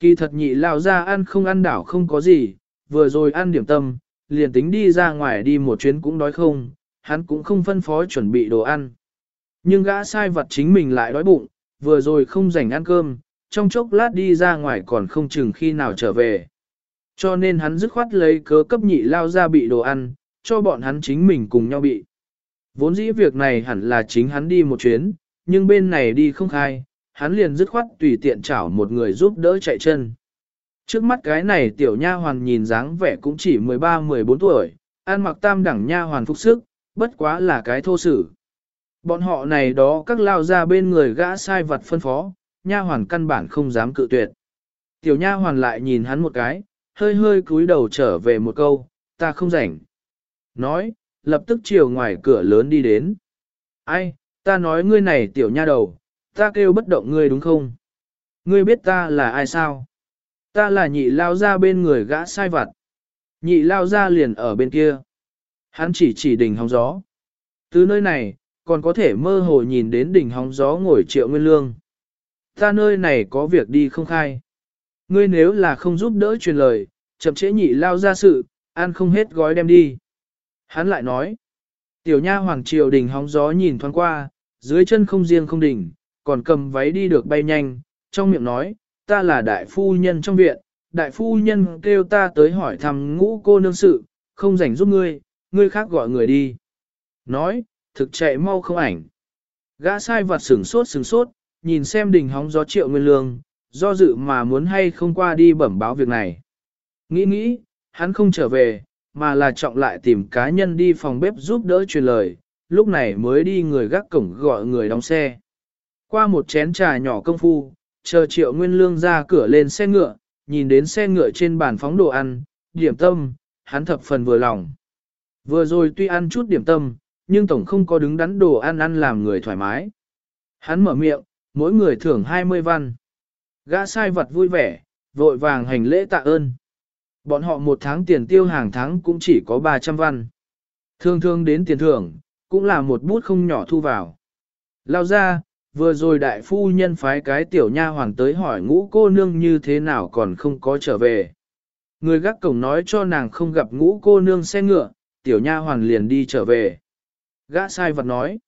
Kỳ thật nhị lao ra ăn không ăn đảo không có gì, vừa rồi ăn điểm tâm, liền tính đi ra ngoài đi một chuyến cũng đói không, hắn cũng không phân phó chuẩn bị đồ ăn. Nhưng gã sai vật chính mình lại đói bụng, vừa rồi không rảnh ăn cơm, trong chốc lát đi ra ngoài còn không chừng khi nào trở về. Cho nên hắn dứt khoát lấy cớ cấp nhị lao ra bị đồ ăn, cho bọn hắn chính mình cùng nhau bị. Vốn dĩ việc này hẳn là chính hắn đi một chuyến, nhưng bên này đi không khai, hắn liền dứt khoát tùy tiện chảo một người giúp đỡ chạy chân. Trước mắt cái này tiểu nha hoàn nhìn dáng vẻ cũng chỉ 13-14 tuổi, ăn mặc tam đẳng nha hoàn phục sức, bất quá là cái thô sử. Bọn họ này đó các lao ra bên người gã sai vật phân phó, nha hoàn căn bản không dám cự tuyệt. Tiểu nha hoàn lại nhìn hắn một cái, hơi hơi cúi đầu trở về một câu, ta không rảnh. Nói, lập tức chiều ngoài cửa lớn đi đến. Ai, ta nói ngươi này tiểu nha đầu, ta kêu bất động ngươi đúng không? Ngươi biết ta là ai sao? Ta là nhị lao ra bên người gã sai vặt. Nhị lao ra liền ở bên kia. Hắn chỉ chỉ đỉnh hóng gió. Từ nơi này, còn có thể mơ hồ nhìn đến đỉnh hóng gió ngồi triệu nguyên lương. Ta nơi này có việc đi không khai. Ngươi nếu là không giúp đỡ truyền lời, chậm trễ nhị lao ra sự, ăn không hết gói đem đi. Hắn lại nói, tiểu nha hoàng triều đình hóng gió nhìn thoáng qua, dưới chân không riêng không đỉnh, còn cầm váy đi được bay nhanh, trong miệng nói, ta là đại phu nhân trong viện, đại phu nhân kêu ta tới hỏi thăm ngũ cô nương sự, không rảnh giúp ngươi, ngươi khác gọi người đi. Nói, thực chạy mau không ảnh. Gã sai vặt sửng sốt sửng sốt, nhìn xem đình hóng gió triệu nguyên lương, do dự mà muốn hay không qua đi bẩm báo việc này. Nghĩ nghĩ, hắn không trở về, mà là trọng lại tìm cá nhân đi phòng bếp giúp đỡ truyền lời, lúc này mới đi người gác cổng gọi người đóng xe. Qua một chén trà nhỏ công phu, chờ triệu nguyên lương ra cửa lên xe ngựa, nhìn đến xe ngựa trên bàn phóng đồ ăn, điểm tâm, hắn thập phần vừa lòng. Vừa rồi tuy ăn chút điểm tâm, nhưng tổng không có đứng đắn đồ ăn ăn làm người thoải mái. Hắn mở miệng, mỗi người thưởng 20 văn. Gã sai vật vui vẻ, vội vàng hành lễ tạ ơn. Bọn họ một tháng tiền tiêu hàng tháng cũng chỉ có 300 văn. thương thương đến tiền thưởng, cũng là một bút không nhỏ thu vào. Lao ra, vừa rồi đại phu nhân phái cái tiểu nha hoàng tới hỏi ngũ cô nương như thế nào còn không có trở về. Người gác cổng nói cho nàng không gặp ngũ cô nương xe ngựa, tiểu nha hoàn liền đi trở về. Gã sai vật nói,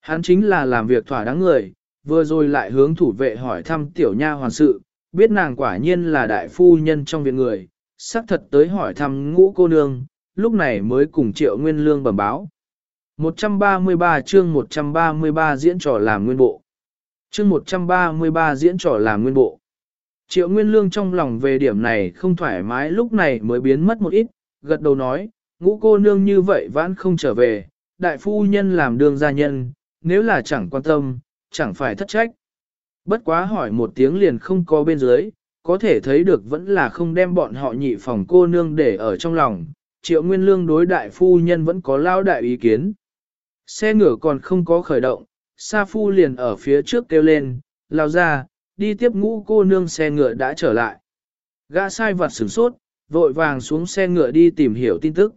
hắn chính là làm việc thỏa đáng người, vừa rồi lại hướng thủ vệ hỏi thăm tiểu nha hoàn sự, biết nàng quả nhiên là đại phu nhân trong viện người, xác thật tới hỏi thăm ngũ cô nương, lúc này mới cùng triệu nguyên lương bẩm báo. 133 chương 133 diễn trò làm nguyên bộ. Chương 133 diễn trò làm nguyên bộ. Triệu Nguyên Lương trong lòng về điểm này không thoải mái lúc này mới biến mất một ít, gật đầu nói, ngũ cô nương như vậy vẫn không trở về, đại phu nhân làm đường gia nhân, nếu là chẳng quan tâm, chẳng phải thất trách. Bất quá hỏi một tiếng liền không có bên dưới, có thể thấy được vẫn là không đem bọn họ nhị phòng cô nương để ở trong lòng, triệu nguyên lương đối đại phu nhân vẫn có lao đại ý kiến. Xe ngựa còn không có khởi động, Sa Phu liền ở phía trước kêu lên, lao ra, đi tiếp ngũ cô nương xe ngựa đã trở lại. Gã sai vặt sửng sốt, vội vàng xuống xe ngựa đi tìm hiểu tin tức.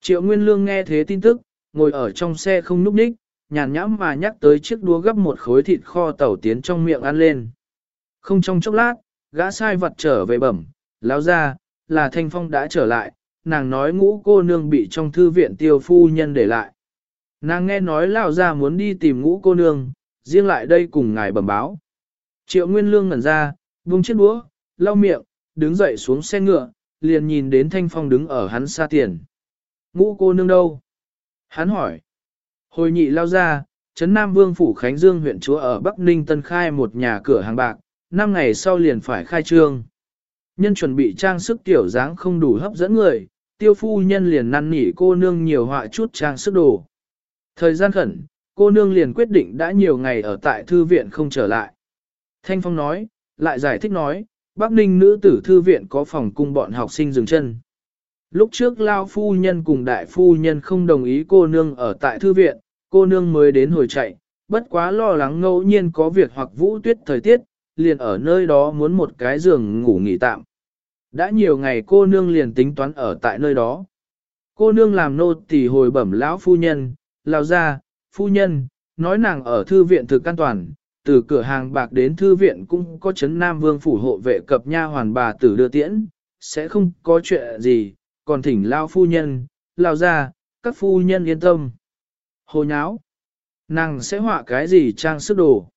Triệu Nguyên Lương nghe thế tin tức, ngồi ở trong xe không núp ních, nhàn nhãm mà nhắc tới chiếc đũa gấp một khối thịt kho tàu tiến trong miệng ăn lên. Không trong chốc lát, gã sai vật trở về bẩm, lao ra, là Thanh Phong đã trở lại, nàng nói ngũ cô nương bị trong thư viện tiêu phu nhân để lại. Nàng nghe nói lão ra muốn đi tìm ngũ cô nương, riêng lại đây cùng ngài bẩm báo. Triệu Nguyên Lương ngẩn ra, vung chiếc đũa, lau miệng, đứng dậy xuống xe ngựa, liền nhìn đến Thanh Phong đứng ở hắn xa tiền. Ngũ cô nương đâu? Hắn hỏi. Hồi nhị lao ra, Trấn Nam Vương Phủ Khánh Dương huyện chúa ở Bắc Ninh Tân khai một nhà cửa hàng bạc, năm ngày sau liền phải khai trương. Nhân chuẩn bị trang sức tiểu dáng không đủ hấp dẫn người, tiêu phu nhân liền năn nỉ cô nương nhiều họa chút trang sức đồ. Thời gian khẩn, cô nương liền quyết định đã nhiều ngày ở tại thư viện không trở lại. Thanh Phong nói, lại giải thích nói, Bắc Ninh nữ tử thư viện có phòng cung bọn học sinh dừng chân. Lúc trước Lao phu nhân cùng đại phu nhân không đồng ý cô nương ở tại thư viện, cô nương mới đến hồi chạy, bất quá lo lắng ngẫu nhiên có việc hoặc vũ tuyết thời tiết, liền ở nơi đó muốn một cái giường ngủ nghỉ tạm. Đã nhiều ngày cô nương liền tính toán ở tại nơi đó. Cô nương làm nô tỳ hồi bẩm lão phu nhân, lao ra, phu nhân, nói nàng ở thư viện thực an toàn, từ cửa hàng bạc đến thư viện cũng có chấn Nam Vương phủ hộ vệ cập nha hoàn bà tử đưa tiễn, sẽ không có chuyện gì, còn thỉnh lao phu nhân, lao ra, các phu nhân yên tâm. Hồ nháo, nàng sẽ họa cái gì trang sức đồ.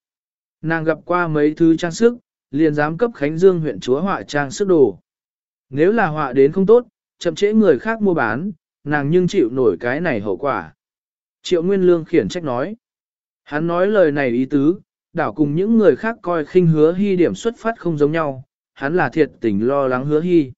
Nàng gặp qua mấy thứ trang sức, liền dám cấp Khánh Dương huyện chúa họa trang sức đồ. Nếu là họa đến không tốt, chậm trễ người khác mua bán, nàng nhưng chịu nổi cái này hậu quả. Triệu Nguyên Lương khiển trách nói. Hắn nói lời này ý tứ, đảo cùng những người khác coi khinh hứa hy điểm xuất phát không giống nhau, hắn là thiệt tình lo lắng hứa hy.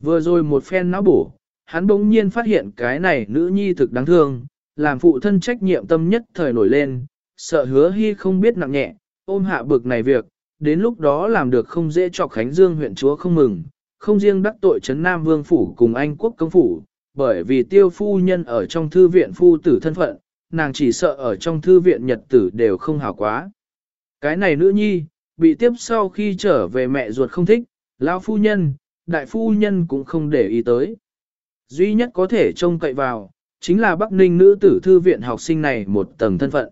Vừa rồi một phen não bổ, hắn bỗng nhiên phát hiện cái này nữ nhi thực đáng thương, làm phụ thân trách nhiệm tâm nhất thời nổi lên, sợ hứa hy không biết nặng nhẹ, ôm hạ bực này việc, đến lúc đó làm được không dễ cho Khánh Dương huyện chúa không mừng, không riêng đắc tội Trấn Nam Vương Phủ cùng Anh quốc công phủ, bởi vì tiêu phu nhân ở trong thư viện phu tử thân phận, nàng chỉ sợ ở trong thư viện nhật tử đều không hảo quá. Cái này nữ nhi, bị tiếp sau khi trở về mẹ ruột không thích, lão phu nhân, đại phu nhân cũng không để ý tới. Duy nhất có thể trông cậy vào, chính là Bắc Ninh nữ tử thư viện học sinh này một tầng thân phận.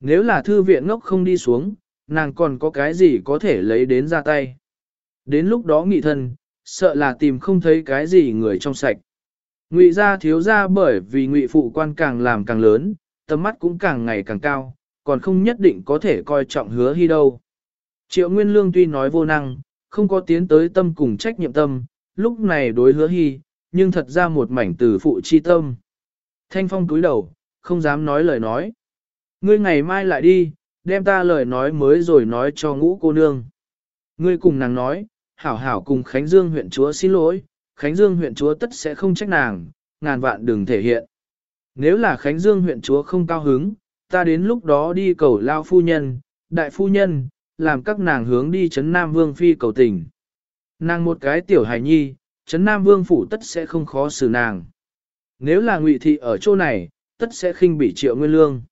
Nếu là thư viện ngốc không đi xuống, nàng còn có cái gì có thể lấy đến ra tay. Đến lúc đó nghị thân, sợ là tìm không thấy cái gì người trong sạch. Ngụy gia thiếu gia bởi vì ngụy phụ quan càng làm càng lớn, tầm mắt cũng càng ngày càng cao, còn không nhất định có thể coi trọng hứa hy đâu. Triệu Nguyên Lương tuy nói vô năng, không có tiến tới tâm cùng trách nhiệm tâm, lúc này đối hứa hy, nhưng thật ra một mảnh từ phụ chi tâm. Thanh Phong cúi đầu, không dám nói lời nói. Ngươi ngày mai lại đi, đem ta lời nói mới rồi nói cho ngũ cô nương. Ngươi cùng nàng nói, hảo hảo cùng Khánh Dương huyện chúa xin lỗi, Khánh Dương huyện chúa tất sẽ không trách nàng, ngàn vạn đừng thể hiện. Nếu là Khánh Dương huyện chúa không cao hứng, ta đến lúc đó đi cầu lao phu nhân, đại phu nhân, làm các nàng hướng đi chấn Nam Vương Phi cầu tình. Nàng một cái tiểu hài nhi, chấn Nam Vương phủ tất sẽ không khó xử nàng. Nếu là ngụy thị ở chỗ này, tất sẽ khinh bị triệu nguyên lương.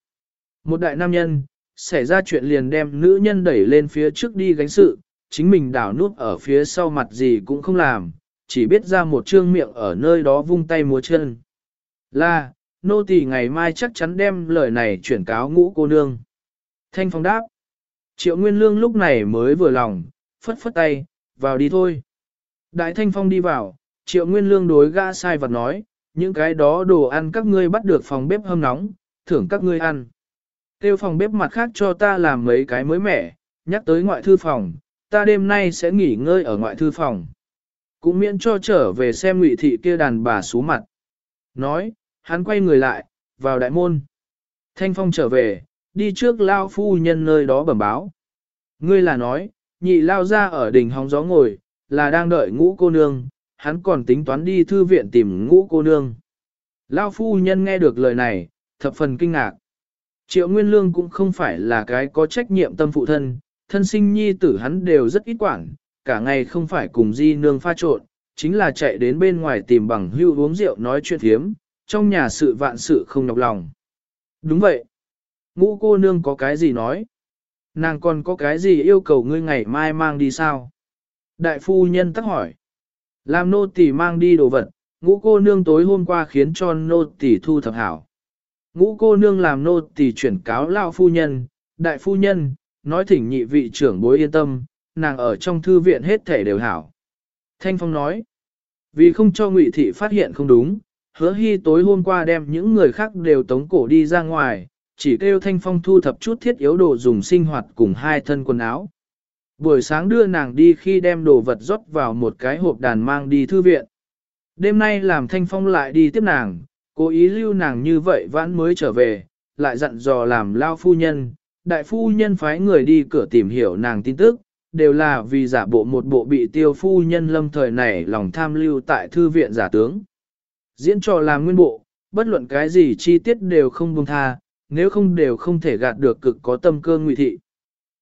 Một đại nam nhân, xảy ra chuyện liền đem nữ nhân đẩy lên phía trước đi gánh sự, chính mình đảo nút ở phía sau mặt gì cũng không làm, chỉ biết ra một trương miệng ở nơi đó vung tay múa chân. Là, nô tỳ ngày mai chắc chắn đem lời này chuyển cáo ngũ cô nương. Thanh phong đáp. Triệu Nguyên Lương lúc này mới vừa lòng, phất phất tay, vào đi thôi. Đại Thanh Phong đi vào, Triệu Nguyên Lương đối gã sai vật nói, những cái đó đồ ăn các ngươi bắt được phòng bếp hâm nóng, thưởng các ngươi ăn. Tiêu phòng bếp mặt khác cho ta làm mấy cái mới mẻ, nhắc tới ngoại thư phòng, ta đêm nay sẽ nghỉ ngơi ở ngoại thư phòng. Cũng miễn cho trở về xem ngụy thị kia đàn bà xú mặt. Nói, hắn quay người lại, vào đại môn. Thanh Phong trở về, đi trước lao phu nhân nơi đó bẩm báo. Ngươi là nói, nhị lao ra ở đỉnh hóng gió ngồi, là đang đợi ngũ cô nương, hắn còn tính toán đi thư viện tìm ngũ cô nương. Lao phu nhân nghe được lời này, thập phần kinh ngạc. Triệu Nguyên Lương cũng không phải là cái có trách nhiệm tâm phụ thân, thân sinh nhi tử hắn đều rất ít quản, cả ngày không phải cùng di nương pha trộn, chính là chạy đến bên ngoài tìm bằng hưu uống rượu nói chuyện thiếm, trong nhà sự vạn sự không nhọc lòng. Đúng vậy. Ngũ cô nương có cái gì nói? Nàng còn có cái gì yêu cầu ngươi ngày mai mang đi sao? Đại phu nhân tắc hỏi. Làm nô tỳ mang đi đồ vật, ngũ cô nương tối hôm qua khiến cho nô tỳ thu thập hảo. Ngũ cô nương làm nô tỳ chuyển cáo lao phu nhân, đại phu nhân, nói thỉnh nhị vị trưởng bối yên tâm, nàng ở trong thư viện hết thể đều hảo. Thanh Phong nói, vì không cho ngụy thị phát hiện không đúng, hứa hy tối hôm qua đem những người khác đều tống cổ đi ra ngoài, chỉ kêu Thanh Phong thu thập chút thiết yếu đồ dùng sinh hoạt cùng hai thân quần áo. Buổi sáng đưa nàng đi khi đem đồ vật rót vào một cái hộp đàn mang đi thư viện. Đêm nay làm Thanh Phong lại đi tiếp nàng, cố ý lưu nàng như vậy vãn mới trở về, lại dặn dò làm lao phu nhân, đại phu nhân phái người đi cửa tìm hiểu nàng tin tức, đều là vì giả bộ một bộ bị tiêu phu nhân lâm thời này lòng tham lưu tại thư viện giả tướng. Diễn trò làm nguyên bộ, bất luận cái gì chi tiết đều không buông tha, nếu không đều không thể gạt được cực có tâm cơ ngụy thị.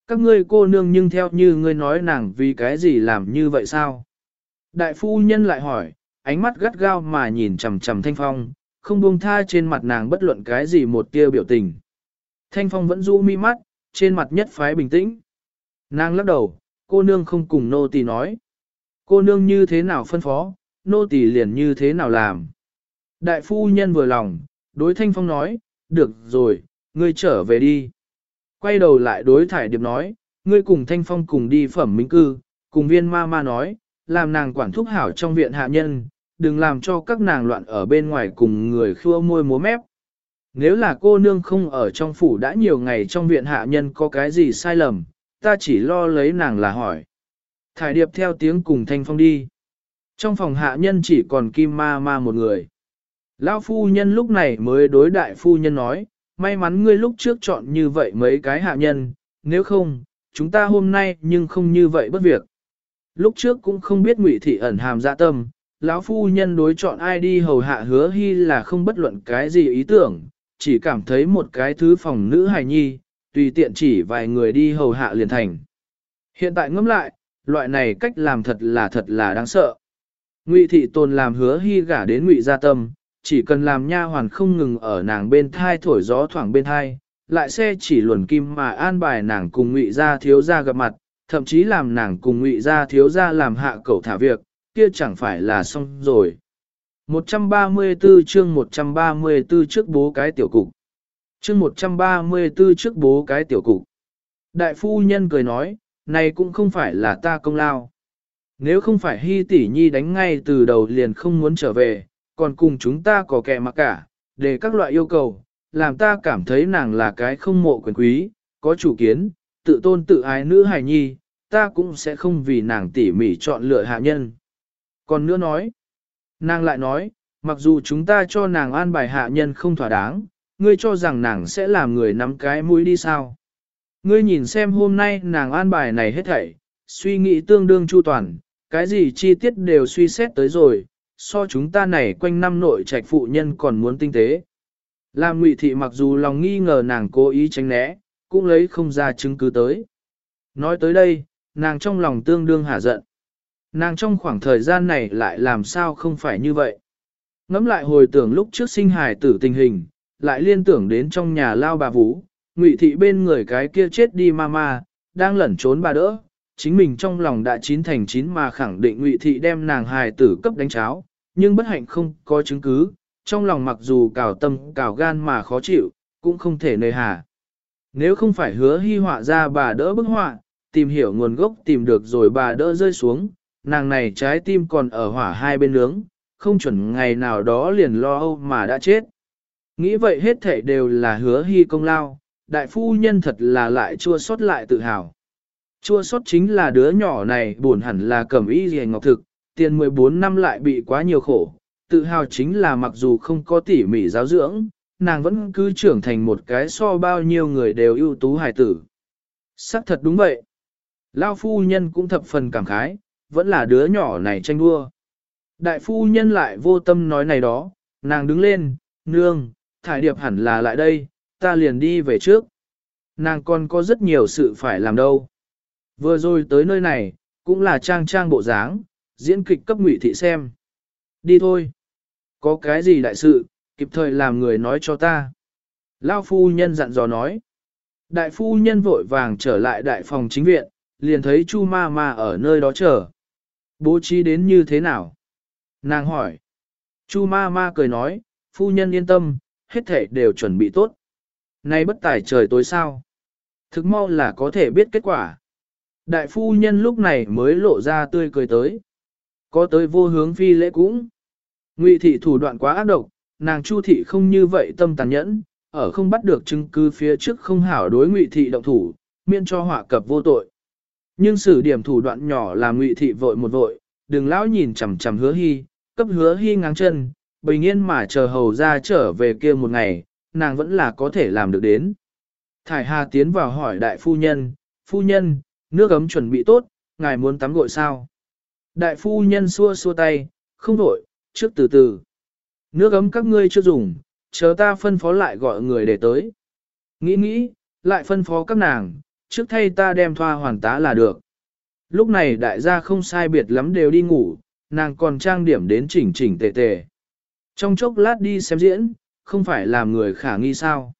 Các ngươi cô nương nhưng theo như ngươi nói nàng vì cái gì làm như vậy sao? Đại phu nhân lại hỏi, ánh mắt gắt gao mà nhìn chằm chằm thanh phong, không buông tha trên mặt nàng bất luận cái gì một tia biểu tình. Thanh phong vẫn du mi mắt, trên mặt nhất phái bình tĩnh. Nàng lắc đầu, cô nương không cùng nô tỳ nói. Cô nương như thế nào phân phó, nô tỳ liền như thế nào làm. Đại phu nhân vừa lòng, đối thanh phong nói, được rồi, ngươi trở về đi. Quay đầu lại đối thải điệp nói, ngươi cùng thanh phong cùng đi phẩm minh cư, cùng viên ma ma nói, làm nàng quản thúc hảo trong viện hạ nhân, đừng làm cho các nàng loạn ở bên ngoài cùng người khua môi múa mép. Nếu là cô nương không ở trong phủ đã nhiều ngày trong viện hạ nhân có cái gì sai lầm, ta chỉ lo lấy nàng là hỏi. Thải điệp theo tiếng cùng thanh phong đi. Trong phòng hạ nhân chỉ còn kim ma ma một người. Lão phu nhân lúc này mới đối đại phu nhân nói, may mắn ngươi lúc trước chọn như vậy mấy cái hạ nhân, nếu không, chúng ta hôm nay nhưng không như vậy bất việc. Lúc trước cũng không biết ngụy thị ẩn hàm dạ tâm, lão phu nhân đối chọn ai đi hầu hạ hứa hy là không bất luận cái gì ý tưởng, chỉ cảm thấy một cái thứ phòng nữ hài nhi, tùy tiện chỉ vài người đi hầu hạ liền thành. Hiện tại ngẫm lại, loại này cách làm thật là thật là đáng sợ. Ngụy thị tồn làm hứa hy gả đến ngụy gia tâm, chỉ cần làm nha hoàn không ngừng ở nàng bên thai thổi gió thoảng bên thai, lại xe chỉ luồn kim mà an bài nàng cùng ngụy gia thiếu gia gặp mặt, thậm chí làm nàng cùng ngụy gia thiếu gia làm hạ cẩu thả việc, kia chẳng phải là xong rồi. 134 chương 134 trước bố cái tiểu cục. Chương 134 trước bố cái tiểu cục. Đại phu nhân cười nói, này cũng không phải là ta công lao. Nếu không phải hy tỷ nhi đánh ngay từ đầu liền không muốn trở về, còn cùng chúng ta có kẻ mặc cả, để các loại yêu cầu, làm ta cảm thấy nàng là cái không mộ quyền quý, có chủ kiến, tự tôn tự ái nữ hài nhi, ta cũng sẽ không vì nàng tỉ mỉ chọn lựa hạ nhân. Còn nữa nói, nàng lại nói, mặc dù chúng ta cho nàng an bài hạ nhân không thỏa đáng, ngươi cho rằng nàng sẽ làm người nắm cái mũi đi sao. Ngươi nhìn xem hôm nay nàng an bài này hết thảy, suy nghĩ tương đương chu toàn, cái gì chi tiết đều suy xét tới rồi, so chúng ta này quanh năm nội trạch phụ nhân còn muốn tinh tế. Làm ngụy thị mặc dù lòng nghi ngờ nàng cố ý tránh né, cũng lấy không ra chứng cứ tới. Nói tới đây, nàng trong lòng tương đương hả giận. Nàng trong khoảng thời gian này lại làm sao không phải như vậy. Ngắm lại hồi tưởng lúc trước sinh hài tử tình hình, lại liên tưởng đến trong nhà lao bà vũ, ngụy thị bên người cái kia chết đi ma ma, đang lẩn trốn bà đỡ, chính mình trong lòng đã chín thành chín mà khẳng định ngụy thị đem nàng hài tử cấp đánh cháo, nhưng bất hạnh không có chứng cứ, trong lòng mặc dù cào tâm cào gan mà khó chịu, cũng không thể nơi hà. Nếu không phải hứa hy họa ra bà đỡ bức họa, tìm hiểu nguồn gốc tìm được rồi bà đỡ rơi xuống, nàng này trái tim còn ở hỏa hai bên nướng, không chuẩn ngày nào đó liền lo âu mà đã chết. Nghĩ vậy hết thể đều là hứa hy công lao, đại phu nhân thật là lại chua xót lại tự hào. Chua xót chính là đứa nhỏ này buồn hẳn là cẩm y gì ngọc thực, tiền 14 năm lại bị quá nhiều khổ, tự hào chính là mặc dù không có tỉ mỉ giáo dưỡng, nàng vẫn cứ trưởng thành một cái so bao nhiêu người đều ưu tú hài tử. Sắc thật đúng vậy. Lao phu nhân cũng thập phần cảm khái, vẫn là đứa nhỏ này tranh đua. Đại phu nhân lại vô tâm nói này đó, nàng đứng lên, nương, thải điệp hẳn là lại đây, ta liền đi về trước. Nàng còn có rất nhiều sự phải làm đâu. Vừa rồi tới nơi này, cũng là trang trang bộ dáng, diễn kịch cấp ngụy thị xem. Đi thôi. Có cái gì đại sự, kịp thời làm người nói cho ta. Lao phu nhân dặn dò nói. Đại phu nhân vội vàng trở lại đại phòng chính viện, liền thấy Chu ma ma ở nơi đó chờ. Bố trí đến như thế nào? Nàng hỏi. Chu ma ma cười nói, phu nhân yên tâm, hết thể đều chuẩn bị tốt. Nay bất tài trời tối sao? Thực mau là có thể biết kết quả. Đại phu nhân lúc này mới lộ ra tươi cười tới. Có tới vô hướng phi lễ cũng. Ngụy thị thủ đoạn quá ác độc, nàng chu thị không như vậy tâm tàn nhẫn, ở không bắt được chứng cứ phía trước không hảo đối ngụy thị động thủ, miễn cho họa cập vô tội. Nhưng sử điểm thủ đoạn nhỏ là ngụy thị vội một vội, đừng lão nhìn chằm chằm hứa hy, cấp hứa hy ngang chân, bình yên mà chờ hầu ra trở về kia một ngày, nàng vẫn là có thể làm được đến. Thải Hà tiến vào hỏi đại phu nhân, phu nhân, nước ấm chuẩn bị tốt, ngài muốn tắm gội sao? Đại phu nhân xua xua tay, không đổi, trước từ từ. Nước ấm các ngươi chưa dùng, chờ ta phân phó lại gọi người để tới. Nghĩ nghĩ, lại phân phó các nàng, trước thay ta đem thoa hoàn tá là được. Lúc này đại gia không sai biệt lắm đều đi ngủ, nàng còn trang điểm đến chỉnh chỉnh tề tề. Trong chốc lát đi xem diễn, không phải làm người khả nghi sao.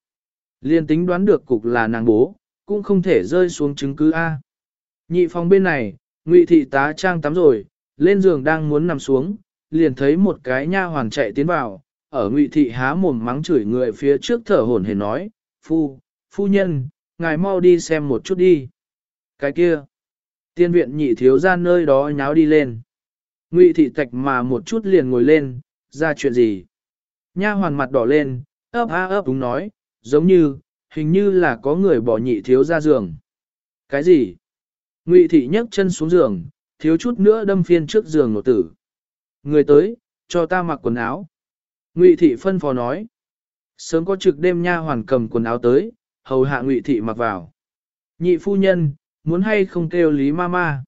Liên tính đoán được cục là nàng bố, cũng không thể rơi xuống chứng cứ A. Nhị phòng bên này, ngụy thị tá trang tắm rồi, lên giường đang muốn nằm xuống, liền thấy một cái nha hoàn chạy tiến vào, ở ngụy thị há mồm mắng chửi người phía trước thở hổn hển nói, phu, phu nhân, ngài mau đi xem một chút đi. Cái kia, tiên viện nhị thiếu ra nơi đó nháo đi lên. Ngụy thị tạch mà một chút liền ngồi lên, ra chuyện gì? Nha hoàn mặt đỏ lên, ấp a ấp đúng nói, giống như, hình như là có người bỏ nhị thiếu ra giường. Cái gì? Ngụy thị nhấc chân xuống giường, thiếu chút nữa đâm phiên trước giường nội tử. Người tới, cho ta mặc quần áo. Ngụy thị phân phó nói. Sớm có trực đêm nha hoàn cầm quần áo tới, hầu hạ Ngụy thị mặc vào. Nhị phu nhân, muốn hay không kêu Lý ma ma?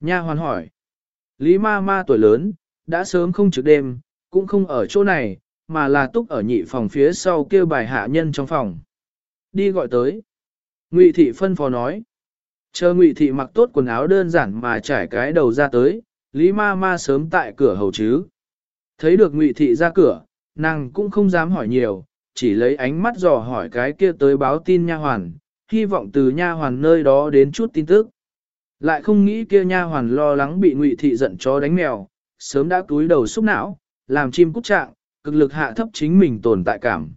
Nha hoàn hỏi. Lý ma ma tuổi lớn, đã sớm không trực đêm, cũng không ở chỗ này, mà là túc ở nhị phòng phía sau kêu bài hạ nhân trong phòng. Đi gọi tới. Ngụy thị phân phó nói. Chờ Ngụy thị mặc tốt quần áo đơn giản mà trải cái đầu ra tới, Lý ma ma sớm tại cửa hầu chứ. Thấy được Ngụy thị ra cửa, nàng cũng không dám hỏi nhiều, chỉ lấy ánh mắt dò hỏi cái kia tới báo tin nha hoàn, hy vọng từ nha hoàn nơi đó đến chút tin tức. Lại không nghĩ kia nha hoàn lo lắng bị Ngụy thị giận chó đánh mèo, sớm đã túi đầu xúc não, làm chim cút trạng, cực lực hạ thấp chính mình tồn tại cảm.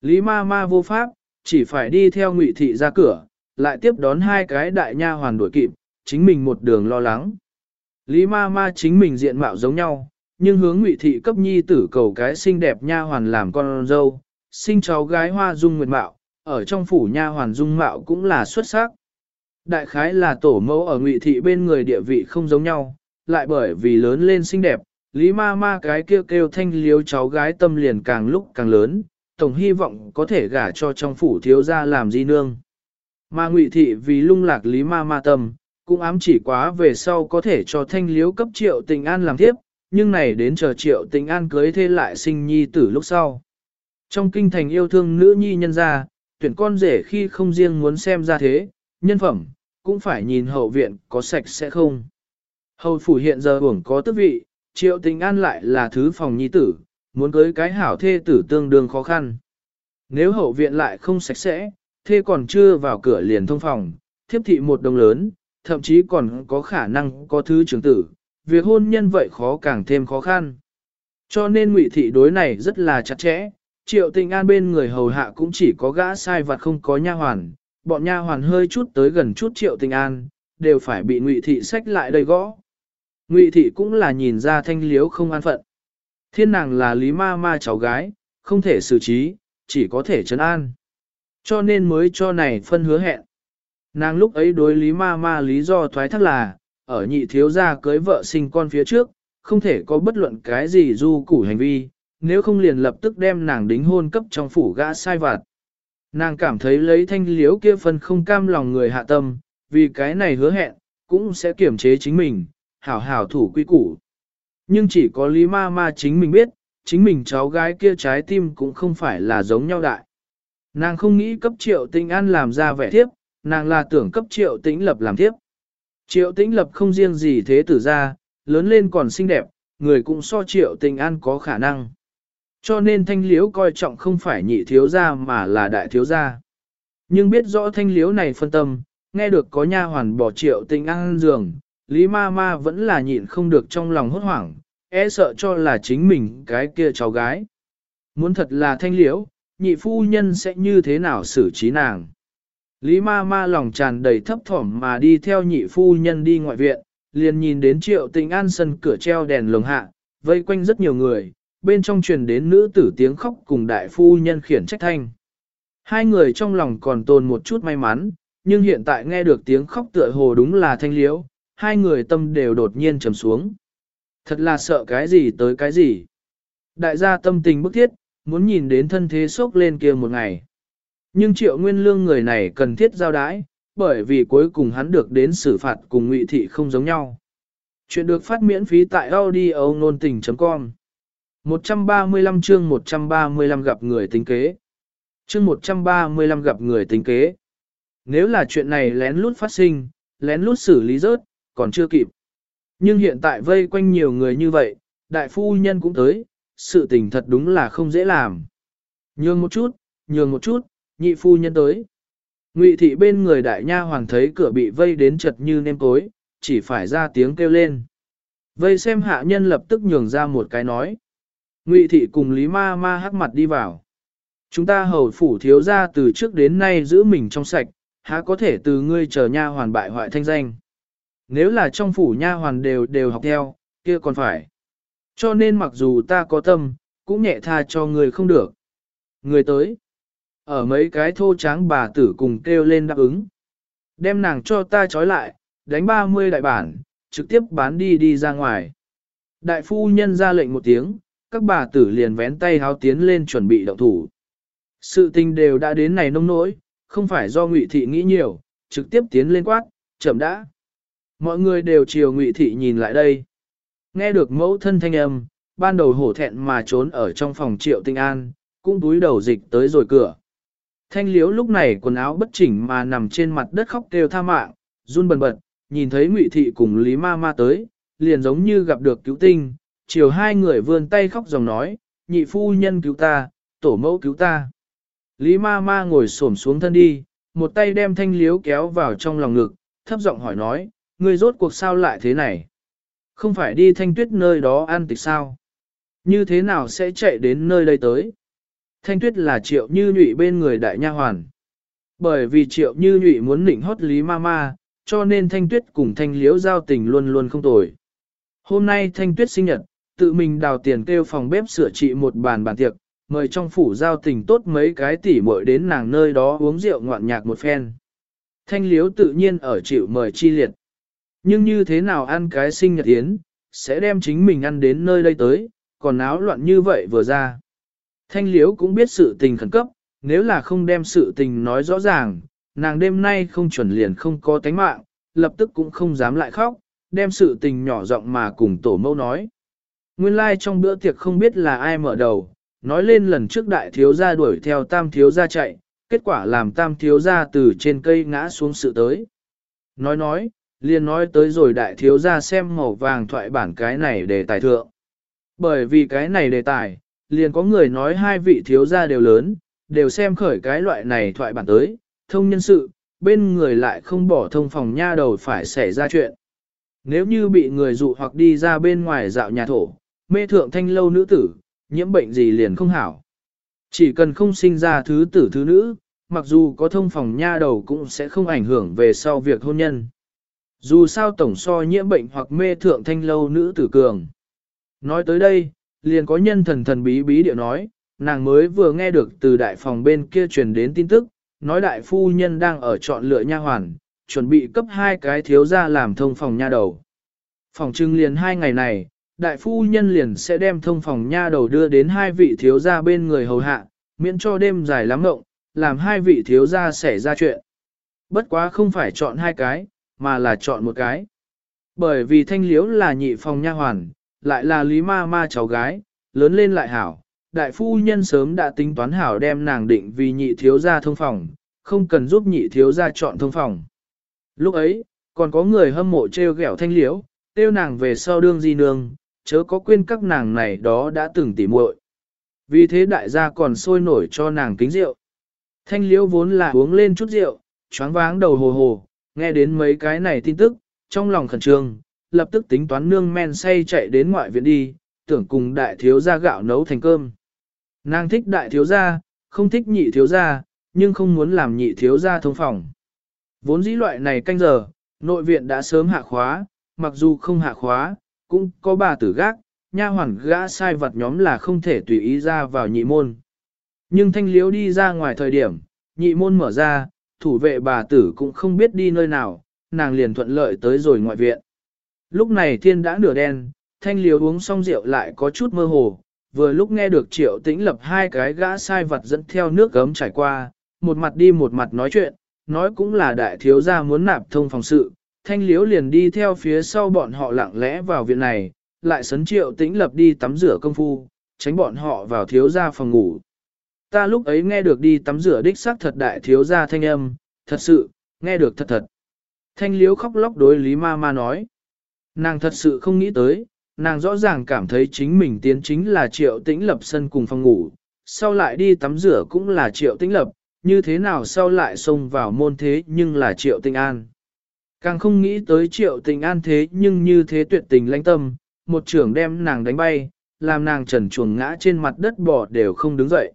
Lý ma ma vô pháp, chỉ phải đi theo Ngụy thị ra cửa, lại tiếp đón hai cái đại nha hoàn đuổi kịp, chính mình một đường lo lắng. Lý ma ma chính mình diện mạo giống nhau, nhưng hướng ngụy thị cấp nhi tử cầu cái xinh đẹp nha hoàn làm con dâu, sinh cháu gái hoa dung nguyệt mạo, ở trong phủ nha hoàn dung mạo cũng là xuất sắc. Đại khái là tổ mẫu ở ngụy thị bên người địa vị không giống nhau, lại bởi vì lớn lên xinh đẹp, Lý ma ma cái kêu kêu thanh liếu cháu gái tâm liền càng lúc càng lớn, tổng hy vọng có thể gả cho trong phủ thiếu gia làm di nương. Mà ngụy thị vì lung lạc Lý ma ma tâm, cũng ám chỉ quá về sau có thể cho thanh liếu cấp triệu tình an làm tiếp, nhưng này đến chờ triệu tình an cưới thê lại sinh nhi tử lúc sau. Trong kinh thành yêu thương nữ nhi nhân gia, tuyển con rể khi không riêng muốn xem ra thế, nhân phẩm, cũng phải nhìn hậu viện có sạch sẽ không. Hầu phủ hiện giờ uổng có tước vị, triệu tình an lại là thứ phòng nhi tử, muốn cưới cái hảo thê tử tương đương khó khăn. Nếu hậu viện lại không sạch sẽ, thê còn chưa vào cửa liền thông phòng, thiếp thị một đồng lớn, thậm chí còn có khả năng có thứ trưởng tử, việc hôn nhân vậy khó càng thêm khó khăn. Cho nên ngụy thị đối này rất là chặt chẽ, triệu tình an bên người hầu hạ cũng chỉ có gã sai vặt không có nha hoàn, bọn nha hoàn hơi chút tới gần chút triệu tình an, đều phải bị ngụy thị sách lại đầy gõ. Ngụy thị cũng là nhìn ra thanh liếu không an phận. Thiên nàng là lý ma ma cháu gái, không thể xử trí, chỉ có thể trấn an. Cho nên mới cho này phân hứa hẹn. Nàng lúc ấy đối lý ma ma lý do thoái thác là, ở nhị thiếu gia cưới vợ sinh con phía trước, không thể có bất luận cái gì du củ hành vi, nếu không liền lập tức đem nàng đính hôn cấp trong phủ gã sai vặt. Nàng cảm thấy lấy thanh liếu kia phân không cam lòng người hạ tâm, vì cái này hứa hẹn, cũng sẽ kiểm chế chính mình, hảo hảo thủ quy củ. Nhưng chỉ có lý ma ma chính mình biết, chính mình cháu gái kia trái tim cũng không phải là giống nhau đại. Nàng không nghĩ cấp triệu tinh an làm ra vẻ thiếp, nàng là tưởng cấp triệu tĩnh lập làm thiếp. Triệu tĩnh lập không riêng gì thế tử ra, lớn lên còn xinh đẹp, người cũng so triệu tĩnh an có khả năng. Cho nên thanh liếu coi trọng không phải nhị thiếu gia mà là đại thiếu gia. Nhưng biết rõ thanh liếu này phân tâm, nghe được có nha hoàn bỏ triệu tĩnh an giường, Lý ma ma vẫn là nhịn không được trong lòng hốt hoảng, e sợ cho là chính mình cái kia cháu gái. Muốn thật là thanh liễu, nhị phu nhân sẽ như thế nào xử trí nàng. Lý ma ma lòng tràn đầy thấp thỏm mà đi theo nhị phu nhân đi ngoại viện, liền nhìn đến triệu tình an sân cửa treo đèn lồng hạ, vây quanh rất nhiều người, bên trong truyền đến nữ tử tiếng khóc cùng đại phu nhân khiển trách thanh. Hai người trong lòng còn tồn một chút may mắn, nhưng hiện tại nghe được tiếng khóc tựa hồ đúng là thanh liễu, hai người tâm đều đột nhiên trầm xuống. Thật là sợ cái gì tới cái gì. Đại gia tâm tình bức thiết, muốn nhìn đến thân thế sốc lên kia một ngày. Nhưng triệu nguyên lương người này cần thiết giao đái, bởi vì cuối cùng hắn được đến xử phạt cùng ngụy thị không giống nhau. Chuyện được phát miễn phí tại audio nôn tình.com 135 chương 135 gặp người tính kế. Chương 135 gặp người tính kế. Nếu là chuyện này lén lút phát sinh, lén lút xử lý rớt, còn chưa kịp. Nhưng hiện tại vây quanh nhiều người như vậy, đại phu nhân cũng tới, sự tình thật đúng là không dễ làm. Nhường một chút, nhường một chút, nhị phu nhân tới. Ngụy thị bên người đại nha hoàng thấy cửa bị vây đến chật như nêm tối, chỉ phải ra tiếng kêu lên. Vây xem hạ nhân lập tức nhường ra một cái nói. Ngụy thị cùng Lý ma ma hắc mặt đi vào. Chúng ta hầu phủ thiếu ra từ trước đến nay giữ mình trong sạch, há có thể từ ngươi chờ nha hoàn bại hoại thanh danh. Nếu là trong phủ nha hoàn đều đều học theo, kia còn phải. Cho nên mặc dù ta có tâm, cũng nhẹ tha cho người không được. Người tới. Ở mấy cái thô tráng bà tử cùng kêu lên đáp ứng. Đem nàng cho ta trói lại, đánh 30 đại bản, trực tiếp bán đi đi ra ngoài. Đại phu nhân ra lệnh một tiếng, các bà tử liền vén tay háo tiến lên chuẩn bị động thủ. Sự tình đều đã đến này nông nỗi, không phải do ngụy thị nghĩ nhiều, trực tiếp tiến lên quát, chậm đã. Mọi người đều chiều ngụy thị nhìn lại đây. Nghe được mẫu thân thanh âm, ban đầu hổ thẹn mà trốn ở trong phòng triệu tinh an, cũng túi đầu dịch tới rồi cửa. Thanh liếu lúc này quần áo bất chỉnh mà nằm trên mặt đất khóc kêu tha mạng, run bần bật, nhìn thấy ngụy thị cùng Lý Ma Ma tới, liền giống như gặp được cứu tinh, chiều hai người vươn tay khóc dòng nói, nhị phu nhân cứu ta, tổ mẫu cứu ta. Lý Ma Ma ngồi xổm xuống thân đi, một tay đem thanh liếu kéo vào trong lòng ngực, thấp giọng hỏi nói, ngươi rốt cuộc sao lại thế này? Không phải đi thanh tuyết nơi đó ăn tịch sao? Như thế nào sẽ chạy đến nơi đây tới? Thanh tuyết là triệu như nhụy bên người đại nha hoàn. Bởi vì triệu như nhụy muốn nịnh hót lý ma ma, cho nên thanh tuyết cùng thanh liễu giao tình luôn luôn không tồi. Hôm nay thanh tuyết sinh nhật, tự mình đào tiền kêu phòng bếp sửa trị một bàn bàn tiệc, mời trong phủ giao tình tốt mấy cái tỉ muội đến nàng nơi đó uống rượu ngoạn nhạc một phen. Thanh liếu tự nhiên ở chịu mời chi liệt. Nhưng như thế nào ăn cái sinh nhật yến, sẽ đem chính mình ăn đến nơi đây tới, còn áo loạn như vậy vừa ra. Thanh liễu cũng biết sự tình khẩn cấp, nếu là không đem sự tình nói rõ ràng, nàng đêm nay không chuẩn liền không có tánh mạng, lập tức cũng không dám lại khóc, đem sự tình nhỏ giọng mà cùng tổ mẫu nói. Nguyên lai like trong bữa tiệc không biết là ai mở đầu, nói lên lần trước đại thiếu gia đuổi theo tam thiếu gia chạy, kết quả làm tam thiếu gia từ trên cây ngã xuống sự tới. Nói nói, liền nói tới rồi đại thiếu gia xem màu vàng thoại bản cái này để tài thượng. Bởi vì cái này đề tài, liền có người nói hai vị thiếu gia đều lớn, đều xem khởi cái loại này thoại bản tới, thông nhân sự, bên người lại không bỏ thông phòng nha đầu phải xảy ra chuyện. Nếu như bị người dụ hoặc đi ra bên ngoài dạo nhà thổ, mê thượng thanh lâu nữ tử, nhiễm bệnh gì liền không hảo. Chỉ cần không sinh ra thứ tử thứ nữ, mặc dù có thông phòng nha đầu cũng sẽ không ảnh hưởng về sau việc hôn nhân. Dù sao tổng so nhiễm bệnh hoặc mê thượng thanh lâu nữ tử cường. Nói tới đây, liền có nhân thần thần bí bí điệu nói, nàng mới vừa nghe được từ đại phòng bên kia truyền đến tin tức, nói đại phu nhân đang ở chọn lựa nha hoàn, chuẩn bị cấp hai cái thiếu gia làm thông phòng nha đầu. Phòng trưng liền hai ngày này, đại phu nhân liền sẽ đem thông phòng nha đầu đưa đến hai vị thiếu gia bên người hầu hạ, miễn cho đêm dài lắm ngộng, làm hai vị thiếu gia xảy ra chuyện. Bất quá không phải chọn hai cái, mà là chọn một cái. Bởi vì thanh liếu là nhị phòng nha hoàn, lại là lý ma ma cháu gái, lớn lên lại hảo. Đại phu nhân sớm đã tính toán hảo đem nàng định vì nhị thiếu gia thông phòng, không cần giúp nhị thiếu gia chọn thông phòng. Lúc ấy, còn có người hâm mộ treo gẻo thanh liễu, tiêu nàng về sau đương di nương, chớ có quên các nàng này đó đã từng tỉ muội. Vì thế đại gia còn sôi nổi cho nàng kính rượu. Thanh liễu vốn là uống lên chút rượu, choáng váng đầu hồ hồ, nghe đến mấy cái này tin tức, trong lòng khẩn trương, lập tức tính toán nương men say chạy đến ngoại viện đi, tưởng cùng đại thiếu gia gạo nấu thành cơm. Nàng thích đại thiếu gia, không thích nhị thiếu gia, nhưng không muốn làm nhị thiếu gia thông phòng. Vốn dĩ loại này canh giờ, nội viện đã sớm hạ khóa, mặc dù không hạ khóa, cũng có bà tử gác, nha hoàn gã sai vật nhóm là không thể tùy ý ra vào nhị môn. Nhưng thanh liếu đi ra ngoài thời điểm, nhị môn mở ra, thủ vệ bà tử cũng không biết đi nơi nào, nàng liền thuận lợi tới rồi ngoại viện. Lúc này thiên đã nửa đen, thanh liếu uống xong rượu lại có chút mơ hồ, vừa lúc nghe được triệu tĩnh lập hai cái gã sai vật dẫn theo nước gấm trải qua, một mặt đi một mặt nói chuyện, nói cũng là đại thiếu gia muốn nạp thông phòng sự, thanh liếu liền đi theo phía sau bọn họ lặng lẽ vào viện này, lại sấn triệu tĩnh lập đi tắm rửa công phu, tránh bọn họ vào thiếu gia phòng ngủ. Ta lúc ấy nghe được đi tắm rửa đích xác thật đại thiếu gia thanh âm, thật sự, nghe được thật thật. Thanh liếu khóc lóc đối Lý Ma Ma nói. Nàng thật sự không nghĩ tới, nàng rõ ràng cảm thấy chính mình tiến chính là triệu tĩnh lập sân cùng phòng ngủ, sau lại đi tắm rửa cũng là triệu tĩnh lập, như thế nào sau lại xông vào môn thế nhưng là triệu tĩnh an. Càng không nghĩ tới triệu tình an thế nhưng như thế tuyệt tình lãnh tâm, một trưởng đem nàng đánh bay, làm nàng trần chuồng ngã trên mặt đất bỏ đều không đứng dậy.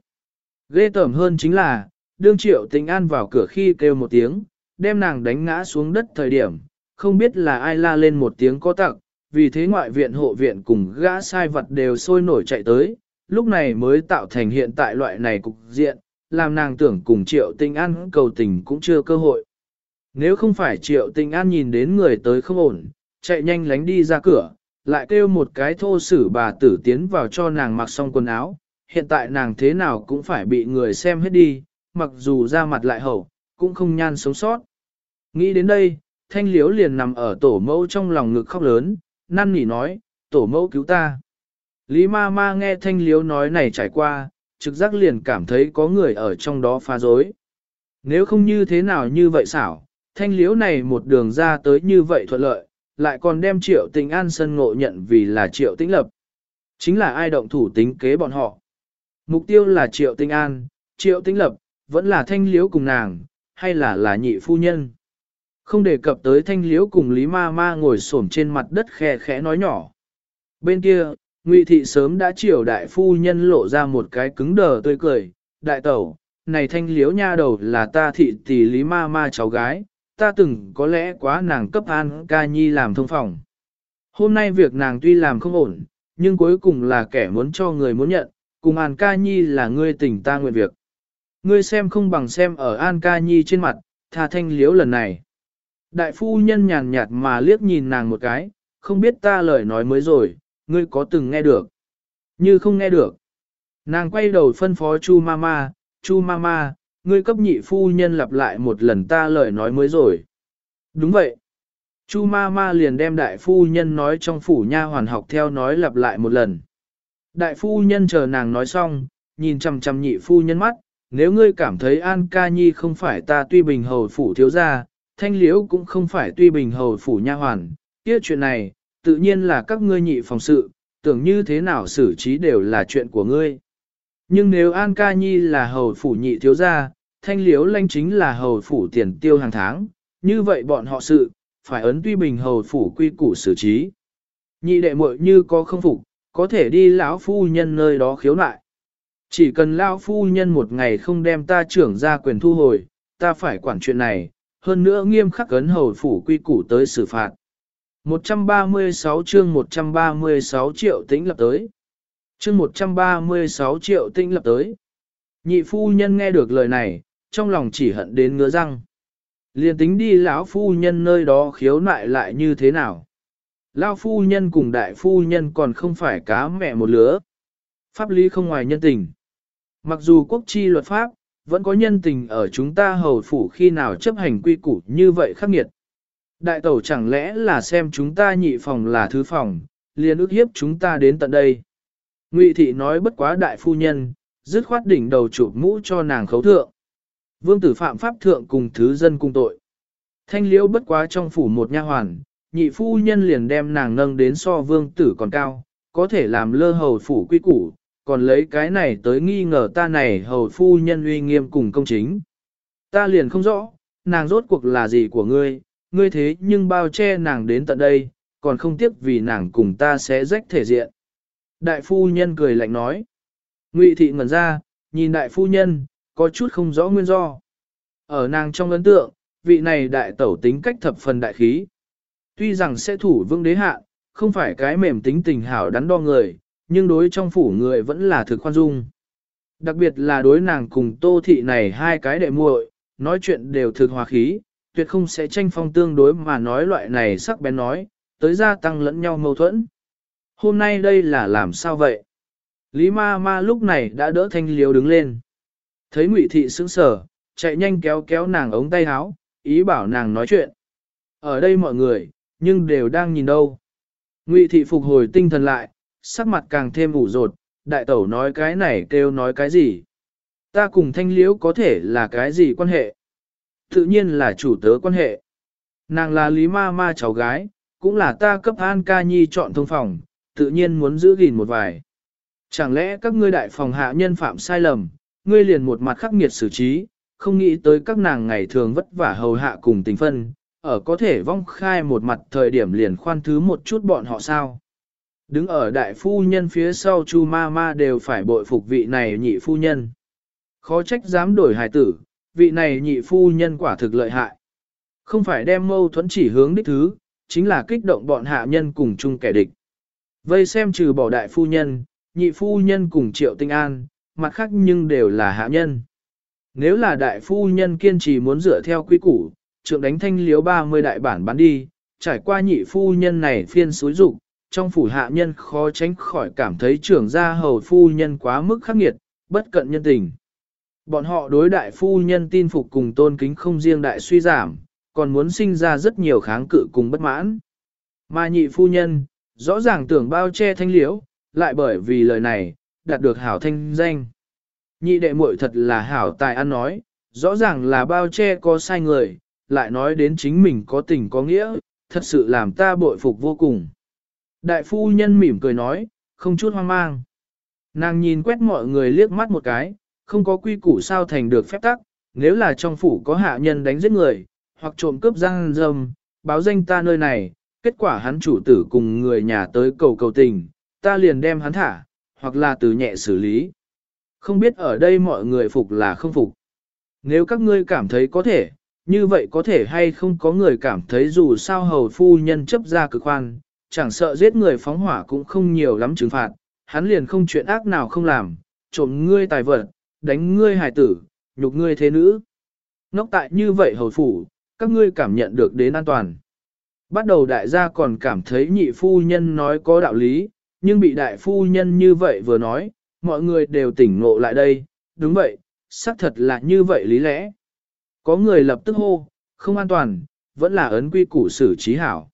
Ghê tởm hơn chính là, đương triệu tình an vào cửa khi kêu một tiếng, đem nàng đánh ngã xuống đất thời điểm, không biết là ai la lên một tiếng có tặng, vì thế ngoại viện hộ viện cùng gã sai vật đều sôi nổi chạy tới, lúc này mới tạo thành hiện tại loại này cục diện, làm nàng tưởng cùng triệu tinh an cầu tình cũng chưa cơ hội. Nếu không phải triệu tinh an nhìn đến người tới không ổn, chạy nhanh lánh đi ra cửa, lại kêu một cái thô sử bà tử tiến vào cho nàng mặc xong quần áo, hiện tại nàng thế nào cũng phải bị người xem hết đi, mặc dù ra mặt lại hậu, cũng không nhan sống sót. Nghĩ đến đây, thanh liếu liền nằm ở tổ mẫu trong lòng ngực khóc lớn, năn nỉ nói, tổ mẫu cứu ta. Lý ma ma nghe thanh liếu nói này trải qua, trực giác liền cảm thấy có người ở trong đó phá dối. Nếu không như thế nào như vậy xảo, thanh liếu này một đường ra tới như vậy thuận lợi, lại còn đem triệu tình an sân ngộ nhận vì là triệu tĩnh lập. Chính là ai động thủ tính kế bọn họ. Mục tiêu là triệu tinh an, triệu tĩnh lập, vẫn là thanh liếu cùng nàng, hay là là nhị phu nhân. Không đề cập tới thanh liếu cùng Lý Ma Ma ngồi xổm trên mặt đất khe khẽ nói nhỏ. Bên kia, Ngụy Thị sớm đã chiều đại phu nhân lộ ra một cái cứng đờ tươi cười, đại tẩu, này thanh liếu nha đầu là ta thị tỷ Lý Ma Ma cháu gái, ta từng có lẽ quá nàng cấp an ca nhi làm thông phòng. Hôm nay việc nàng tuy làm không ổn, nhưng cuối cùng là kẻ muốn cho người muốn nhận, cùng An Ca Nhi là ngươi tỉnh ta nguyện việc. Ngươi xem không bằng xem ở An Ca Nhi trên mặt, tha thanh liếu lần này. Đại phu nhân nhàn nhạt mà liếc nhìn nàng một cái, không biết ta lời nói mới rồi, ngươi có từng nghe được. Như không nghe được. Nàng quay đầu phân phó Chu Mama, Chu Mama, ngươi cấp nhị phu nhân lặp lại một lần ta lời nói mới rồi. Đúng vậy. Chu Mama liền đem đại phu nhân nói trong phủ nha hoàn học theo nói lặp lại một lần. Đại phu nhân chờ nàng nói xong, nhìn chằm chằm nhị phu nhân mắt, nếu ngươi cảm thấy An Ca Nhi không phải ta tuy bình hầu phủ thiếu gia, thanh liễu cũng không phải tuy bình hầu phủ nha hoàn, kia chuyện này, tự nhiên là các ngươi nhị phòng sự, tưởng như thế nào xử trí đều là chuyện của ngươi. Nhưng nếu An Ca Nhi là hầu phủ nhị thiếu gia, thanh liễu lanh chính là hầu phủ tiền tiêu hàng tháng, như vậy bọn họ sự, phải ấn tuy bình hầu phủ quy củ xử trí. Nhị đệ muội như có không phục, có thể đi lão phu nhân nơi đó khiếu nại. Chỉ cần lão phu nhân một ngày không đem ta trưởng ra quyền thu hồi, ta phải quản chuyện này, hơn nữa nghiêm khắc cấn hầu phủ quy củ tới xử phạt. 136 chương 136 triệu tĩnh lập tới. Chương 136 triệu tĩnh lập tới. Nhị phu nhân nghe được lời này, trong lòng chỉ hận đến ngứa răng. Liên tính đi lão phu nhân nơi đó khiếu nại lại như thế nào? Lao phu nhân cùng đại phu nhân còn không phải cá mẹ một lứa. Pháp lý không ngoài nhân tình. Mặc dù quốc chi luật pháp, vẫn có nhân tình ở chúng ta hầu phủ khi nào chấp hành quy củ như vậy khắc nghiệt. Đại tẩu chẳng lẽ là xem chúng ta nhị phòng là thứ phòng, liền ước hiếp chúng ta đến tận đây. Ngụy thị nói bất quá đại phu nhân, dứt khoát đỉnh đầu chụp mũ cho nàng khấu thượng. Vương tử phạm pháp thượng cùng thứ dân cung tội. Thanh liễu bất quá trong phủ một nha hoàn, nhị phu nhân liền đem nàng nâng đến so vương tử còn cao, có thể làm lơ hầu phủ quy củ, còn lấy cái này tới nghi ngờ ta này hầu phu nhân uy nghiêm cùng công chính. Ta liền không rõ, nàng rốt cuộc là gì của ngươi, ngươi thế nhưng bao che nàng đến tận đây, còn không tiếc vì nàng cùng ta sẽ rách thể diện. Đại phu nhân cười lạnh nói. Ngụy thị ngẩn ra, nhìn đại phu nhân, có chút không rõ nguyên do. Ở nàng trong ấn tượng, vị này đại tẩu tính cách thập phần đại khí. Tuy rằng sẽ thủ vương đế hạ, không phải cái mềm tính tình hảo đắn đo người, nhưng đối trong phủ người vẫn là thực khoan dung. Đặc biệt là đối nàng cùng tô thị này hai cái đệ muội, nói chuyện đều thực hòa khí, tuyệt không sẽ tranh phong tương đối mà nói loại này sắc bén nói, tới gia tăng lẫn nhau mâu thuẫn. Hôm nay đây là làm sao vậy? Lý ma ma lúc này đã đỡ thanh liếu đứng lên. Thấy ngụy thị sững sờ, chạy nhanh kéo kéo nàng ống tay áo, ý bảo nàng nói chuyện. Ở đây mọi người, nhưng đều đang nhìn đâu. Ngụy thị phục hồi tinh thần lại, sắc mặt càng thêm ủ rột, đại tẩu nói cái này kêu nói cái gì. Ta cùng thanh liễu có thể là cái gì quan hệ? Tự nhiên là chủ tớ quan hệ. Nàng là Lý Ma Ma cháu gái, cũng là ta cấp An Ca Nhi chọn thông phòng, tự nhiên muốn giữ gìn một vài. Chẳng lẽ các ngươi đại phòng hạ nhân phạm sai lầm, ngươi liền một mặt khắc nghiệt xử trí, không nghĩ tới các nàng ngày thường vất vả hầu hạ cùng tình phân, ở có thể vong khai một mặt thời điểm liền khoan thứ một chút bọn họ sao. Đứng ở đại phu nhân phía sau chu ma ma đều phải bội phục vị này nhị phu nhân. Khó trách dám đổi hài tử, vị này nhị phu nhân quả thực lợi hại. Không phải đem mâu thuẫn chỉ hướng đích thứ, chính là kích động bọn hạ nhân cùng chung kẻ địch. Vây xem trừ bỏ đại phu nhân, nhị phu nhân cùng triệu tinh an, mặt khác nhưng đều là hạ nhân. Nếu là đại phu nhân kiên trì muốn dựa theo quy củ, trượng đánh thanh liếu 30 đại bản bán đi, trải qua nhị phu nhân này phiên suối rụng, trong phủ hạ nhân khó tránh khỏi cảm thấy trưởng gia hầu phu nhân quá mức khắc nghiệt, bất cận nhân tình. Bọn họ đối đại phu nhân tin phục cùng tôn kính không riêng đại suy giảm, còn muốn sinh ra rất nhiều kháng cự cùng bất mãn. Mà nhị phu nhân, rõ ràng tưởng bao che thanh liễu, lại bởi vì lời này, đạt được hảo thanh danh. Nhị đệ muội thật là hảo tài ăn nói, rõ ràng là bao che có sai người, lại nói đến chính mình có tình có nghĩa, thật sự làm ta bội phục vô cùng. Đại phu nhân mỉm cười nói, không chút hoang mang. Nàng nhìn quét mọi người liếc mắt một cái, không có quy củ sao thành được phép tắc, nếu là trong phủ có hạ nhân đánh giết người, hoặc trộm cướp giang dâm, báo danh ta nơi này, kết quả hắn chủ tử cùng người nhà tới cầu cầu tình, ta liền đem hắn thả, hoặc là từ nhẹ xử lý. Không biết ở đây mọi người phục là không phục. Nếu các ngươi cảm thấy có thể, như vậy có thể hay không có người cảm thấy dù sao hầu phu nhân chấp ra cực khoan, chẳng sợ giết người phóng hỏa cũng không nhiều lắm trừng phạt, hắn liền không chuyện ác nào không làm, trộm ngươi tài vật, đánh ngươi hài tử, nhục ngươi thế nữ. nóc tại như vậy hầu phủ, các ngươi cảm nhận được đến an toàn. Bắt đầu đại gia còn cảm thấy nhị phu nhân nói có đạo lý, nhưng bị đại phu nhân như vậy vừa nói, mọi người đều tỉnh ngộ lại đây, đúng vậy, xác thật là như vậy lý lẽ. Có người lập tức hô, không an toàn, vẫn là ấn quy củ xử trí hảo.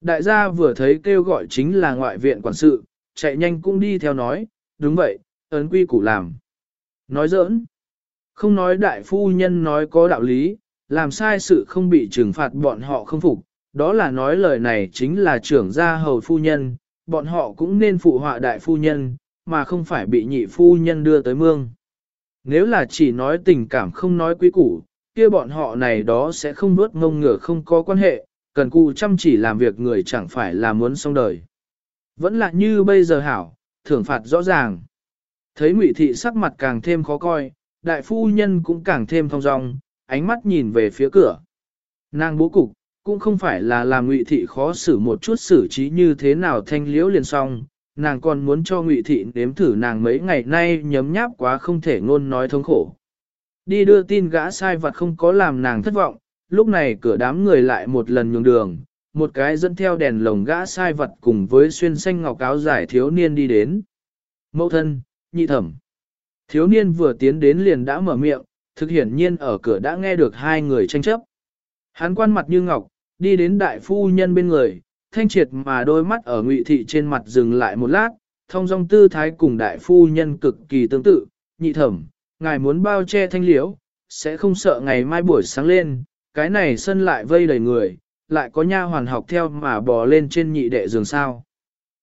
Đại gia vừa thấy kêu gọi chính là ngoại viện quản sự, chạy nhanh cũng đi theo nói, đúng vậy, ấn quy củ làm. Nói giỡn, không nói đại phu nhân nói có đạo lý, làm sai sự không bị trừng phạt bọn họ không phục, đó là nói lời này chính là trưởng gia hầu phu nhân, bọn họ cũng nên phụ họa đại phu nhân, mà không phải bị nhị phu nhân đưa tới mương. Nếu là chỉ nói tình cảm không nói quý củ, kia bọn họ này đó sẽ không nuốt ngông ngửa không có quan hệ, cần cù chăm chỉ làm việc người chẳng phải là muốn xong đời. Vẫn là như bây giờ hảo, thưởng phạt rõ ràng. Thấy ngụy thị sắc mặt càng thêm khó coi, đại phu nhân cũng càng thêm thong dong, ánh mắt nhìn về phía cửa. Nàng bố cục, cũng không phải là làm ngụy thị khó xử một chút xử trí như thế nào thanh liễu liền xong, nàng còn muốn cho ngụy thị nếm thử nàng mấy ngày nay nhấm nháp quá không thể ngôn nói thống khổ. Đi đưa tin gã sai vặt không có làm nàng thất vọng, lúc này cửa đám người lại một lần nhường đường, một cái dẫn theo đèn lồng gã sai vật cùng với xuyên xanh ngọc áo giải thiếu niên đi đến. Mẫu thân, nhị thẩm. Thiếu niên vừa tiến đến liền đã mở miệng, thực hiển nhiên ở cửa đã nghe được hai người tranh chấp. Hắn quan mặt như ngọc, đi đến đại phu nhân bên người, thanh triệt mà đôi mắt ở ngụy thị trên mặt dừng lại một lát, thông dong tư thái cùng đại phu nhân cực kỳ tương tự, nhị thẩm, ngài muốn bao che thanh liễu, sẽ không sợ ngày mai buổi sáng lên, cái này sân lại vây đầy người, lại có nha hoàn học theo mà bò lên trên nhị đệ giường sao.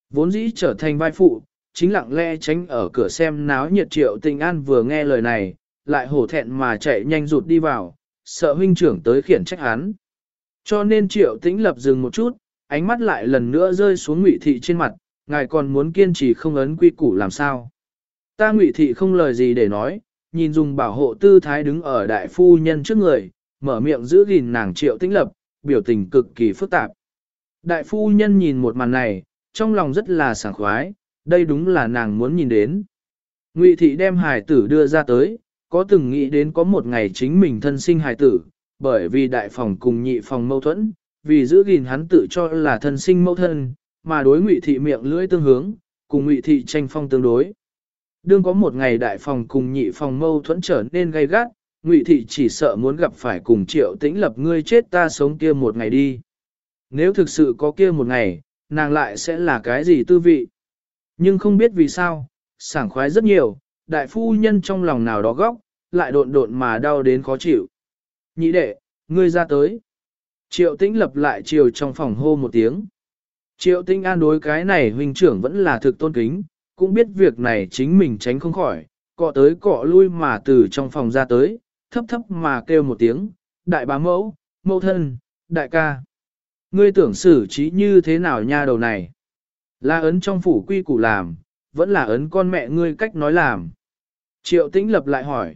Vốn dĩ trở thành vai phụ, chính lặng lẽ tránh ở cửa xem náo nhiệt triệu tình an vừa nghe lời này, lại hổ thẹn mà chạy nhanh rụt đi vào, sợ huynh trưởng tới khiển trách hắn. Cho nên triệu tĩnh lập dừng một chút, ánh mắt lại lần nữa rơi xuống ngụy thị trên mặt, ngài còn muốn kiên trì không ấn quy củ làm sao. Ta ngụy thị không lời gì để nói, nhìn dùng bảo hộ tư thái đứng ở đại phu nhân trước người, mở miệng giữ gìn nàng triệu tĩnh lập, biểu tình cực kỳ phức tạp. Đại phu nhân nhìn một màn này, trong lòng rất là sảng khoái, đây đúng là nàng muốn nhìn đến. Ngụy thị đem hài tử đưa ra tới, có từng nghĩ đến có một ngày chính mình thân sinh hài tử, bởi vì đại phòng cùng nhị phòng mâu thuẫn, vì giữ gìn hắn tự cho là thân sinh mâu thân, mà đối ngụy thị miệng lưỡi tương hướng, cùng ngụy thị tranh phong tương đối. Đương có một ngày đại phòng cùng nhị phòng mâu thuẫn trở nên gay gắt, ngụy thị chỉ sợ muốn gặp phải cùng triệu tĩnh lập ngươi chết ta sống kia một ngày đi. Nếu thực sự có kia một ngày, nàng lại sẽ là cái gì tư vị? Nhưng không biết vì sao, sảng khoái rất nhiều, đại phu nhân trong lòng nào đó góc, lại độn độn mà đau đến khó chịu. Nhị đệ, ngươi ra tới. Triệu tĩnh lập lại chiều trong phòng hô một tiếng. Triệu tĩnh an đối cái này huynh trưởng vẫn là thực tôn kính, cũng biết việc này chính mình tránh không khỏi, cọ tới cọ lui mà từ trong phòng ra tới, thấp thấp mà kêu một tiếng, đại bá mẫu, mẫu thân, đại ca. Ngươi tưởng xử trí như thế nào nha đầu này? Là ấn trong phủ quy củ làm, vẫn là ấn con mẹ ngươi cách nói làm. Triệu tĩnh lập lại hỏi.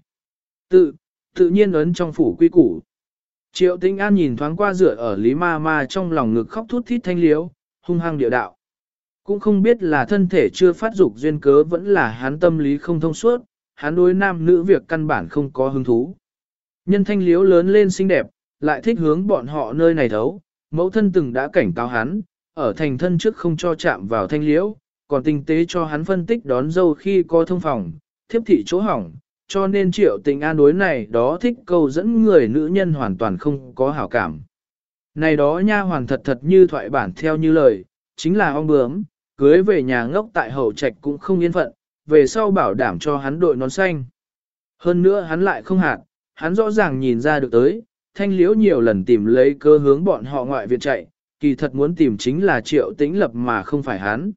Tự, tự nhiên ấn trong phủ quy củ. Triệu Tĩnh An nhìn thoáng qua rửa ở Lý Ma Ma trong lòng ngực khóc thút thít thanh liếu, hung hăng địa đạo. Cũng không biết là thân thể chưa phát dục duyên cớ vẫn là hắn tâm lý không thông suốt, hắn đối nam nữ việc căn bản không có hứng thú. Nhân thanh liếu lớn lên xinh đẹp, lại thích hướng bọn họ nơi này thấu, mẫu thân từng đã cảnh cáo hắn, ở thành thân trước không cho chạm vào thanh liễu, còn tinh tế cho hắn phân tích đón dâu khi có thông phòng, thiếp thị chỗ hỏng, cho nên triệu tình an đối này đó thích câu dẫn người nữ nhân hoàn toàn không có hảo cảm. Này đó nha hoàn thật thật như thoại bản theo như lời, chính là ong bướm, cưới về nhà ngốc tại hậu trạch cũng không yên phận, về sau bảo đảm cho hắn đội nón xanh. Hơn nữa hắn lại không hạt, hắn rõ ràng nhìn ra được tới, thanh liễu nhiều lần tìm lấy cơ hướng bọn họ ngoại viện chạy, kỳ thật muốn tìm chính là triệu tĩnh lập mà không phải hắn.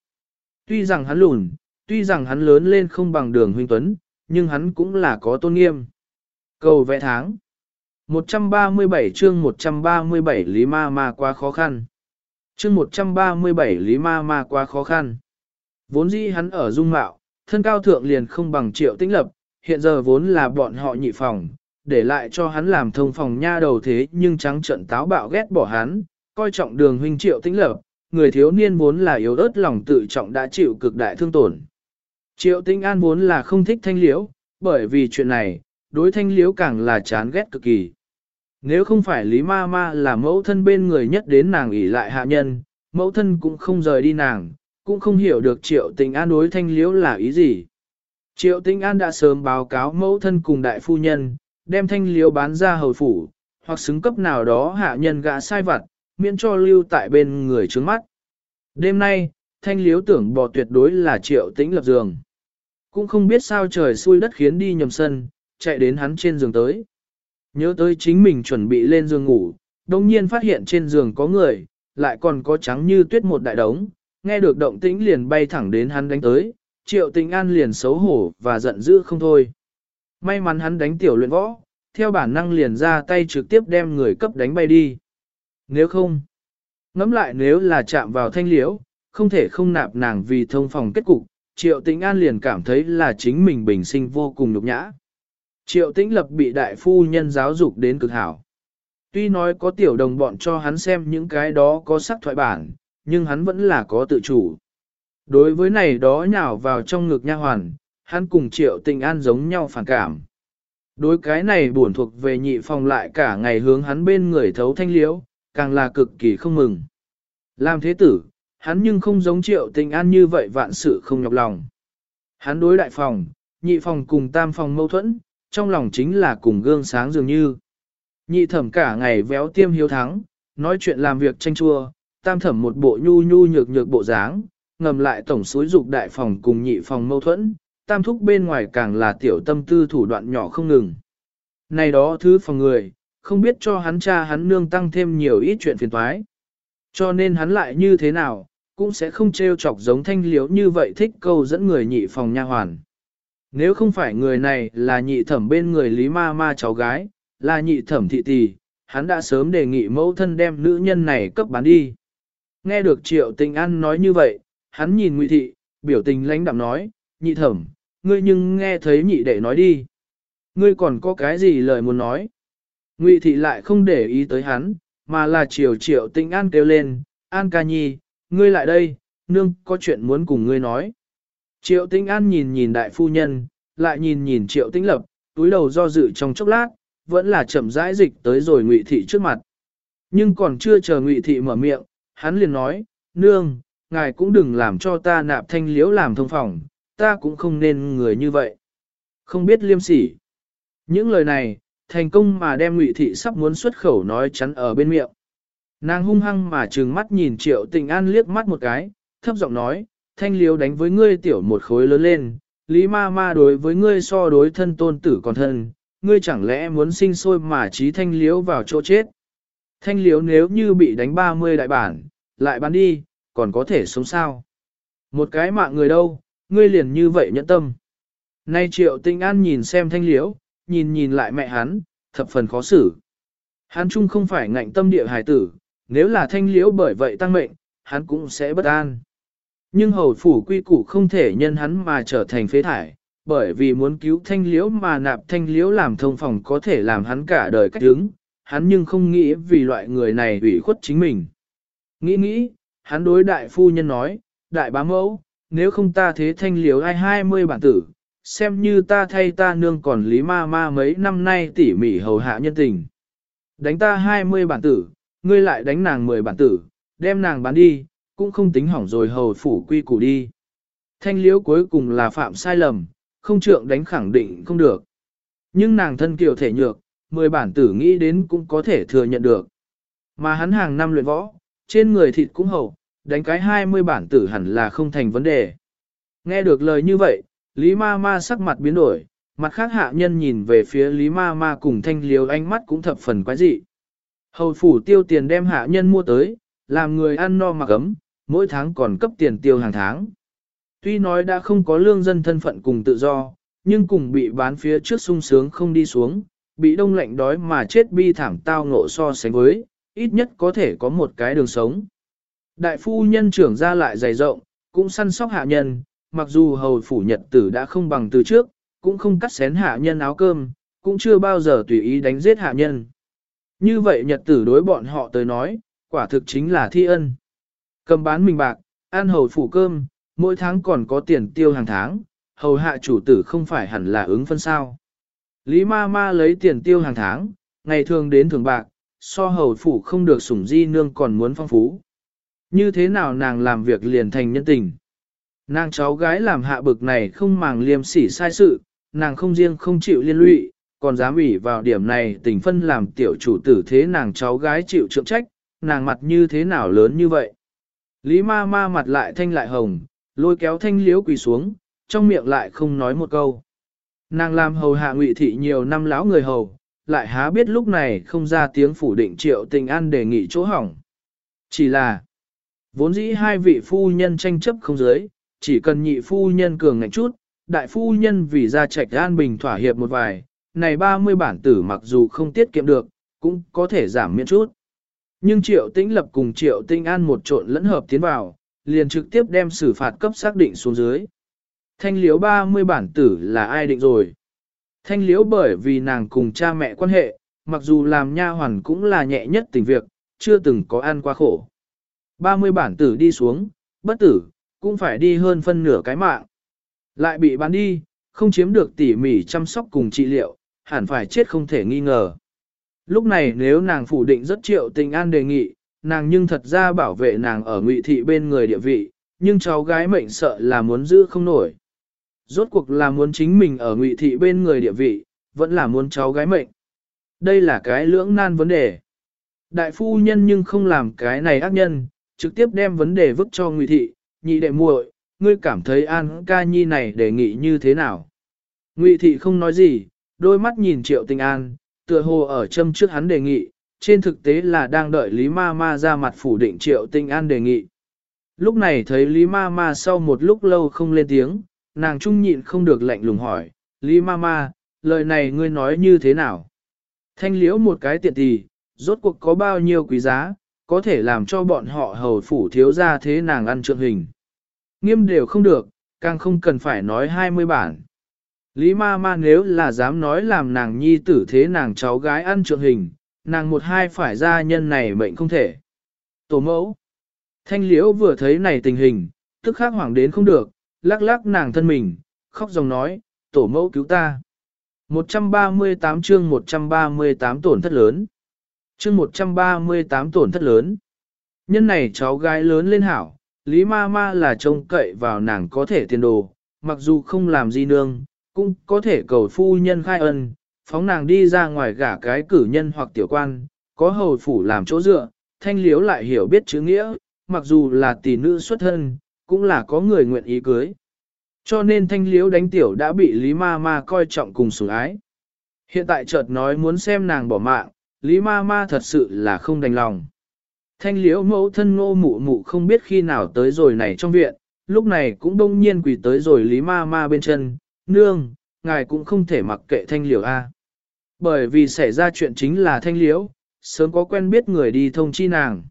Tuy rằng hắn lùn, tuy rằng hắn lớn lên không bằng đường huynh tuấn, nhưng hắn cũng là có tôn nghiêm. Cầu vẽ tháng 137 chương 137 Lý Ma Ma quá khó khăn. Chương 137 Lý Ma Ma quá khó khăn. Vốn dĩ hắn ở dung mạo, thân cao thượng liền không bằng triệu tĩnh lập, hiện giờ vốn là bọn họ nhị phòng, để lại cho hắn làm thông phòng nha đầu thế nhưng trắng trận táo bạo ghét bỏ hắn, coi trọng đường huynh triệu tĩnh lập, người thiếu niên vốn là yếu ớt lòng tự trọng đã chịu cực đại thương tổn. Triệu tĩnh an vốn là không thích thanh liễu, bởi vì chuyện này, đối thanh liễu càng là chán ghét cực kỳ. Nếu không phải Lý Ma Ma là mẫu thân bên người nhất đến nàng ỷ lại hạ nhân, mẫu thân cũng không rời đi nàng, cũng không hiểu được triệu tình an đối thanh liễu là ý gì. Triệu tình an đã sớm báo cáo mẫu thân cùng đại phu nhân, đem thanh liễu bán ra hầu phủ, hoặc xứng cấp nào đó hạ nhân gã sai vặt, miễn cho lưu tại bên người trước mắt. Đêm nay, thanh liễu tưởng bỏ tuyệt đối là triệu tĩnh lập giường. Cũng không biết sao trời xui đất khiến đi nhầm sân, chạy đến hắn trên giường tới. Nhớ tới chính mình chuẩn bị lên giường ngủ, đồng nhiên phát hiện trên giường có người, lại còn có trắng như tuyết một đại đống, nghe được động tĩnh liền bay thẳng đến hắn đánh tới, triệu tình an liền xấu hổ và giận dữ không thôi. May mắn hắn đánh tiểu luyện võ, theo bản năng liền ra tay trực tiếp đem người cấp đánh bay đi. Nếu không, ngẫm lại nếu là chạm vào thanh liễu, không thể không nạp nàng vì thông phòng kết cục, triệu tình an liền cảm thấy là chính mình bình sinh vô cùng nhục nhã. Triệu tĩnh lập bị đại phu nhân giáo dục đến cực hảo. Tuy nói có tiểu đồng bọn cho hắn xem những cái đó có sắc thoại bản, nhưng hắn vẫn là có tự chủ. Đối với này đó nhào vào trong ngực nha hoàn, hắn cùng triệu tình an giống nhau phản cảm. Đối cái này buồn thuộc về nhị phòng lại cả ngày hướng hắn bên người thấu thanh liễu, càng là cực kỳ không mừng. Làm thế tử, hắn nhưng không giống triệu tình an như vậy vạn sự không nhọc lòng. Hắn đối đại phòng, nhị phòng cùng tam phòng mâu thuẫn, trong lòng chính là cùng gương sáng dường như. Nhị thẩm cả ngày véo tiêm hiếu thắng, nói chuyện làm việc tranh chua, tam thẩm một bộ nhu nhu nhược nhược bộ dáng, ngầm lại tổng suối dục đại phòng cùng nhị phòng mâu thuẫn, tam thúc bên ngoài càng là tiểu tâm tư thủ đoạn nhỏ không ngừng. Này đó thứ phòng người, không biết cho hắn cha hắn nương tăng thêm nhiều ít chuyện phiền toái. Cho nên hắn lại như thế nào, cũng sẽ không trêu chọc giống thanh liếu như vậy thích câu dẫn người nhị phòng nha hoàn. Nếu không phải người này là nhị thẩm bên người Lý Ma Ma cháu gái, là nhị thẩm thị tỷ, hắn đã sớm đề nghị mẫu thân đem nữ nhân này cấp bán đi. Nghe được triệu tình An nói như vậy, hắn nhìn ngụy thị, biểu tình lãnh đạm nói, nhị thẩm, ngươi nhưng nghe thấy nhị đệ nói đi. Ngươi còn có cái gì lời muốn nói? Ngụy thị lại không để ý tới hắn, mà là chiều triệu tình an kêu lên, an ca nhi, ngươi lại đây, nương có chuyện muốn cùng ngươi nói. Triệu Tĩnh An nhìn nhìn đại phu nhân, lại nhìn nhìn Triệu Tĩnh Lập, túi đầu do dự trong chốc lát, vẫn là chậm rãi dịch tới rồi Ngụy Thị trước mặt. Nhưng còn chưa chờ Ngụy Thị mở miệng, hắn liền nói, nương, ngài cũng đừng làm cho ta nạp thanh liễu làm thông phòng, ta cũng không nên người như vậy. Không biết liêm sỉ. Những lời này, thành công mà đem Ngụy Thị sắp muốn xuất khẩu nói chắn ở bên miệng. Nàng hung hăng mà trừng mắt nhìn Triệu Tĩnh An liếc mắt một cái, thấp giọng nói, thanh liếu đánh với ngươi tiểu một khối lớn lên, lý ma ma đối với ngươi so đối thân tôn tử còn thân, ngươi chẳng lẽ muốn sinh sôi mà trí thanh liếu vào chỗ chết. Thanh liếu nếu như bị đánh 30 đại bản, lại bán đi, còn có thể sống sao. Một cái mạng người đâu, ngươi liền như vậy nhẫn tâm. Nay triệu tinh an nhìn xem thanh liếu, nhìn nhìn lại mẹ hắn, thập phần khó xử. Hắn chung không phải ngạnh tâm địa hài tử, nếu là thanh liếu bởi vậy tăng mệnh, hắn cũng sẽ bất an. Nhưng hầu phủ quy củ không thể nhân hắn mà trở thành phế thải, bởi vì muốn cứu thanh liễu mà nạp thanh liễu làm thông phòng có thể làm hắn cả đời cách đứng, hắn nhưng không nghĩ vì loại người này ủy khuất chính mình. Nghĩ nghĩ, hắn đối đại phu nhân nói, đại bá mẫu, nếu không ta thế thanh liễu ai hai mươi bản tử, xem như ta thay ta nương còn lý ma ma mấy năm nay tỉ mỉ hầu hạ nhân tình. Đánh ta hai mươi bản tử, ngươi lại đánh nàng mười bản tử, đem nàng bán đi, cũng không tính hỏng rồi hầu phủ quy củ đi. Thanh liếu cuối cùng là phạm sai lầm, không trượng đánh khẳng định không được. Nhưng nàng thân kiều thể nhược, mười bản tử nghĩ đến cũng có thể thừa nhận được. Mà hắn hàng năm luyện võ, trên người thịt cũng hầu đánh cái hai mươi bản tử hẳn là không thành vấn đề. Nghe được lời như vậy, Lý ma ma sắc mặt biến đổi, mặt khác hạ nhân nhìn về phía Lý ma ma cùng thanh liếu ánh mắt cũng thập phần quái dị. Hầu phủ tiêu tiền đem hạ nhân mua tới, làm người ăn no mặc ấm, mỗi tháng còn cấp tiền tiêu hàng tháng. Tuy nói đã không có lương dân thân phận cùng tự do, nhưng cùng bị bán phía trước sung sướng không đi xuống, bị đông lạnh đói mà chết bi thảm tao ngộ so sánh với, ít nhất có thể có một cái đường sống. Đại phu nhân trưởng ra lại dày rộng, cũng săn sóc hạ nhân, mặc dù hầu phủ nhật tử đã không bằng từ trước, cũng không cắt xén hạ nhân áo cơm, cũng chưa bao giờ tùy ý đánh giết hạ nhân. Như vậy nhật tử đối bọn họ tới nói, quả thực chính là thi ân. Cầm bán mình bạc, ăn hầu phủ cơm, mỗi tháng còn có tiền tiêu hàng tháng, hầu hạ chủ tử không phải hẳn là ứng phân sao. Lý ma ma lấy tiền tiêu hàng tháng, ngày thường đến thường bạc, so hầu phủ không được sủng di nương còn muốn phong phú. Như thế nào nàng làm việc liền thành nhân tình. Nàng cháu gái làm hạ bực này không màng liêm sỉ sai sự, nàng không riêng không chịu liên lụy, còn dám ủy vào điểm này tình phân làm tiểu chủ tử thế nàng cháu gái chịu trượng trách, nàng mặt như thế nào lớn như vậy. Lý ma ma mặt lại thanh lại hồng, lôi kéo thanh liếu quỳ xuống, trong miệng lại không nói một câu. Nàng làm hầu hạ ngụy thị nhiều năm lão người hầu, lại há biết lúc này không ra tiếng phủ định triệu tình an đề nghị chỗ hỏng. Chỉ là, vốn dĩ hai vị phu nhân tranh chấp không giới, chỉ cần nhị phu nhân cường ngạnh chút, đại phu nhân vì ra trạch an bình thỏa hiệp một vài, này 30 bản tử mặc dù không tiết kiệm được, cũng có thể giảm miễn chút. Nhưng triệu tĩnh lập cùng triệu tinh an một trộn lẫn hợp tiến vào, liền trực tiếp đem xử phạt cấp xác định xuống dưới. Thanh liếu 30 bản tử là ai định rồi? Thanh liếu bởi vì nàng cùng cha mẹ quan hệ, mặc dù làm nha hoàn cũng là nhẹ nhất tình việc, chưa từng có ăn qua khổ. 30 bản tử đi xuống, bất tử, cũng phải đi hơn phân nửa cái mạng. Lại bị bán đi, không chiếm được tỉ mỉ chăm sóc cùng trị liệu, hẳn phải chết không thể nghi ngờ. Lúc này nếu nàng phủ định rất triệu tình an đề nghị, nàng nhưng thật ra bảo vệ nàng ở ngụy thị bên người địa vị, nhưng cháu gái mệnh sợ là muốn giữ không nổi. Rốt cuộc là muốn chính mình ở ngụy thị bên người địa vị, vẫn là muốn cháu gái mệnh. Đây là cái lưỡng nan vấn đề. Đại phu nhân nhưng không làm cái này ác nhân, trực tiếp đem vấn đề vứt cho ngụy thị, nhị đệ muội, ngươi cảm thấy An ca nhi này đề nghị như thế nào? Ngụy thị không nói gì, đôi mắt nhìn triệu tình an, tựa hồ ở châm trước hắn đề nghị, trên thực tế là đang đợi Lý Ma Ma ra mặt phủ định triệu Tinh an đề nghị. Lúc này thấy Lý Ma Ma sau một lúc lâu không lên tiếng, nàng trung nhịn không được lạnh lùng hỏi, Lý Ma Ma, lời này ngươi nói như thế nào? Thanh liễu một cái tiện thì, rốt cuộc có bao nhiêu quý giá, có thể làm cho bọn họ hầu phủ thiếu ra thế nàng ăn trượng hình. Nghiêm đều không được, càng không cần phải nói 20 bản. Lý ma ma nếu là dám nói làm nàng nhi tử thế nàng cháu gái ăn trượng hình, nàng một hai phải ra nhân này mệnh không thể. Tổ mẫu. Thanh liễu vừa thấy này tình hình, tức khắc hoảng đến không được, lắc lắc nàng thân mình, khóc dòng nói, tổ mẫu cứu ta. 138 chương 138 tổn thất lớn. Chương 138 tổn thất lớn. Nhân này cháu gái lớn lên hảo, Lý ma ma là trông cậy vào nàng có thể tiền đồ, mặc dù không làm gì nương, cũng có thể cầu phu nhân khai ân, phóng nàng đi ra ngoài gả cái cử nhân hoặc tiểu quan, có hầu phủ làm chỗ dựa, thanh liếu lại hiểu biết chữ nghĩa, mặc dù là tỷ nữ xuất thân, cũng là có người nguyện ý cưới. Cho nên thanh liếu đánh tiểu đã bị Lý ma ma coi trọng cùng sủng ái. Hiện tại chợt nói muốn xem nàng bỏ mạng, Lý ma ma thật sự là không đành lòng. Thanh liễu mẫu thân ngô mụ mụ không biết khi nào tới rồi này trong viện, lúc này cũng đông nhiên quỳ tới rồi lý ma ma bên chân, nương, ngài cũng không thể mặc kệ thanh liễu a. Bởi vì xảy ra chuyện chính là thanh liễu, sớm có quen biết người đi thông chi nàng.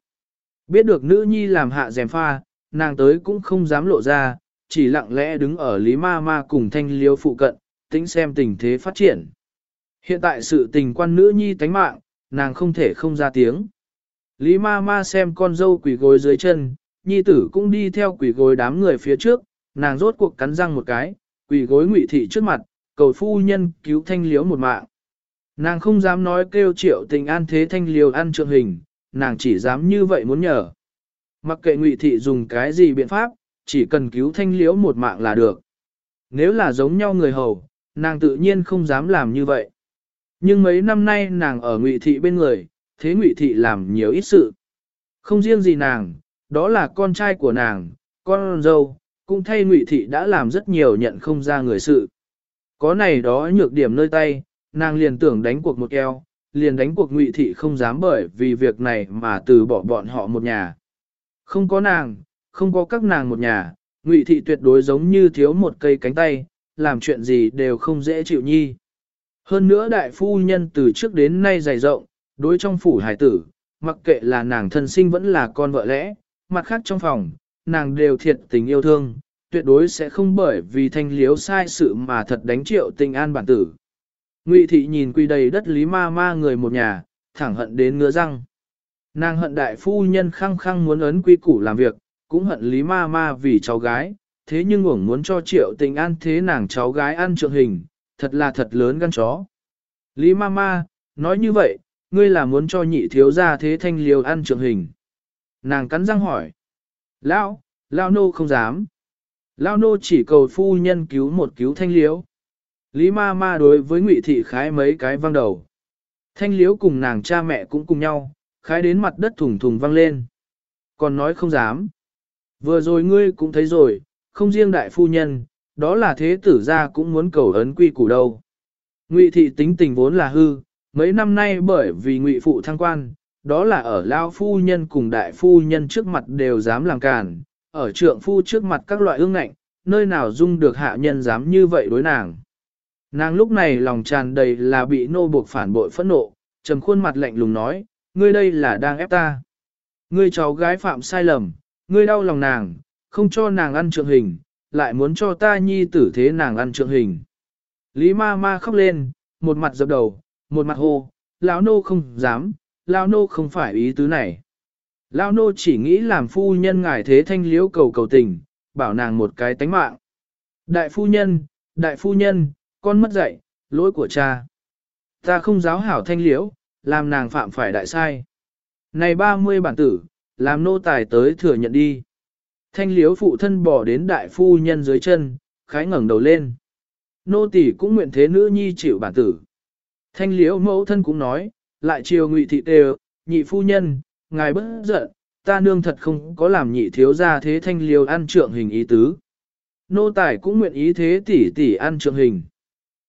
Biết được nữ nhi làm hạ dèm pha, nàng tới cũng không dám lộ ra, chỉ lặng lẽ đứng ở lý ma ma cùng thanh liễu phụ cận, tính xem tình thế phát triển. Hiện tại sự tình quan nữ nhi tánh mạng, nàng không thể không ra tiếng. Lý ma ma xem con dâu quỷ gối dưới chân, nhi tử cũng đi theo quỷ gối đám người phía trước, nàng rốt cuộc cắn răng một cái, quỷ gối ngụy thị trước mặt, cầu phu nhân cứu thanh liếu một mạng. Nàng không dám nói kêu triệu tình an thế thanh liều ăn trượng hình, nàng chỉ dám như vậy muốn nhờ. Mặc kệ ngụy thị dùng cái gì biện pháp, chỉ cần cứu thanh liễu một mạng là được. Nếu là giống nhau người hầu, nàng tự nhiên không dám làm như vậy. Nhưng mấy năm nay nàng ở ngụy thị bên người, thế ngụy thị làm nhiều ít sự. Không riêng gì nàng, đó là con trai của nàng, con dâu, cũng thay ngụy thị đã làm rất nhiều nhận không ra người sự. Có này đó nhược điểm nơi tay, nàng liền tưởng đánh cuộc một eo, liền đánh cuộc ngụy thị không dám bởi vì việc này mà từ bỏ bọn họ một nhà. Không có nàng, không có các nàng một nhà, ngụy thị tuyệt đối giống như thiếu một cây cánh tay, làm chuyện gì đều không dễ chịu nhi. Hơn nữa đại phu nhân từ trước đến nay dày rộng, đối trong phủ hải tử, mặc kệ là nàng thân sinh vẫn là con vợ lẽ, mặt khác trong phòng, nàng đều thiệt tình yêu thương, tuyệt đối sẽ không bởi vì thanh liếu sai sự mà thật đánh triệu tình an bản tử. Ngụy thị nhìn quy đầy đất lý ma ma người một nhà, thẳng hận đến ngứa răng. Nàng hận đại phu nhân khăng khăng muốn ấn quy củ làm việc, cũng hận lý ma ma vì cháu gái, thế nhưng uổng muốn cho triệu tình an thế nàng cháu gái ăn trượng hình, thật là thật lớn gan chó. Lý ma ma, nói như vậy, ngươi là muốn cho nhị thiếu gia thế thanh liều ăn trượng hình. Nàng cắn răng hỏi. Lão, Lão nô không dám. Lão nô chỉ cầu phu nhân cứu một cứu thanh liếu. Lý ma ma đối với ngụy thị khái mấy cái văng đầu. Thanh liếu cùng nàng cha mẹ cũng cùng nhau, khái đến mặt đất thùng thùng văng lên. Còn nói không dám. Vừa rồi ngươi cũng thấy rồi, không riêng đại phu nhân, đó là thế tử gia cũng muốn cầu ấn quy củ đâu. Ngụy thị tính tình vốn là hư, mấy năm nay bởi vì ngụy phụ thăng quan, đó là ở lao phu nhân cùng đại phu nhân trước mặt đều dám làm cản, ở trượng phu trước mặt các loại ương ngạnh, nơi nào dung được hạ nhân dám như vậy đối nàng. Nàng lúc này lòng tràn đầy là bị nô buộc phản bội phẫn nộ, trầm khuôn mặt lạnh lùng nói, ngươi đây là đang ép ta. Ngươi cháu gái phạm sai lầm, ngươi đau lòng nàng, không cho nàng ăn trượng hình, lại muốn cho ta nhi tử thế nàng ăn trượng hình. Lý ma ma khóc lên, một mặt dập đầu, một mặt hô, lão nô không dám, lão nô không phải ý tứ này. Lão nô chỉ nghĩ làm phu nhân ngài thế thanh liễu cầu cầu tình, bảo nàng một cái tánh mạng. Đại phu nhân, đại phu nhân, con mất dạy, lỗi của cha. Ta không giáo hảo thanh liễu, làm nàng phạm phải đại sai. Này 30 bản tử, làm nô tài tới thừa nhận đi. Thanh liễu phụ thân bỏ đến đại phu nhân dưới chân, khái ngẩng đầu lên. Nô tỷ cũng nguyện thế nữ nhi chịu bản tử. Thanh liễu mẫu thân cũng nói, lại chiều ngụy thị đều, nhị phu nhân, ngài bất giận, ta nương thật không có làm nhị thiếu ra thế thanh liều ăn trượng hình ý tứ. Nô tài cũng nguyện ý thế tỷ tỷ ăn trượng hình.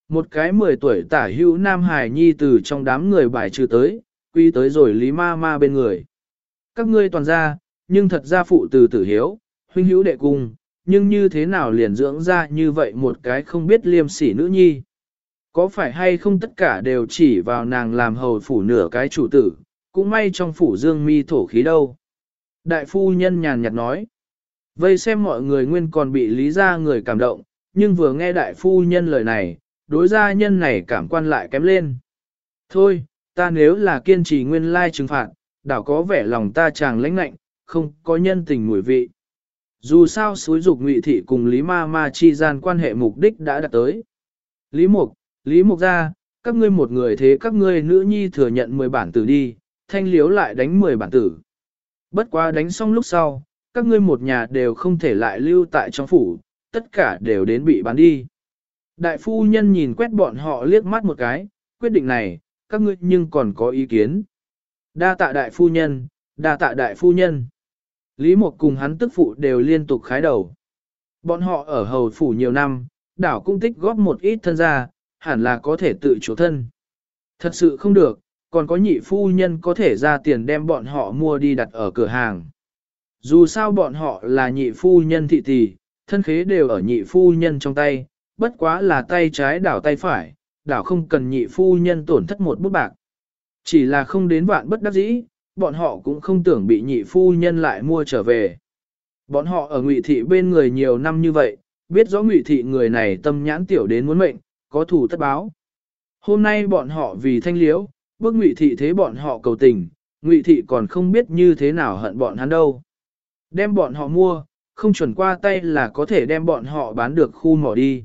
Một cái 10 tuổi tả hữu Nam Hải Nhi từ trong đám người bài trừ tới, quy tới rồi Lý Ma Ma bên người. Các ngươi toàn ra, nhưng thật ra phụ từ tử hiếu, huynh hữu đệ cung, nhưng như thế nào liền dưỡng ra như vậy một cái không biết liêm sỉ nữ nhi. Có phải hay không tất cả đều chỉ vào nàng làm hầu phủ nửa cái chủ tử, cũng may trong phủ dương mi thổ khí đâu. Đại phu nhân nhàn nhạt nói, vây xem mọi người nguyên còn bị lý ra người cảm động, nhưng vừa nghe đại phu nhân lời này, đối gia nhân này cảm quan lại kém lên. Thôi, ta nếu là kiên trì nguyên lai trừng phạt, đảo có vẻ lòng ta chàng lãnh lạnh, không có nhân tình mùi vị. Dù sao suối dục ngụy thị cùng Lý Ma Ma chi gian quan hệ mục đích đã đạt tới. Lý Mục, Lý Mục ra, các ngươi một người thế các ngươi nữ nhi thừa nhận 10 bản tử đi, thanh liếu lại đánh 10 bản tử. Bất quá đánh xong lúc sau, các ngươi một nhà đều không thể lại lưu tại trong phủ, tất cả đều đến bị bán đi. Đại phu nhân nhìn quét bọn họ liếc mắt một cái, quyết định này, các ngươi nhưng còn có ý kiến. Đa tạ đại phu nhân, đa tạ đại phu nhân. Lý Mộc cùng hắn tức phụ đều liên tục khái đầu. Bọn họ ở hầu phủ nhiều năm, đảo cũng tích góp một ít thân gia hẳn là có thể tự chủ thân. Thật sự không được, còn có nhị phu nhân có thể ra tiền đem bọn họ mua đi đặt ở cửa hàng. Dù sao bọn họ là nhị phu nhân thị tỷ, thân khế đều ở nhị phu nhân trong tay, bất quá là tay trái đảo tay phải, đảo không cần nhị phu nhân tổn thất một bút bạc. Chỉ là không đến vạn bất đắc dĩ, bọn họ cũng không tưởng bị nhị phu nhân lại mua trở về. Bọn họ ở ngụy thị bên người nhiều năm như vậy, biết rõ ngụy thị người này tâm nhãn tiểu đến muốn mệnh, có thủ tất báo. Hôm nay bọn họ vì thanh liễu, bước ngụy thị thế bọn họ cầu tình, ngụy thị còn không biết như thế nào hận bọn hắn đâu. Đem bọn họ mua, không chuẩn qua tay là có thể đem bọn họ bán được khu mỏ đi.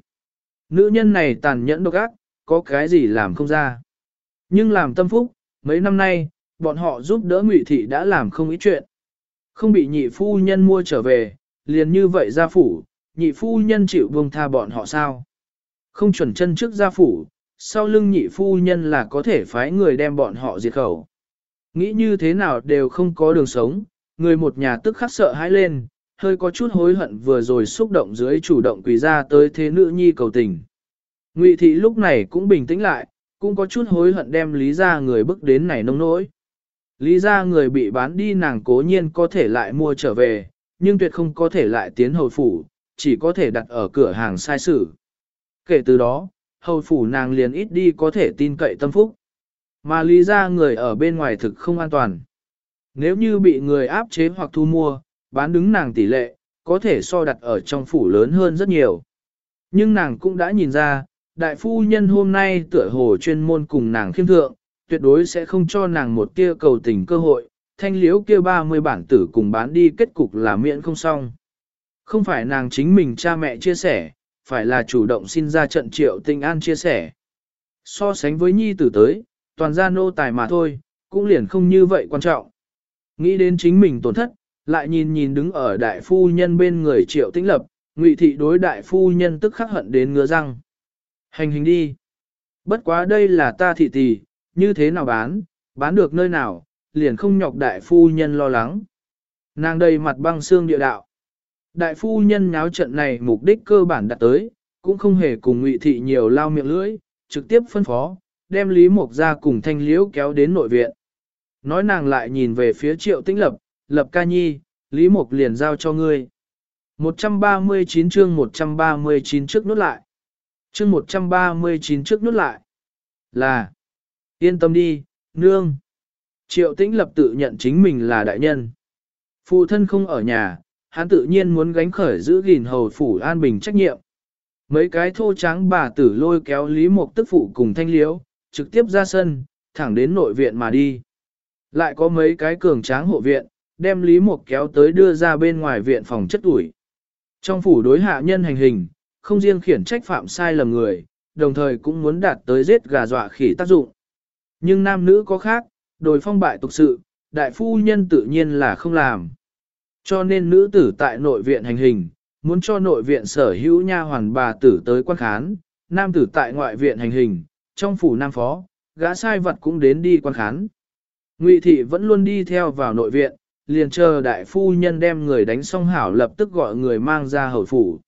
Nữ nhân này tàn nhẫn độc ác, có cái gì làm không ra. Nhưng làm tâm phúc, mấy năm nay, bọn họ giúp đỡ ngụy thị đã làm không ít chuyện. Không bị nhị phu nhân mua trở về, liền như vậy ra phủ, nhị phu nhân chịu buông tha bọn họ sao. Không chuẩn chân trước gia phủ, sau lưng nhị phu nhân là có thể phái người đem bọn họ diệt khẩu. Nghĩ như thế nào đều không có đường sống, người một nhà tức khắc sợ hãi lên, hơi có chút hối hận vừa rồi xúc động dưới chủ động quỳ ra tới thế nữ nhi cầu tình. Ngụy thị lúc này cũng bình tĩnh lại, cũng có chút hối hận đem lý ra người bước đến này nông nỗi. Lý ra người bị bán đi nàng cố nhiên có thể lại mua trở về, nhưng tuyệt không có thể lại tiến hồi phủ, chỉ có thể đặt ở cửa hàng sai sử. Kể từ đó, hầu phủ nàng liền ít đi có thể tin cậy tâm phúc. Mà lý ra người ở bên ngoài thực không an toàn. Nếu như bị người áp chế hoặc thu mua, bán đứng nàng tỷ lệ, có thể so đặt ở trong phủ lớn hơn rất nhiều. Nhưng nàng cũng đã nhìn ra, đại phu nhân hôm nay tựa hồ chuyên môn cùng nàng khiêm thượng, tuyệt đối sẽ không cho nàng một tia cầu tình cơ hội, thanh liễu kia 30 bản tử cùng bán đi kết cục là miễn không xong. Không phải nàng chính mình cha mẹ chia sẻ, phải là chủ động xin ra trận triệu tinh an chia sẻ. So sánh với nhi tử tới, toàn gia nô tài mà thôi, cũng liền không như vậy quan trọng. Nghĩ đến chính mình tổn thất, lại nhìn nhìn đứng ở đại phu nhân bên người triệu tĩnh lập, ngụy thị đối đại phu nhân tức khắc hận đến ngứa răng. Hành hình đi. Bất quá đây là ta thị tỷ, như thế nào bán, bán được nơi nào, liền không nhọc đại phu nhân lo lắng. Nàng đầy mặt băng xương địa đạo. Đại phu nhân nháo trận này mục đích cơ bản đạt tới, cũng không hề cùng ngụy thị nhiều lao miệng lưỡi, trực tiếp phân phó, đem Lý Mộc ra cùng thanh liễu kéo đến nội viện. Nói nàng lại nhìn về phía triệu tĩnh lập, lập ca nhi, Lý Mộc liền giao cho ngươi. 139 chương 139 trước nút lại. Chương 139 trước nút lại. Là. Yên tâm đi, nương. Triệu tĩnh lập tự nhận chính mình là đại nhân. Phụ thân không ở nhà, hắn tự nhiên muốn gánh khởi giữ gìn hầu phủ an bình trách nhiệm. Mấy cái thô trắng bà tử lôi kéo Lý Mộc tức phụ cùng thanh liễu, trực tiếp ra sân, thẳng đến nội viện mà đi. Lại có mấy cái cường tráng hộ viện, đem Lý Mộc kéo tới đưa ra bên ngoài viện phòng chất ủi. Trong phủ đối hạ nhân hành hình, không riêng khiển trách phạm sai lầm người, đồng thời cũng muốn đạt tới giết gà dọa khỉ tác dụng. Nhưng nam nữ có khác, đồi phong bại tục sự, đại phu nhân tự nhiên là không làm. Cho nên nữ tử tại nội viện hành hình, muốn cho nội viện sở hữu nha hoàn bà tử tới quan khán, nam tử tại ngoại viện hành hình, trong phủ nam phó, gã sai vật cũng đến đi quan khán. Ngụy thị vẫn luôn đi theo vào nội viện, liền chờ đại phu nhân đem người đánh xong hảo lập tức gọi người mang ra hầu phủ.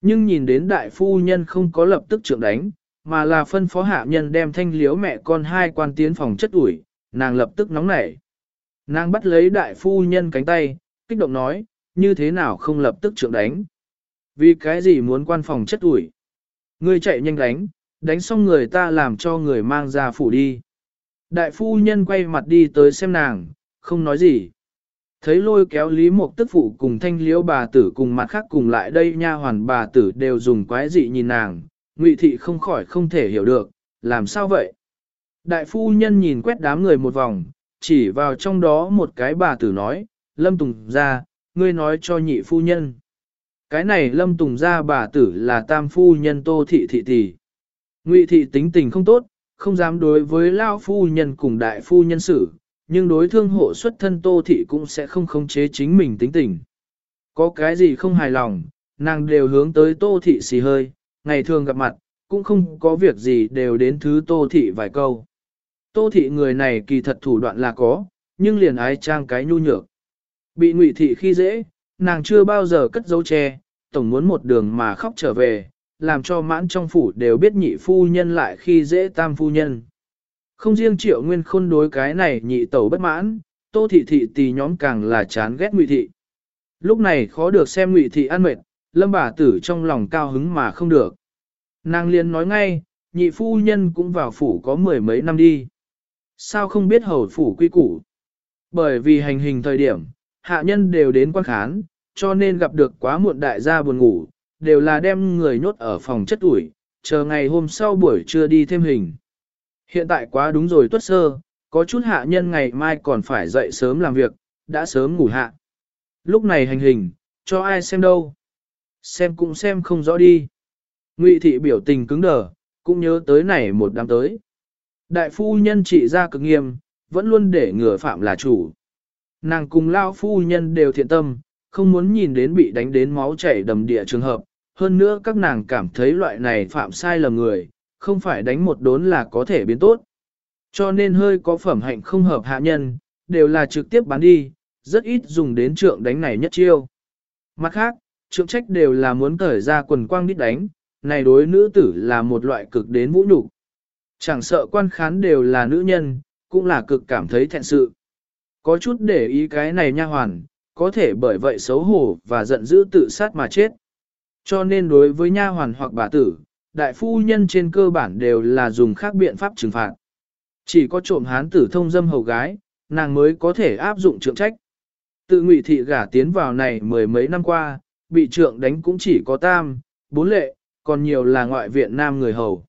Nhưng nhìn đến đại phu nhân không có lập tức trượng đánh, mà là phân phó hạ nhân đem thanh liếu mẹ con hai quan tiến phòng chất ủi, nàng lập tức nóng nảy. Nàng bắt lấy đại phu nhân cánh tay, kích động nói, như thế nào không lập tức trượng đánh. Vì cái gì muốn quan phòng chất ủi? Ngươi chạy nhanh đánh, đánh xong người ta làm cho người mang ra phủ đi. Đại phu nhân quay mặt đi tới xem nàng, không nói gì. Thấy lôi kéo Lý Mộc tức phụ cùng thanh liễu bà tử cùng mặt khác cùng lại đây nha hoàn bà tử đều dùng quái dị nhìn nàng, ngụy thị không khỏi không thể hiểu được, làm sao vậy? Đại phu nhân nhìn quét đám người một vòng, chỉ vào trong đó một cái bà tử nói, Lâm Tùng ra, ngươi nói cho nhị phu nhân. Cái này Lâm Tùng ra bà tử là tam phu nhân tô thị thị tỷ. Ngụy thị tính tình không tốt, không dám đối với lao phu nhân cùng đại phu nhân xử, nhưng đối thương hộ xuất thân tô thị cũng sẽ không khống chế chính mình tính tình. Có cái gì không hài lòng, nàng đều hướng tới tô thị xì hơi, ngày thường gặp mặt, cũng không có việc gì đều đến thứ tô thị vài câu. Tô thị người này kỳ thật thủ đoạn là có, nhưng liền ái trang cái nhu nhược. Bị ngụy thị khi dễ, nàng chưa bao giờ cất dấu che, tổng muốn một đường mà khóc trở về, làm cho mãn trong phủ đều biết nhị phu nhân lại khi dễ tam phu nhân. Không riêng triệu nguyên khôn đối cái này nhị tẩu bất mãn, tô thị thị tì nhóm càng là chán ghét ngụy thị. Lúc này khó được xem ngụy thị ăn mệt, lâm bà tử trong lòng cao hứng mà không được. Nàng liền nói ngay, nhị phu nhân cũng vào phủ có mười mấy năm đi. Sao không biết hầu phủ quy củ? Bởi vì hành hình thời điểm, hạ nhân đều đến quan khán, cho nên gặp được quá muộn đại gia buồn ngủ, đều là đem người nhốt ở phòng chất ủi, chờ ngày hôm sau buổi trưa đi thêm hình. Hiện tại quá đúng rồi tuất sơ, có chút hạ nhân ngày mai còn phải dậy sớm làm việc, đã sớm ngủ hạ. Lúc này hành hình, cho ai xem đâu. Xem cũng xem không rõ đi. Ngụy thị biểu tình cứng đờ, cũng nhớ tới này một đám tới. Đại phu nhân trị ra cực nghiêm, vẫn luôn để ngừa phạm là chủ. Nàng cùng lao phu nhân đều thiện tâm, không muốn nhìn đến bị đánh đến máu chảy đầm địa trường hợp. Hơn nữa các nàng cảm thấy loại này phạm sai lầm người, không phải đánh một đốn là có thể biến tốt. Cho nên hơi có phẩm hạnh không hợp hạ nhân, đều là trực tiếp bán đi, rất ít dùng đến trượng đánh này nhất chiêu. Mặt khác, trượng trách đều là muốn cởi ra quần quang đít đánh, này đối nữ tử là một loại cực đến vũ nhục. Chẳng sợ quan khán đều là nữ nhân, cũng là cực cảm thấy thẹn sự. Có chút để ý cái này nha hoàn, có thể bởi vậy xấu hổ và giận dữ tự sát mà chết. Cho nên đối với nha hoàn hoặc bà tử, đại phu nhân trên cơ bản đều là dùng khác biện pháp trừng phạt. Chỉ có trộm hán tử thông dâm hầu gái, nàng mới có thể áp dụng trượng trách. Tự ngụy thị gả tiến vào này mười mấy năm qua, bị trượng đánh cũng chỉ có tam, bốn lệ, còn nhiều là ngoại viện nam người hầu.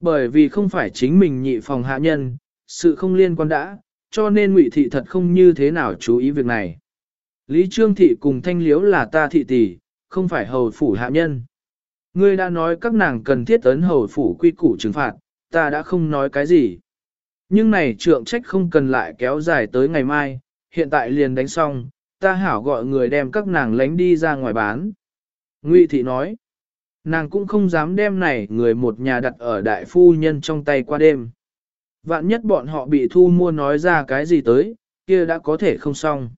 Bởi vì không phải chính mình nhị phòng hạ nhân, sự không liên quan đã, cho nên ngụy thị thật không như thế nào chú ý việc này. Lý Trương thị cùng thanh liếu là ta thị tỷ, không phải hầu phủ hạ nhân. Ngươi đã nói các nàng cần thiết ấn hầu phủ quy củ trừng phạt, ta đã không nói cái gì. Nhưng này trượng trách không cần lại kéo dài tới ngày mai, hiện tại liền đánh xong, ta hảo gọi người đem các nàng lánh đi ra ngoài bán. Ngụy thị nói, nàng cũng không dám đem này người một nhà đặt ở đại phu nhân trong tay qua đêm. Vạn nhất bọn họ bị thu mua nói ra cái gì tới, kia đã có thể không xong.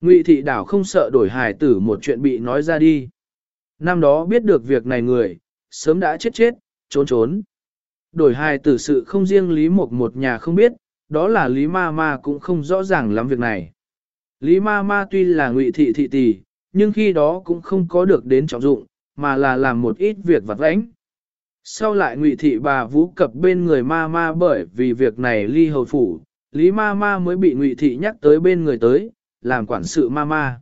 Ngụy thị đảo không sợ đổi hài tử một chuyện bị nói ra đi. Năm đó biết được việc này người, sớm đã chết chết, trốn trốn. Đổi hài tử sự không riêng Lý Mộc một nhà không biết, đó là Lý Ma Ma cũng không rõ ràng lắm việc này. Lý Ma Ma tuy là ngụy thị thị tỷ, nhưng khi đó cũng không có được đến trọng dụng, mà là làm một ít việc vặt vãnh. Sau lại ngụy thị bà vũ cập bên người Ma Ma bởi vì việc này ly hầu phủ, Lý Ma Ma mới bị ngụy thị nhắc tới bên người tới, làm quản sự Ma Ma.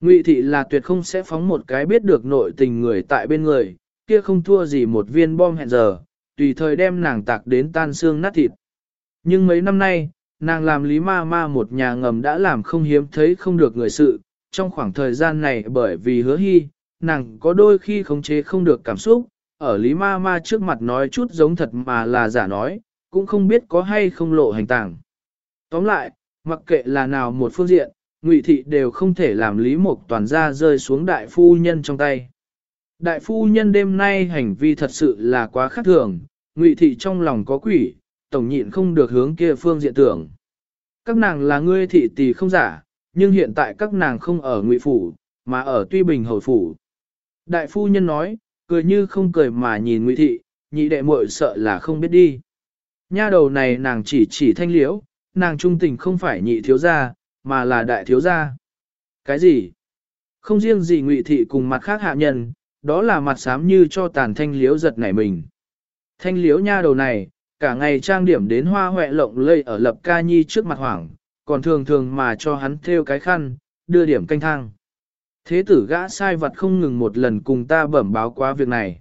Ngụy thị là tuyệt không sẽ phóng một cái biết được nội tình người tại bên người, kia không thua gì một viên bom hẹn giờ, tùy thời đem nàng tạc đến tan xương nát thịt. Nhưng mấy năm nay, nàng làm lý ma ma một nhà ngầm đã làm không hiếm thấy không được người sự, trong khoảng thời gian này bởi vì hứa hy, nàng có đôi khi khống chế không được cảm xúc, ở lý ma ma trước mặt nói chút giống thật mà là giả nói, cũng không biết có hay không lộ hành tàng. Tóm lại, mặc kệ là nào một phương diện, ngụy thị đều không thể làm lý Mộc toàn ra rơi xuống đại phu nhân trong tay. Đại phu nhân đêm nay hành vi thật sự là quá khác thường, ngụy thị trong lòng có quỷ, tổng nhịn không được hướng kia phương diện tưởng. Các nàng là ngươi thị tỷ không giả, nhưng hiện tại các nàng không ở ngụy phủ, mà ở tuy bình hồi phủ. Đại phu nhân nói, cười như không cười mà nhìn ngụy thị, nhị đệ muội sợ là không biết đi. Nha đầu này nàng chỉ chỉ thanh liễu, nàng trung tình không phải nhị thiếu gia, mà là đại thiếu gia. Cái gì? Không riêng gì ngụy thị cùng mặt khác hạ nhân, đó là mặt xám như cho tàn thanh liễu giật nảy mình. Thanh liễu nha đầu này, cả ngày trang điểm đến hoa hoẹ lộng lây ở lập ca nhi trước mặt hoảng, còn thường thường mà cho hắn thêu cái khăn, đưa điểm canh thang. Thế tử gã sai vật không ngừng một lần cùng ta bẩm báo qua việc này.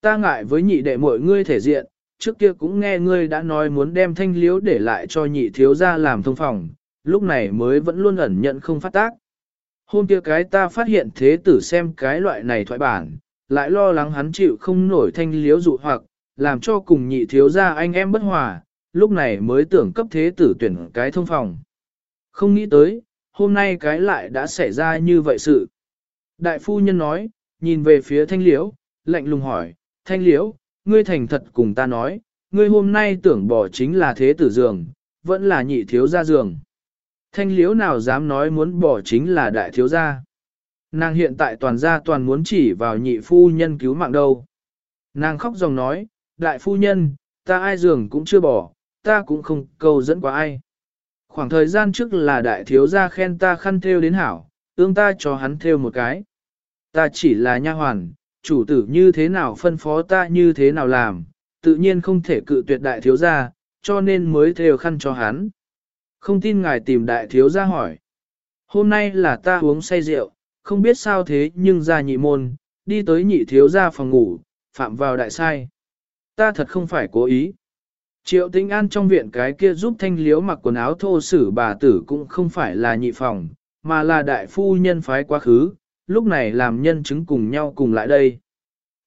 Ta ngại với nhị đệ mọi ngươi thể diện, trước kia cũng nghe ngươi đã nói muốn đem thanh liếu để lại cho nhị thiếu gia làm thông phòng, lúc này mới vẫn luôn ẩn nhận không phát tác. Hôm kia cái ta phát hiện thế tử xem cái loại này thoại bản, lại lo lắng hắn chịu không nổi thanh liếu dụ hoặc, làm cho cùng nhị thiếu gia anh em bất hòa, lúc này mới tưởng cấp thế tử tuyển cái thông phòng. Không nghĩ tới, hôm nay cái lại đã xảy ra như vậy sự. Đại phu nhân nói, nhìn về phía thanh liễu, lạnh lùng hỏi, thanh liễu, ngươi thành thật cùng ta nói, ngươi hôm nay tưởng bỏ chính là thế tử giường, vẫn là nhị thiếu gia giường. Thanh liễu nào dám nói muốn bỏ chính là đại thiếu gia. Nàng hiện tại toàn gia toàn muốn chỉ vào nhị phu nhân cứu mạng đâu. Nàng khóc dòng nói, đại phu nhân, ta ai giường cũng chưa bỏ, ta cũng không cầu dẫn qua ai. Khoảng thời gian trước là đại thiếu gia khen ta khăn thêu đến hảo, ương ta cho hắn thêu một cái. Ta chỉ là nha hoàn, chủ tử như thế nào phân phó ta như thế nào làm, tự nhiên không thể cự tuyệt đại thiếu gia, cho nên mới thêu khăn cho hắn. Không tin ngài tìm đại thiếu gia hỏi. Hôm nay là ta uống say rượu, không biết sao thế nhưng ra nhị môn, đi tới nhị thiếu gia phòng ngủ, phạm vào đại sai. Ta thật không phải cố ý. Triệu Tĩnh An trong viện cái kia giúp thanh liếu mặc quần áo thô sử bà tử cũng không phải là nhị phòng, mà là đại phu nhân phái quá khứ, lúc này làm nhân chứng cùng nhau cùng lại đây.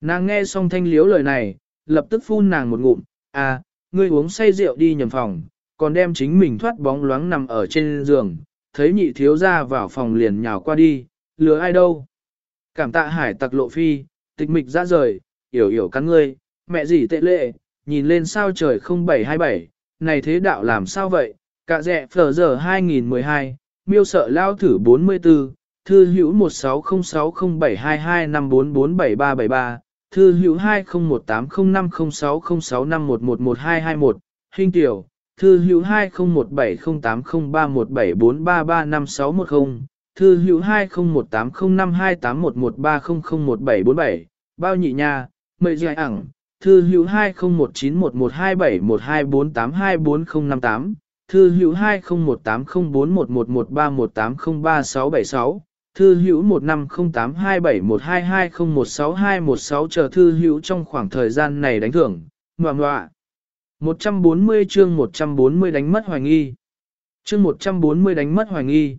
Nàng nghe xong thanh liếu lời này, lập tức phun nàng một ngụm, à, ngươi uống say rượu đi nhầm phòng, còn đem chính mình thoát bóng loáng nằm ở trên giường, thấy nhị thiếu ra vào phòng liền nhào qua đi, lừa ai đâu. Cảm tạ hải tặc lộ phi, tịch mịch ra rời, hiểu hiểu cắn ngươi, mẹ gì tệ lệ, nhìn lên sao trời 0727, này thế đạo làm sao vậy, cả rẻ phở giờ 2012, miêu sợ lao thử 44, thư hữu 1606072254473373, thư hữu 201805060651111221, hình tiểu, thư hữu 201708031743356110, thư hữu 201805281130011747, bao nhị nha, mệnh dài ẳng, thư hữu 201911271248240458, thư hữu 201804111131830676, thư hữu 1508271220162116 chờ thư hữu trong khoảng thời gian này đánh thưởng, ngoạ ngoạ. 140 chương 140 đánh mất hoài nghi. Chương 140 đánh mất hoài nghi.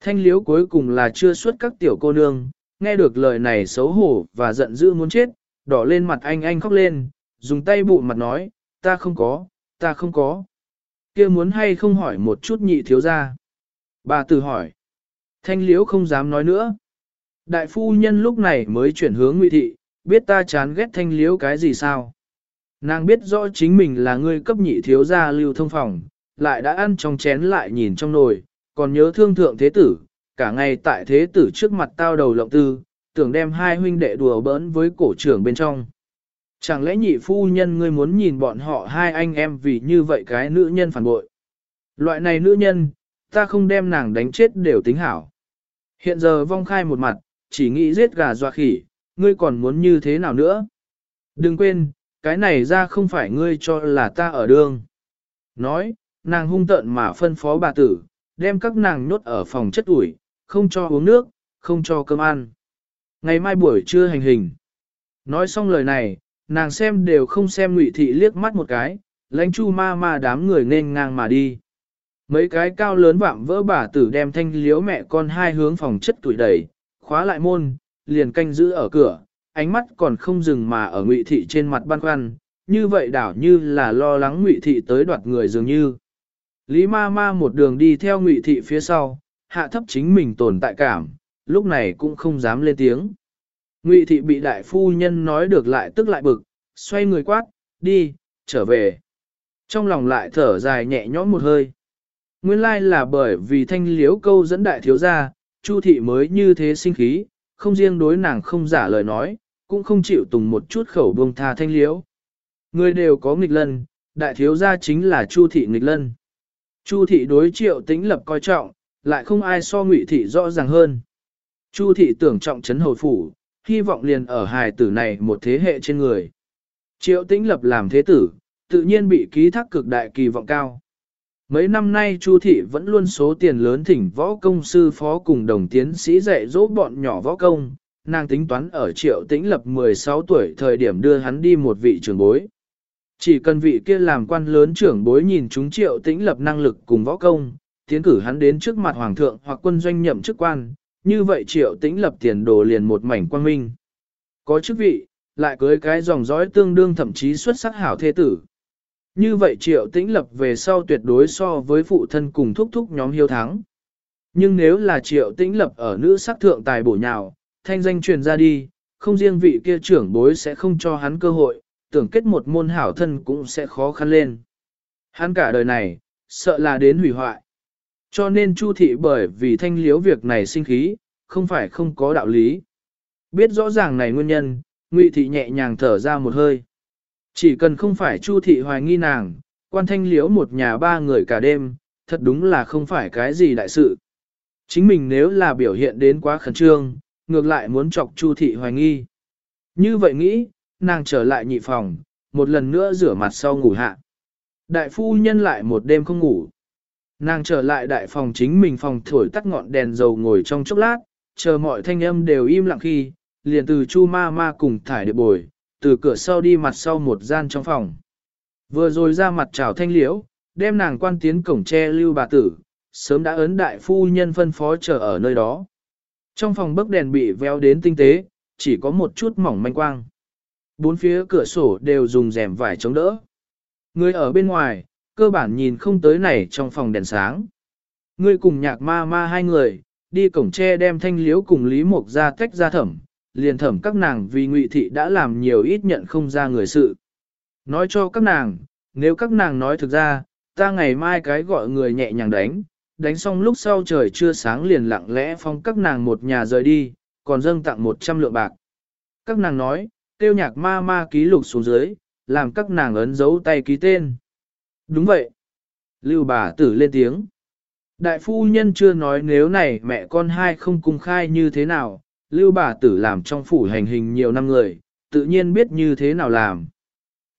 Thanh liếu cuối cùng là chưa xuất các tiểu cô nương, nghe được lời này xấu hổ và giận dữ muốn chết, đỏ lên mặt anh anh khóc lên, dùng tay bụng mặt nói, ta không có, ta không có. kia muốn hay không hỏi một chút nhị thiếu ra. Bà tử hỏi. Thanh liễu không dám nói nữa. Đại phu nhân lúc này mới chuyển hướng ngụy thị, biết ta chán ghét thanh liễu cái gì sao. Nàng biết rõ chính mình là người cấp nhị thiếu gia lưu thông phòng, lại đã ăn trong chén lại nhìn trong nồi, còn nhớ thương thượng thế tử, cả ngày tại thế tử trước mặt tao đầu lộng tư, tưởng đem hai huynh đệ đùa bỡn với cổ trưởng bên trong. Chẳng lẽ nhị phu nhân ngươi muốn nhìn bọn họ hai anh em vì như vậy cái nữ nhân phản bội. Loại này nữ nhân, ta không đem nàng đánh chết đều tính hảo. Hiện giờ vong khai một mặt, chỉ nghĩ giết gà dọa khỉ, ngươi còn muốn như thế nào nữa? Đừng quên, cái này ra không phải ngươi cho là ta ở đường. Nói, nàng hung tợn mà phân phó bà tử, đem các nàng nhốt ở phòng chất ủi, không cho uống nước, không cho cơm ăn. Ngày mai buổi trưa hành hình. Nói xong lời này, nàng xem đều không xem ngụy thị liếc mắt một cái, lãnh chu ma ma đám người nên ngang mà đi. Mấy cái cao lớn vạm vỡ bà tử đem thanh liếu mẹ con hai hướng phòng chất tuổi đẩy, khóa lại môn, liền canh giữ ở cửa, ánh mắt còn không dừng mà ở ngụy thị trên mặt băn khoăn, như vậy đảo như là lo lắng ngụy thị tới đoạt người dường như. Lý ma ma một đường đi theo ngụy thị phía sau, hạ thấp chính mình tồn tại cảm, lúc này cũng không dám lên tiếng. Ngụy thị bị đại phu nhân nói được lại tức lại bực, xoay người quát, đi, trở về. Trong lòng lại thở dài nhẹ nhõm một hơi. Nguyên lai là bởi vì thanh liếu câu dẫn đại thiếu gia, Chu thị mới như thế sinh khí, không riêng đối nàng không giả lời nói, cũng không chịu tùng một chút khẩu buông tha thanh liếu. Người đều có nghịch lân, đại thiếu gia chính là Chu thị nghịch lân. Chu thị đối triệu tĩnh lập coi trọng, lại không ai so ngụy thị rõ ràng hơn. Chu thị tưởng trọng trấn hồi phủ, hy vọng liền ở hài tử này một thế hệ trên người. Triệu tĩnh lập làm thế tử, tự nhiên bị ký thác cực đại kỳ vọng cao. Mấy năm nay Chu thị vẫn luôn số tiền lớn thỉnh võ công sư phó cùng đồng tiến sĩ dạy dỗ bọn nhỏ võ công, nàng tính toán ở triệu tĩnh lập 16 tuổi thời điểm đưa hắn đi một vị trưởng bối. Chỉ cần vị kia làm quan lớn trưởng bối nhìn chúng triệu tĩnh lập năng lực cùng võ công, tiến cử hắn đến trước mặt hoàng thượng hoặc quân doanh nhậm chức quan, như vậy triệu tĩnh lập tiền đồ liền một mảnh quang minh. Có chức vị, lại cưới cái dòng dõi tương đương thậm chí xuất sắc hảo thế tử. Như vậy triệu tĩnh lập về sau tuyệt đối so với phụ thân cùng thúc thúc nhóm hiếu thắng. Nhưng nếu là triệu tĩnh lập ở nữ sắc thượng tài bổ nhào, thanh danh truyền ra đi, không riêng vị kia trưởng bối sẽ không cho hắn cơ hội, tưởng kết một môn hảo thân cũng sẽ khó khăn lên. Hắn cả đời này, sợ là đến hủy hoại. Cho nên Chu thị bởi vì thanh liếu việc này sinh khí, không phải không có đạo lý. Biết rõ ràng này nguyên nhân, Ngụy thị nhẹ nhàng thở ra một hơi. Chỉ cần không phải Chu thị hoài nghi nàng, quan thanh liếu một nhà ba người cả đêm, thật đúng là không phải cái gì đại sự. Chính mình nếu là biểu hiện đến quá khẩn trương, ngược lại muốn chọc Chu thị hoài nghi. Như vậy nghĩ, nàng trở lại nhị phòng, một lần nữa rửa mặt sau ngủ hạ. Đại phu nhân lại một đêm không ngủ. Nàng trở lại đại phòng chính mình phòng thổi tắt ngọn đèn dầu ngồi trong chốc lát, chờ mọi thanh âm đều im lặng khi, liền từ chu ma ma cùng thải điệp bồi, từ cửa sau đi mặt sau một gian trong phòng. Vừa rồi ra mặt chào thanh liễu, đem nàng quan tiến cổng tre lưu bà tử, sớm đã ấn đại phu nhân phân phó chờ ở nơi đó. Trong phòng bức đèn bị véo đến tinh tế, chỉ có một chút mỏng manh quang. Bốn phía cửa sổ đều dùng rèm vải chống đỡ. Người ở bên ngoài, cơ bản nhìn không tới này trong phòng đèn sáng. Người cùng nhạc ma ma hai người, đi cổng tre đem thanh liễu cùng Lý Mộc ra tách ra thẩm, liền thẩm các nàng vì ngụy thị đã làm nhiều ít nhận không ra người sự. Nói cho các nàng, nếu các nàng nói thực ra, ta ngày mai cái gọi người nhẹ nhàng đánh, đánh xong lúc sau trời chưa sáng liền lặng lẽ phong các nàng một nhà rời đi, còn dâng tặng 100 lượng bạc. Các nàng nói, tiêu nhạc ma ma ký lục xuống dưới, làm các nàng ấn dấu tay ký tên. Đúng vậy. Lưu bà tử lên tiếng. Đại phu nhân chưa nói nếu này mẹ con hai không cung khai như thế nào, lưu bà tử làm trong phủ hành hình nhiều năm người, tự nhiên biết như thế nào làm.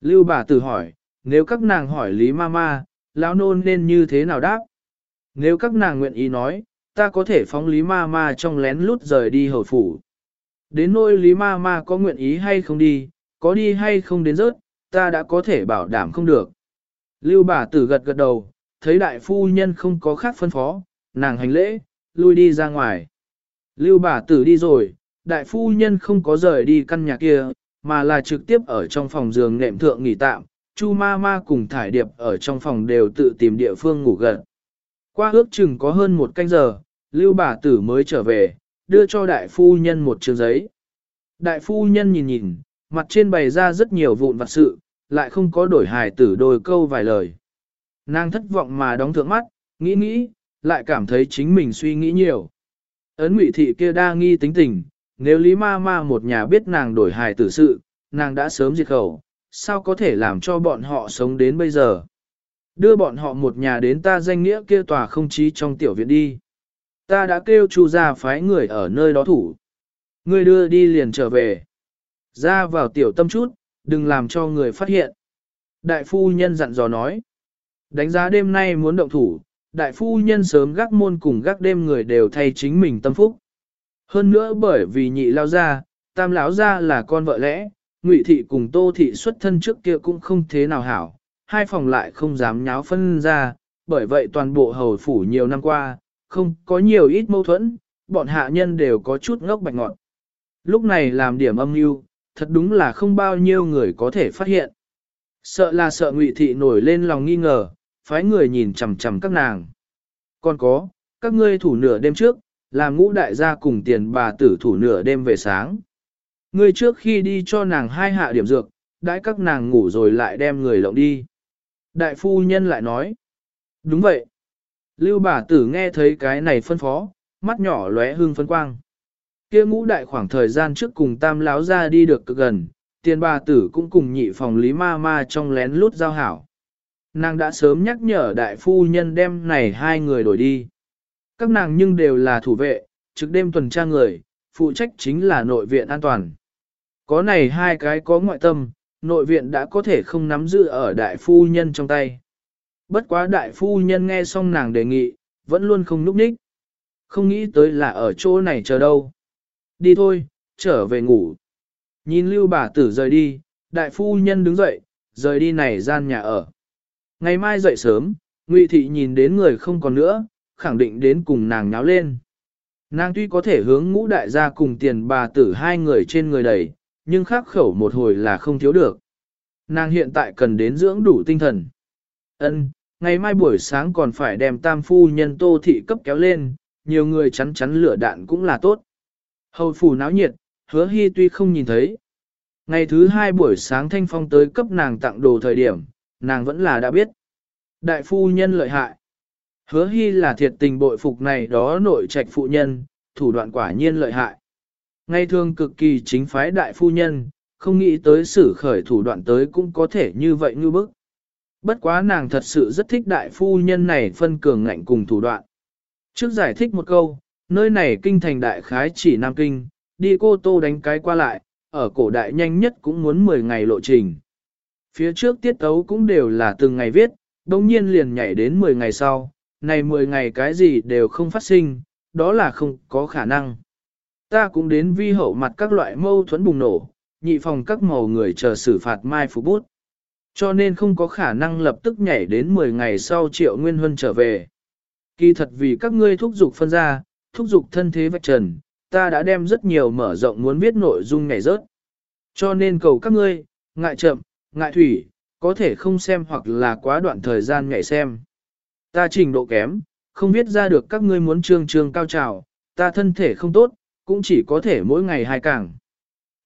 Lưu bà tử hỏi, nếu các nàng hỏi Lý Mama, lão nôn nên như thế nào đáp? Nếu các nàng nguyện ý nói, ta có thể phóng Lý Mama trong lén lút rời đi hầu phủ. Đến nỗi Lý Mama có nguyện ý hay không đi, có đi hay không đến rớt, ta đã có thể bảo đảm không được. Lưu bà tử gật gật đầu, thấy đại phu nhân không có khác phân phó, nàng hành lễ, lui đi ra ngoài. Lưu bà tử đi rồi, đại phu nhân không có rời đi căn nhà kia, mà là trực tiếp ở trong phòng giường nệm thượng nghỉ tạm, Chu ma ma cùng thải điệp ở trong phòng đều tự tìm địa phương ngủ gần. Qua ước chừng có hơn một canh giờ, lưu bà tử mới trở về, đưa cho đại phu nhân một trường giấy. Đại phu nhân nhìn nhìn, mặt trên bày ra rất nhiều vụn vặt sự, lại không có đổi hài tử đôi câu vài lời. Nàng thất vọng mà đóng thượng mắt, nghĩ nghĩ, lại cảm thấy chính mình suy nghĩ nhiều. Ấn ngụy thị kia đa nghi tính tình, nếu Lý Ma Ma một nhà biết nàng đổi hài tử sự, nàng đã sớm diệt khẩu, sao có thể làm cho bọn họ sống đến bây giờ. Đưa bọn họ một nhà đến ta danh nghĩa kia tòa không chí trong tiểu viện đi. Ta đã kêu chu ra phái người ở nơi đó thủ. Người đưa đi liền trở về. Ra vào tiểu tâm chút, đừng làm cho người phát hiện. Đại phu nhân dặn dò nói. Đánh giá đêm nay muốn động thủ, đại phu nhân sớm gác môn cùng gác đêm người đều thay chính mình tâm phúc. Hơn nữa bởi vì nhị lao ra, tam lão ra là con vợ lẽ, ngụy thị cùng tô thị xuất thân trước kia cũng không thế nào hảo, hai phòng lại không dám nháo phân ra, bởi vậy toàn bộ hầu phủ nhiều năm qua, không có nhiều ít mâu thuẫn, bọn hạ nhân đều có chút ngốc bạch ngọn. Lúc này làm điểm âm mưu, thật đúng là không bao nhiêu người có thể phát hiện. Sợ là sợ ngụy thị nổi lên lòng nghi ngờ, phái người nhìn chằm chằm các nàng. Còn có, các ngươi thủ nửa đêm trước, làm ngũ đại gia cùng tiền bà tử thủ nửa đêm về sáng. Ngươi trước khi đi cho nàng hai hạ điểm dược, đãi các nàng ngủ rồi lại đem người lộng đi. Đại phu nhân lại nói. Đúng vậy. Lưu bà tử nghe thấy cái này phân phó, mắt nhỏ lóe hương phấn quang. Kia ngũ đại khoảng thời gian trước cùng tam láo ra đi được cực gần, tiền bà tử cũng cùng nhị phòng lý ma ma trong lén lút giao hảo. Nàng đã sớm nhắc nhở đại phu nhân đem này hai người đổi đi. Các nàng nhưng đều là thủ vệ, trực đêm tuần tra người, phụ trách chính là nội viện an toàn. Có này hai cái có ngoại tâm, nội viện đã có thể không nắm giữ ở đại phu nhân trong tay. Bất quá đại phu nhân nghe xong nàng đề nghị, vẫn luôn không núp ních. Không nghĩ tới là ở chỗ này chờ đâu. Đi thôi, trở về ngủ. Nhìn lưu bà tử rời đi, đại phu nhân đứng dậy, rời đi này gian nhà ở. Ngày mai dậy sớm, Ngụy thị nhìn đến người không còn nữa, khẳng định đến cùng nàng nháo lên. Nàng tuy có thể hướng ngũ đại gia cùng tiền bà tử hai người trên người đẩy, nhưng khắc khẩu một hồi là không thiếu được. Nàng hiện tại cần đến dưỡng đủ tinh thần. Ân, ngày mai buổi sáng còn phải đem tam phu nhân tô thị cấp kéo lên, nhiều người chắn chắn lửa đạn cũng là tốt. Hầu phủ náo nhiệt, hứa hy tuy không nhìn thấy. Ngày thứ hai buổi sáng thanh phong tới cấp nàng tặng đồ thời điểm, nàng vẫn là đã biết. Đại phu nhân lợi hại. Hứa hy là thiệt tình bội phục này đó nội trạch phụ nhân, thủ đoạn quả nhiên lợi hại. Ngay thường cực kỳ chính phái đại phu nhân, không nghĩ tới xử khởi thủ đoạn tới cũng có thể như vậy như bức. Bất quá nàng thật sự rất thích đại phu nhân này phân cường ngạnh cùng thủ đoạn. Trước giải thích một câu, nơi này kinh thành đại khái chỉ Nam Kinh, đi cô tô đánh cái qua lại, ở cổ đại nhanh nhất cũng muốn 10 ngày lộ trình. Phía trước tiết tấu cũng đều là từng ngày viết, đồng nhiên liền nhảy đến 10 ngày sau, này 10 ngày cái gì đều không phát sinh, đó là không có khả năng. Ta cũng đến vi hậu mặt các loại mâu thuẫn bùng nổ, nhị phòng các màu người chờ xử phạt mai phục bút. Cho nên không có khả năng lập tức nhảy đến 10 ngày sau triệu nguyên huân trở về. Kỳ thật vì các ngươi thúc dục phân ra, thúc dục thân thế vạch trần, ta đã đem rất nhiều mở rộng muốn viết nội dung ngày rớt. Cho nên cầu các ngươi, ngại chậm, ngại thủy, có thể không xem hoặc là quá đoạn thời gian nhảy xem. Ta trình độ kém, không viết ra được các ngươi muốn trương trương cao trào, ta thân thể không tốt, cũng chỉ có thể mỗi ngày hai càng.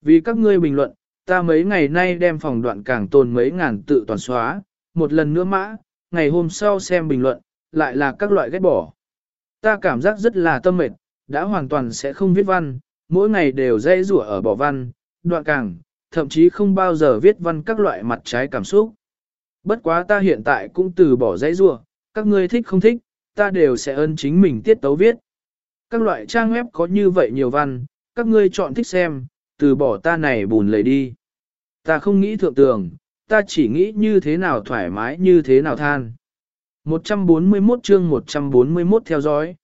Vì các ngươi bình luận, ta mấy ngày nay đem phòng đoạn càng tồn mấy ngàn tự toàn xóa, một lần nữa mã, ngày hôm sau xem bình luận, lại là các loại ghét bỏ. Ta cảm giác rất là tâm mệt, đã hoàn toàn sẽ không viết văn, mỗi ngày đều dây rủa ở bỏ văn, đoạn càng, thậm chí không bao giờ viết văn các loại mặt trái cảm xúc. Bất quá ta hiện tại cũng từ bỏ dây rủa, các ngươi thích không thích, ta đều sẽ ơn chính mình tiết tấu viết. Các loại trang web có như vậy nhiều văn, các ngươi chọn thích xem, từ bỏ ta này bùn lấy đi. Ta không nghĩ thượng tường, ta chỉ nghĩ như thế nào thoải mái như thế nào than. 141 chương 141 theo dõi.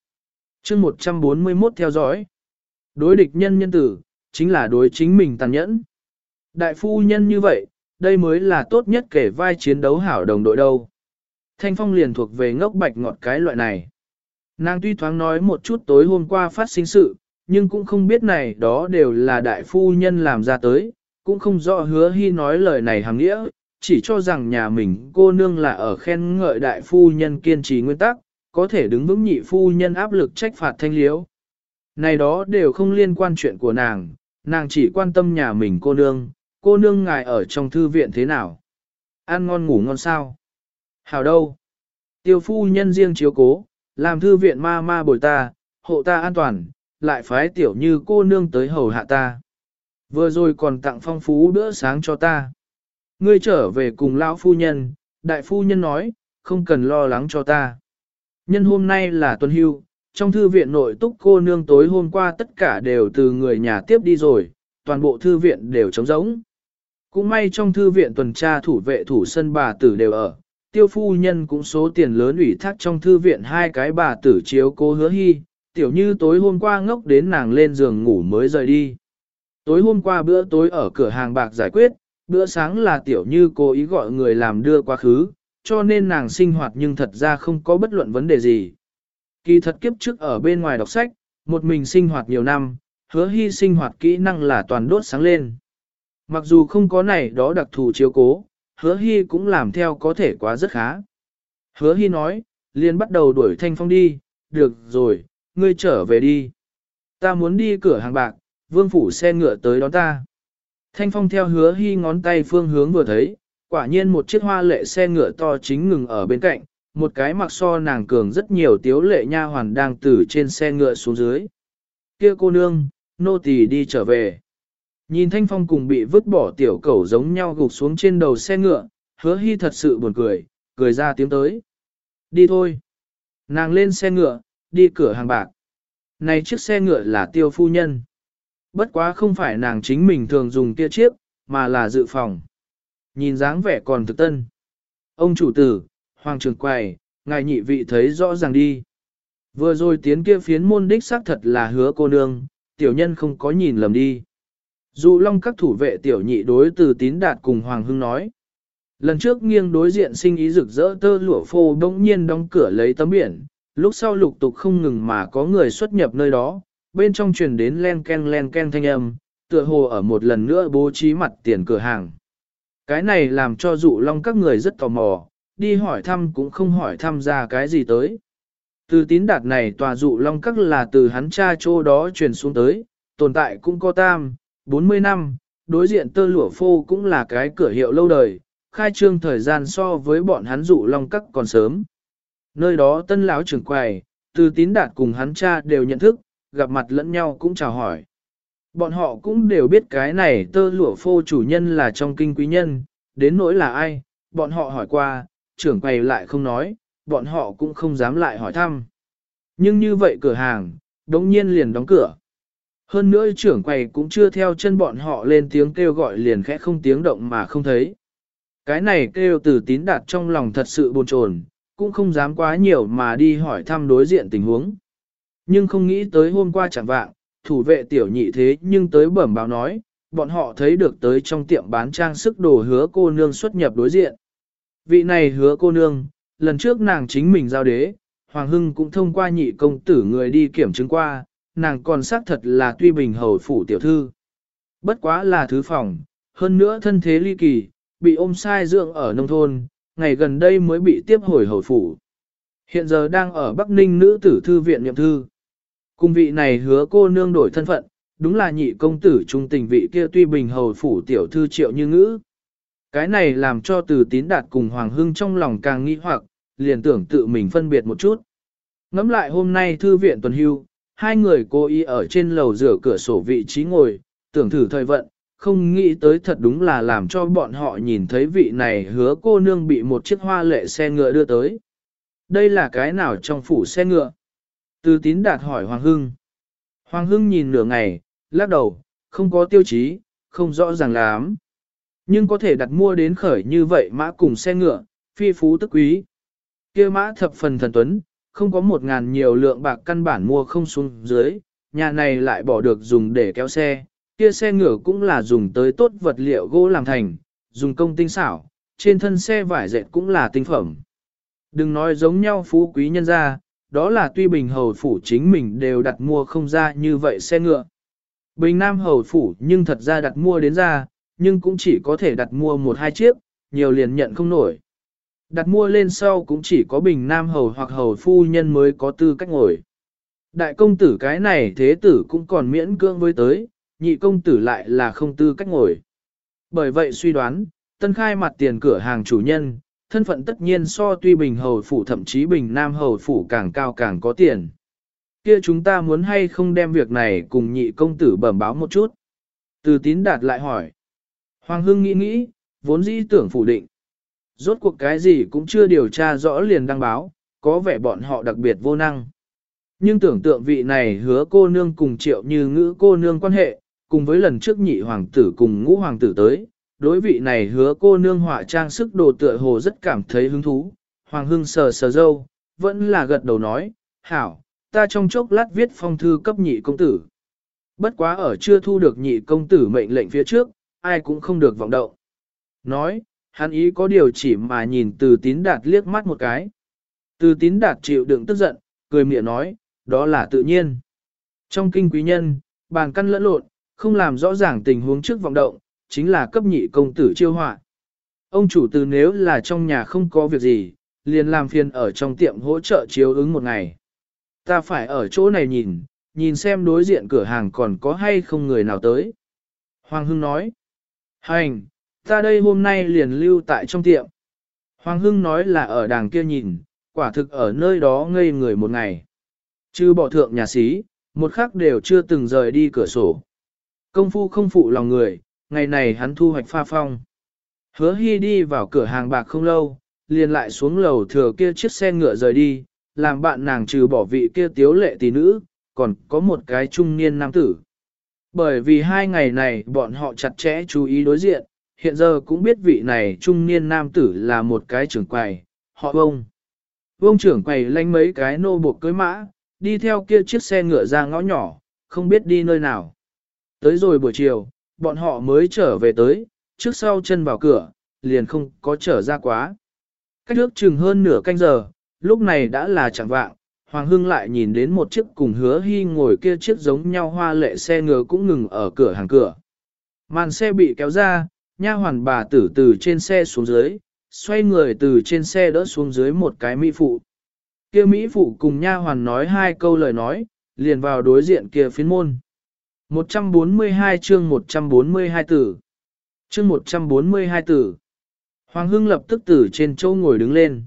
Chương 141 theo dõi. Đối địch nhân nhân tử, chính là đối chính mình tàn nhẫn. Đại phu nhân như vậy, đây mới là tốt nhất kể vai chiến đấu hảo đồng đội đâu. Thanh Phong liền thuộc về ngốc bạch ngọt cái loại này. Nàng tuy thoáng nói một chút tối hôm qua phát sinh sự, nhưng cũng không biết này đó đều là đại phu nhân làm ra tới, cũng không rõ hứa hy nói lời này hàng nghĩa, chỉ cho rằng nhà mình cô nương là ở khen ngợi đại phu nhân kiên trì nguyên tắc, có thể đứng vững nhị phu nhân áp lực trách phạt thanh liễu Này đó đều không liên quan chuyện của nàng, nàng chỉ quan tâm nhà mình cô nương, cô nương ngài ở trong thư viện thế nào? Ăn ngon ngủ ngon sao? Hảo đâu? Tiêu phu nhân riêng chiếu cố, làm thư viện ma ma bồi ta, hộ ta an toàn, lại phái tiểu như cô nương tới hầu hạ ta. Vừa rồi còn tặng phong phú bữa sáng cho ta. Ngươi trở về cùng lão phu nhân, đại phu nhân nói, không cần lo lắng cho ta. Nhân hôm nay là tuần hưu, trong thư viện nội túc cô nương tối hôm qua tất cả đều từ người nhà tiếp đi rồi, toàn bộ thư viện đều trống rỗng. Cũng may trong thư viện tuần tra thủ vệ thủ sân bà tử đều ở, tiêu phu nhân cũng số tiền lớn ủy thác trong thư viện hai cái bà tử chiếu cô hứa hy, tiểu như tối hôm qua ngốc đến nàng lên giường ngủ mới rời đi. Tối hôm qua bữa tối ở cửa hàng bạc giải quyết, bữa sáng là tiểu như cố ý gọi người làm đưa quá khứ, cho nên nàng sinh hoạt nhưng thật ra không có bất luận vấn đề gì. Kỳ thật kiếp trước ở bên ngoài đọc sách, một mình sinh hoạt nhiều năm, hứa hy sinh hoạt kỹ năng là toàn đốt sáng lên. Mặc dù không có này đó đặc thù chiếu cố, hứa hy cũng làm theo có thể quá rất khá. Hứa hy nói, liền bắt đầu đuổi thanh phong đi, được rồi, ngươi trở về đi. Ta muốn đi cửa hàng bạc, vương phủ xe ngựa tới đón ta. Thanh phong theo hứa hy ngón tay phương hướng vừa thấy, quả nhiên một chiếc hoa lệ xe ngựa to chính ngừng ở bên cạnh, một cái mặc so nàng cường rất nhiều tiếu lệ nha hoàn đang từ trên xe ngựa xuống dưới. Kia cô nương, nô tỳ đi trở về. Nhìn thanh phong cùng bị vứt bỏ tiểu cẩu giống nhau gục xuống trên đầu xe ngựa, hứa hy thật sự buồn cười, cười ra tiếng tới. Đi thôi. Nàng lên xe ngựa, đi cửa hàng bạc. Này chiếc xe ngựa là tiêu phu nhân. Bất quá không phải nàng chính mình thường dùng kia chiếc, mà là dự phòng. Nhìn dáng vẻ còn thực tân. Ông chủ tử, hoàng trường quầy, ngài nhị vị thấy rõ ràng đi. Vừa rồi tiến kia phiến môn đích xác thật là hứa cô nương, tiểu nhân không có nhìn lầm đi. Dụ long các thủ vệ tiểu nhị đối từ tín đạt cùng Hoàng Hưng nói. Lần trước nghiêng đối diện sinh ý rực rỡ tơ lụa phô bỗng nhiên đóng cửa lấy tấm biển, lúc sau lục tục không ngừng mà có người xuất nhập nơi đó, bên trong truyền đến len ken len ken thanh âm, tựa hồ ở một lần nữa bố trí mặt tiền cửa hàng. Cái này làm cho dụ long các người rất tò mò, đi hỏi thăm cũng không hỏi thăm ra cái gì tới. Từ tín đạt này tòa dụ long các là từ hắn cha chỗ đó truyền xuống tới, tồn tại cũng có tam, 40 năm, đối diện tơ lụa phô cũng là cái cửa hiệu lâu đời, khai trương thời gian so với bọn hắn dụ long các còn sớm. Nơi đó tân lão trưởng quầy, từ tín đạt cùng hắn cha đều nhận thức, gặp mặt lẫn nhau cũng chào hỏi. Bọn họ cũng đều biết cái này tơ lụa phô chủ nhân là trong kinh quý nhân, đến nỗi là ai, bọn họ hỏi qua, trưởng quầy lại không nói, bọn họ cũng không dám lại hỏi thăm. Nhưng như vậy cửa hàng, đống nhiên liền đóng cửa. Hơn nữa trưởng quầy cũng chưa theo chân bọn họ lên tiếng kêu gọi liền khẽ không tiếng động mà không thấy. Cái này kêu từ tín đạt trong lòng thật sự buồn chồn, cũng không dám quá nhiều mà đi hỏi thăm đối diện tình huống. Nhưng không nghĩ tới hôm qua chẳng vạng, thủ vệ tiểu nhị thế nhưng tới bẩm báo nói, bọn họ thấy được tới trong tiệm bán trang sức đồ hứa cô nương xuất nhập đối diện. Vị này hứa cô nương, lần trước nàng chính mình giao đế, Hoàng Hưng cũng thông qua nhị công tử người đi kiểm chứng qua, nàng còn xác thật là tuy bình hầu phủ tiểu thư. Bất quá là thứ phòng, hơn nữa thân thế ly kỳ, bị ôm sai dưỡng ở nông thôn, ngày gần đây mới bị tiếp hồi hầu phủ. Hiện giờ đang ở Bắc Ninh nữ tử thư viện nhậm thư. Cùng vị này hứa cô nương đổi thân phận, đúng là nhị công tử trung tình vị kia tuy bình hầu phủ tiểu thư triệu như ngữ. Cái này làm cho từ tín đạt cùng Hoàng Hưng trong lòng càng nghi hoặc, liền tưởng tự mình phân biệt một chút. Ngắm lại hôm nay thư viện tuần hưu, hai người cô y ở trên lầu rửa cửa sổ vị trí ngồi, tưởng thử thời vận, không nghĩ tới thật đúng là làm cho bọn họ nhìn thấy vị này hứa cô nương bị một chiếc hoa lệ xe ngựa đưa tới. Đây là cái nào trong phủ xe ngựa? Từ tín đạt hỏi Hoàng Hưng. Hoàng Hưng nhìn nửa ngày, lắc đầu, không có tiêu chí, không rõ ràng lắm. Nhưng có thể đặt mua đến khởi như vậy mã cùng xe ngựa, phi phú tức quý. kia mã thập phần thần tuấn, không có một ngàn nhiều lượng bạc căn bản mua không xuống dưới, nhà này lại bỏ được dùng để kéo xe, kia xe ngựa cũng là dùng tới tốt vật liệu gỗ làm thành, dùng công tinh xảo, trên thân xe vải dệt cũng là tinh phẩm. Đừng nói giống nhau phú quý nhân gia đó là tuy bình hầu phủ chính mình đều đặt mua không ra như vậy xe ngựa. Bình Nam hầu phủ nhưng thật ra đặt mua đến ra, nhưng cũng chỉ có thể đặt mua một hai chiếc, nhiều liền nhận không nổi. Đặt mua lên sau cũng chỉ có bình Nam hầu hoặc hầu phu nhân mới có tư cách ngồi. Đại công tử cái này thế tử cũng còn miễn cưỡng với tới, nhị công tử lại là không tư cách ngồi. Bởi vậy suy đoán, tân khai mặt tiền cửa hàng chủ nhân, thân phận tất nhiên so tuy bình hầu phủ thậm chí bình nam hầu phủ càng cao càng có tiền. Kia chúng ta muốn hay không đem việc này cùng nhị công tử bẩm báo một chút. Từ tín đạt lại hỏi. Hoàng Hưng nghĩ nghĩ, vốn dĩ tưởng phủ định. Rốt cuộc cái gì cũng chưa điều tra rõ liền đăng báo, có vẻ bọn họ đặc biệt vô năng. Nhưng tưởng tượng vị này hứa cô nương cùng triệu như ngữ cô nương quan hệ, cùng với lần trước nhị hoàng tử cùng ngũ hoàng tử tới, đối vị này hứa cô nương họa trang sức đồ tựa hồ rất cảm thấy hứng thú. Hoàng hưng sờ sờ dâu, vẫn là gật đầu nói, hảo, ta trong chốc lát viết phong thư cấp nhị công tử. Bất quá ở chưa thu được nhị công tử mệnh lệnh phía trước, ai cũng không được vọng động. Nói, hắn ý có điều chỉ mà nhìn từ tín đạt liếc mắt một cái. Từ tín đạt chịu đựng tức giận, cười miệng nói, đó là tự nhiên. Trong kinh quý nhân, bàn căn lẫn lộn, không làm rõ ràng tình huống trước vọng động, chính là cấp nhị công tử chiêu họa. Ông chủ từ nếu là trong nhà không có việc gì, liền làm phiền ở trong tiệm hỗ trợ chiếu ứng một ngày. Ta phải ở chỗ này nhìn, nhìn xem đối diện cửa hàng còn có hay không người nào tới. Hoàng Hưng nói, hành, ta đây hôm nay liền lưu tại trong tiệm. Hoàng Hưng nói là ở đàng kia nhìn, quả thực ở nơi đó ngây người một ngày. Chứ bỏ thượng nhà sĩ, một khắc đều chưa từng rời đi cửa sổ. Công phu không phụ lòng người, ngày này hắn thu hoạch pha phong. Hứa hy đi vào cửa hàng bạc không lâu, liền lại xuống lầu thừa kia chiếc xe ngựa rời đi, làm bạn nàng trừ bỏ vị kia tiếu lệ tỷ nữ, còn có một cái trung niên nam tử. Bởi vì hai ngày này bọn họ chặt chẽ chú ý đối diện, hiện giờ cũng biết vị này trung niên nam tử là một cái trưởng quầy, họ vông. Vông trưởng quầy lanh mấy cái nô buộc cưới mã, đi theo kia chiếc xe ngựa ra ngõ nhỏ, không biết đi nơi nào. Tới rồi buổi chiều, bọn họ mới trở về tới, trước sau chân vào cửa, liền không có trở ra quá. Cách nước chừng hơn nửa canh giờ, lúc này đã là chẳng vạng, Hoàng Hưng lại nhìn đến một chiếc cùng hứa hy ngồi kia chiếc giống nhau hoa lệ xe ngựa cũng ngừng ở cửa hàng cửa. Màn xe bị kéo ra, nha hoàn bà tử từ trên xe xuống dưới, xoay người từ trên xe đỡ xuống dưới một cái mỹ phụ. Kia mỹ phụ cùng nha hoàn nói hai câu lời nói, liền vào đối diện kia phiến môn. 142 chương 142 tử. Chương 142 tử. Hoàng Hưng lập tức từ trên châu ngồi đứng lên.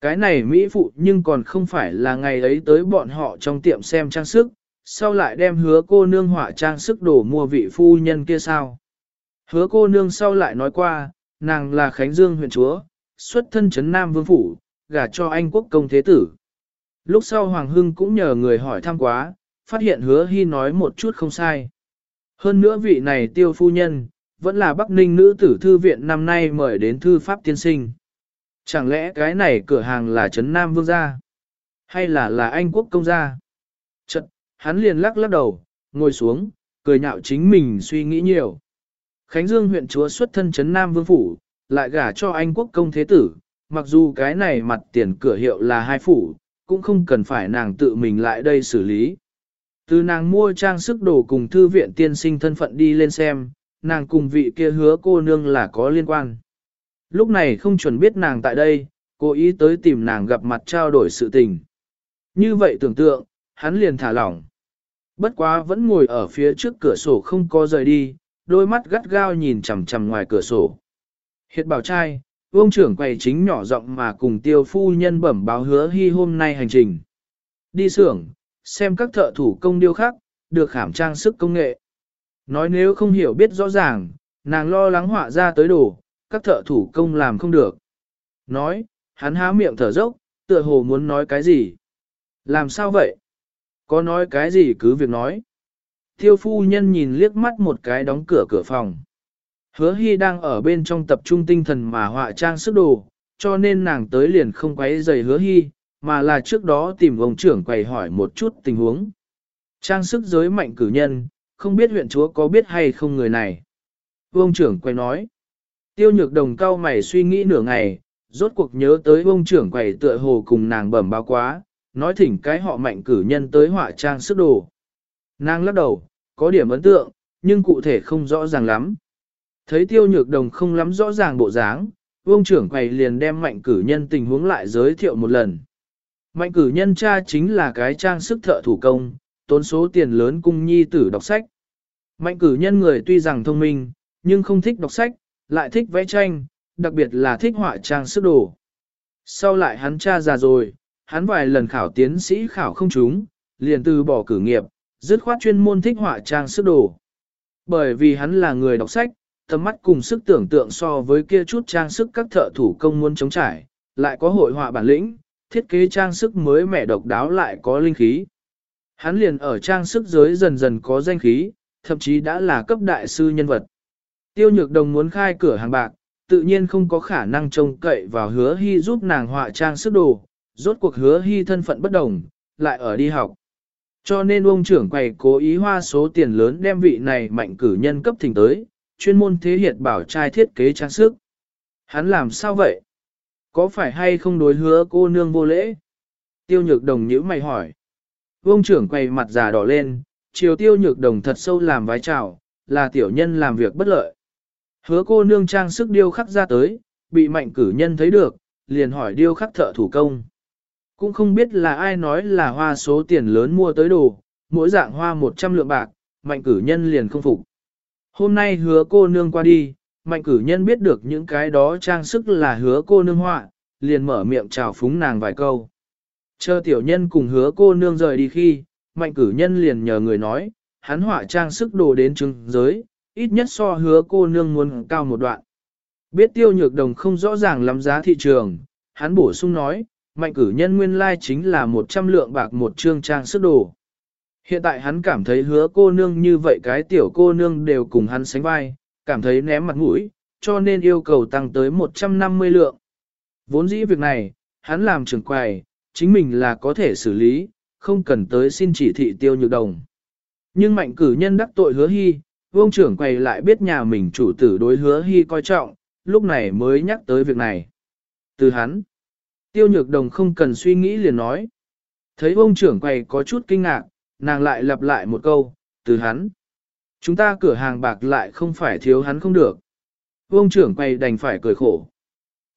Cái này Mỹ phụ nhưng còn không phải là ngày ấy tới bọn họ trong tiệm xem trang sức, sau lại đem hứa cô nương họa trang sức đổ mua vị phu nhân kia sao. Hứa cô nương sau lại nói qua, nàng là Khánh Dương huyện chúa, xuất thân chấn Nam Vương Phủ, gả cho anh quốc công thế tử. Lúc sau Hoàng Hưng cũng nhờ người hỏi thăm quá, phát hiện hứa hy nói một chút không sai. Hơn nữa vị này tiêu phu nhân, vẫn là Bắc Ninh nữ tử thư viện năm nay mời đến thư pháp tiên sinh. Chẳng lẽ cái này cửa hàng là Trấn Nam Vương gia? Hay là là Anh quốc công gia? Chật, hắn liền lắc lắc đầu, ngồi xuống, cười nhạo chính mình suy nghĩ nhiều. Khánh Dương huyện chúa xuất thân chấn Nam Vương Phủ, lại gả cho anh quốc công thế tử, mặc dù cái này mặt tiền cửa hiệu là hai phủ, cũng không cần phải nàng tự mình lại đây xử lý. Từ nàng mua trang sức đồ cùng thư viện tiên sinh thân phận đi lên xem, nàng cùng vị kia hứa cô nương là có liên quan. Lúc này không chuẩn biết nàng tại đây, cố ý tới tìm nàng gặp mặt trao đổi sự tình. Như vậy tưởng tượng, hắn liền thả lỏng. Bất quá vẫn ngồi ở phía trước cửa sổ không có rời đi, đôi mắt gắt gao nhìn chằm chằm ngoài cửa sổ. Hiệt bảo trai, vương trưởng quầy chính nhỏ giọng mà cùng tiêu phu nhân bẩm báo hứa hy hôm nay hành trình. Đi xưởng, xem các thợ thủ công điêu khắc, được khảm trang sức công nghệ. Nói nếu không hiểu biết rõ ràng, nàng lo lắng họa ra tới đồ, các thợ thủ công làm không được. Nói, hắn há miệng thở dốc, tựa hồ muốn nói cái gì. Làm sao vậy? Có nói cái gì cứ việc nói. Thiêu phu nhân nhìn liếc mắt một cái đóng cửa cửa phòng. Hứa hy đang ở bên trong tập trung tinh thần mà họa trang sức đồ, cho nên nàng tới liền không quấy giày hứa hy, mà là trước đó tìm ông trưởng quầy hỏi một chút tình huống. Trang sức giới mạnh cử nhân, không biết huyện chúa có biết hay không người này. ông trưởng quầy nói. Tiêu nhược đồng cao mày suy nghĩ nửa ngày, rốt cuộc nhớ tới ông trưởng quầy tựa hồ cùng nàng bẩm báo quá, nói thỉnh cái họ mạnh cử nhân tới họa trang sức đồ. Nàng lắc đầu, có điểm ấn tượng, nhưng cụ thể không rõ ràng lắm. Thấy tiêu nhược đồng không lắm rõ ràng bộ dáng, vương trưởng quầy liền đem mạnh cử nhân tình huống lại giới thiệu một lần. Mạnh cử nhân cha chính là cái trang sức thợ thủ công, tốn số tiền lớn cung nhi tử đọc sách. Mạnh cử nhân người tuy rằng thông minh, nhưng không thích đọc sách, lại thích vẽ tranh, đặc biệt là thích họa trang sức đồ. Sau lại hắn cha già rồi, hắn vài lần khảo tiến sĩ khảo không trúng, liền từ bỏ cử nghiệp, dứt khoát chuyên môn thích họa trang sức đồ. Bởi vì hắn là người đọc sách, tầm mắt cùng sức tưởng tượng so với kia chút trang sức các thợ thủ công muốn chống trải, lại có hội họa bản lĩnh, thiết kế trang sức mới mẻ độc đáo lại có linh khí. Hắn liền ở trang sức giới dần dần có danh khí, thậm chí đã là cấp đại sư nhân vật. Tiêu nhược đồng muốn khai cửa hàng bạc, tự nhiên không có khả năng trông cậy vào hứa hy giúp nàng họa trang sức đồ, rốt cuộc hứa hy thân phận bất đồng, lại ở đi học. Cho nên ông trưởng quầy cố ý hoa số tiền lớn đem vị này mạnh cử nhân cấp thỉnh tới, chuyên môn thế hiện bảo trai thiết kế trang sức. Hắn làm sao vậy? Có phải hay không đối hứa cô nương vô lễ? Tiêu nhược đồng nhữ mày hỏi. Vương trưởng quay mặt già đỏ lên, chiều tiêu nhược đồng thật sâu làm vái chào, là tiểu nhân làm việc bất lợi. Hứa cô nương trang sức điêu khắc ra tới, bị mạnh cử nhân thấy được, liền hỏi điêu khắc thợ thủ công. Cũng không biết là ai nói là hoa số tiền lớn mua tới đồ, mỗi dạng hoa 100 lượng bạc, mạnh cử nhân liền không phục. Hôm nay hứa cô nương qua đi, mạnh cử nhân biết được những cái đó trang sức là hứa cô nương họa, liền mở miệng chào phúng nàng vài câu. Chờ tiểu nhân cùng hứa cô nương rời đi khi, mạnh cử nhân liền nhờ người nói, hắn họa trang sức đồ đến chứng giới, ít nhất so hứa cô nương muốn cao một đoạn. Biết tiêu nhược đồng không rõ ràng lắm giá thị trường, hắn bổ sung nói, mạnh cử nhân nguyên lai chính là 100 lượng bạc một trương trang sức đồ. Hiện tại hắn cảm thấy hứa cô nương như vậy cái tiểu cô nương đều cùng hắn sánh vai, cảm thấy ném mặt mũi, cho nên yêu cầu tăng tới 150 lượng. Vốn dĩ việc này, hắn làm trưởng quầy, chính mình là có thể xử lý, không cần tới xin chỉ thị tiêu nhược đồng. Nhưng mạnh cử nhân đắc tội hứa hy, vương trưởng quầy lại biết nhà mình chủ tử đối hứa hy coi trọng, lúc này mới nhắc tới việc này. Từ hắn, tiêu nhược đồng không cần suy nghĩ liền nói. Thấy vương trưởng quầy có chút kinh ngạc, nàng lại lặp lại một câu, từ hắn. Chúng ta cửa hàng bạc lại không phải thiếu hắn không được. Vương trưởng quay đành phải cười khổ.